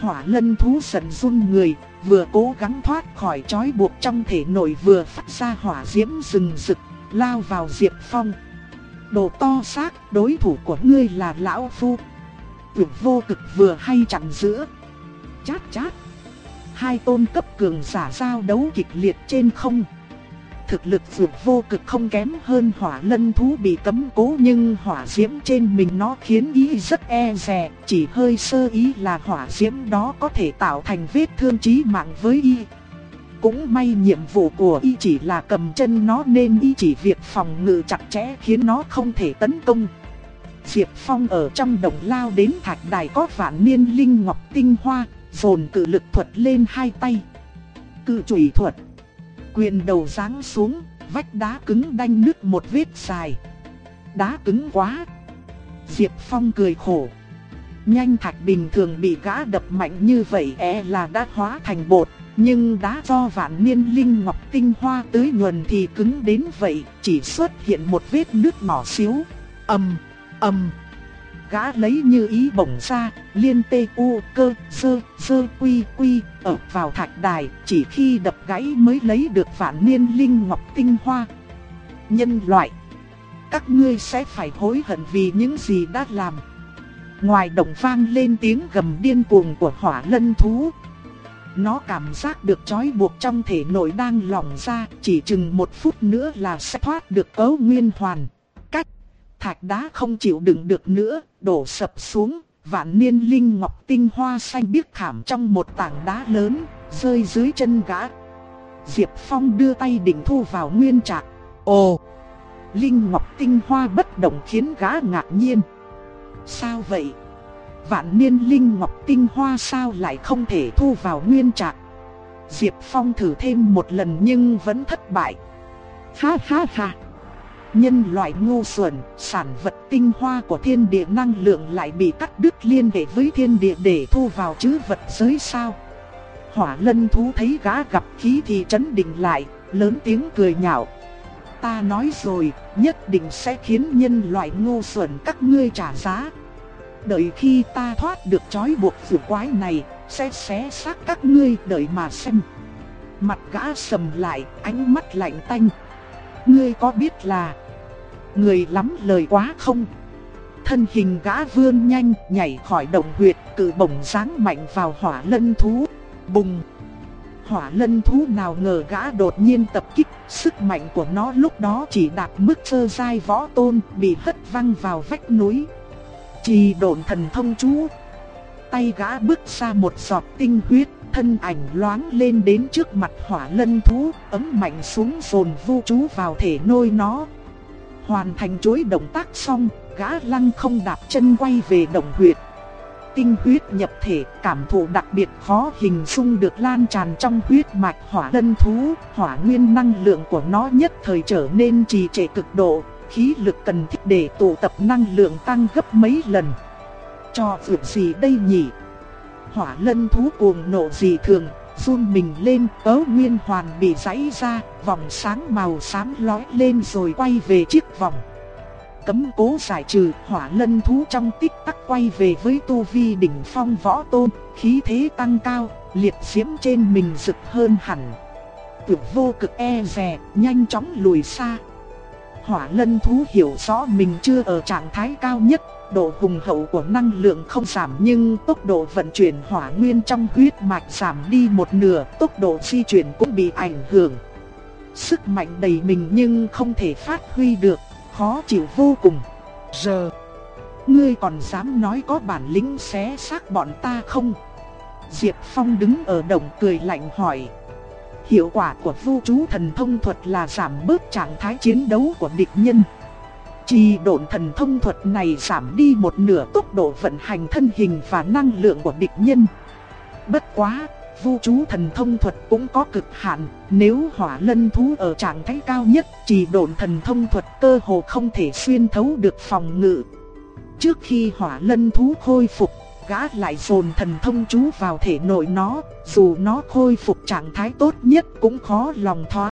Speaker 1: Hỏa lân thú sần run người, vừa cố gắng thoát khỏi trói buộc trong thể nội vừa phát ra hỏa diễm rừng rực, lao vào Diệp Phong. Đồ to xác, đối thủ của ngươi là Lão Phu. Tuyệt vô cực vừa hay chặn giữa. Chát chát. Hai tôn cấp cường giả giao đấu kịch liệt trên không thực lực vượt vô cực không kém hơn hỏa lân thú bị cấm cố nhưng hỏa diễm trên mình nó khiến y rất e dè, chỉ hơi sơ ý là hỏa diễm đó có thể tạo thành vết thương chí mạng với y. Cũng may nhiệm vụ của y chỉ là cầm chân nó nên y chỉ việc phòng ngự chặt chẽ khiến nó không thể tấn công. Diệp Phong ở trong đồng lao đến thạch đài có vạn niên linh ngọc tinh hoa, dồn cự lực thuật lên hai tay. Cự chủy thuật Quyền đầu giáng xuống, vách đá cứng đanh nứt một vết dài. Đá cứng quá. Diệp Phong cười khổ. Nhanh thạch bình thường bị gã đập mạnh như vậy e là đã hóa thành bột. Nhưng đá do vạn niên linh ngọc tinh hoa tưới nhuần thì cứng đến vậy, chỉ xuất hiện một vết nứt nhỏ xíu. ầm, ầm, gã lấy như ý bổng ra, liên tê u cơ sơ sơ quy quy ở vào thạch đài, chỉ khi đập gãy mới lấy được vạn niên linh ngọc tinh hoa. Nhân loại, các ngươi sẽ phải hối hận vì những gì đã làm. Ngoài động vang lên tiếng gầm điên cuồng của hỏa lân thú. Nó cảm giác được trói buộc trong thể nội đang lỏng ra, chỉ chừng một phút nữa là sẽ thoát được cấu nguyên hoàn thạch đá không chịu đựng được nữa, đổ sập xuống, vạn niên linh ngọc tinh hoa xanh biếc khảm trong một tảng đá lớn, rơi dưới chân gã. Diệp Phong đưa tay định thu vào nguyên trạc. Ồ! Linh ngọc tinh hoa bất động khiến gã ngạc nhiên. Sao vậy? Vạn niên linh ngọc tinh hoa sao lại không thể thu vào nguyên trạc? Diệp Phong thử thêm một lần nhưng vẫn thất bại. Ha ha ha! Nhân loại ngu xuẩn, sản vật tinh hoa của thiên địa năng lượng lại bị cắt đứt liên hệ với thiên địa để thu vào chứ vật giới sao. Hỏa lân thú thấy gã gặp khí thì chấn định lại, lớn tiếng cười nhạo. Ta nói rồi, nhất định sẽ khiến nhân loại ngu xuẩn các ngươi trả giá. Đợi khi ta thoát được trói buộc dự quái này, sẽ xé xác các ngươi đợi mà xem. Mặt gã sầm lại, ánh mắt lạnh tanh. Ngươi có biết là Người lắm lời quá không? Thân hình gã vươn nhanh, nhảy khỏi động huyệt, cự bổng sáng mạnh vào hỏa lân thú. Bùng! Hỏa lân thú nào ngờ gã đột nhiên tập kích, sức mạnh của nó lúc đó chỉ đạt mức sơ dai võ tôn, bị hất văng vào vách núi. Trì độn thần thông chú. Tay gã bước ra một giọt tinh huyết, thân ảnh loáng lên đến trước mặt hỏa lân thú, ấm mạnh xuống dồn vu chú vào thể nôi nó, Hoàn thành chuỗi động tác xong, gã lăng không đạp chân quay về động huyệt. Tinh huyết nhập thể, cảm thụ đặc biệt khó hình dung được lan tràn trong huyết mạch hỏa lân thú, hỏa nguyên năng lượng của nó nhất thời trở nên trì trệ cực độ, khí lực cần thiết để tụ tập năng lượng tăng gấp mấy lần. Cho vượt gì đây nhỉ? Hỏa lân thú cuồng nộ gì thường, run mình lên, ớ nguyên hoàn bị giãy ra, vòng sáng màu xám lói lên rồi quay về chiếc vòng. Cấm cố giải trừ, hỏa lân thú trong tích tắc quay về với tu vi đỉnh phong võ tôn, khí thế tăng cao, liệt diễm trên mình rực hơn hẳn. Tuyệt vô cực e rè, nhanh chóng lùi xa. Hỏa lân thú hiểu rõ mình chưa ở trạng thái cao nhất, độ hùng hậu của năng lượng không giảm nhưng tốc độ vận chuyển hỏa nguyên trong huyết mạch giảm đi một nửa, tốc độ di chuyển cũng bị ảnh hưởng. Sức mạnh đầy mình nhưng không thể phát huy được, khó chịu vô cùng. Giờ, ngươi còn dám nói có bản lĩnh xé xác bọn ta không? Diệp Phong đứng ở đồng cười lạnh hỏi. Hiệu quả của vũ chú thần thông thuật là giảm bớt trạng thái chiến đấu của địch nhân. Trì độn thần thông thuật này giảm đi một nửa tốc độ vận hành thân hình và năng lượng của địch nhân. Bất quá, vu chú thần thông thuật cũng có cực hạn, nếu hỏa lân thú ở trạng thái cao nhất, trì độn thần thông thuật cơ hồ không thể xuyên thấu được phòng ngự. Trước khi hỏa lân thú khôi phục, gã lại dồn thần thông chú vào thể nội nó, dù nó khôi phục trạng thái tốt nhất cũng khó lòng thoát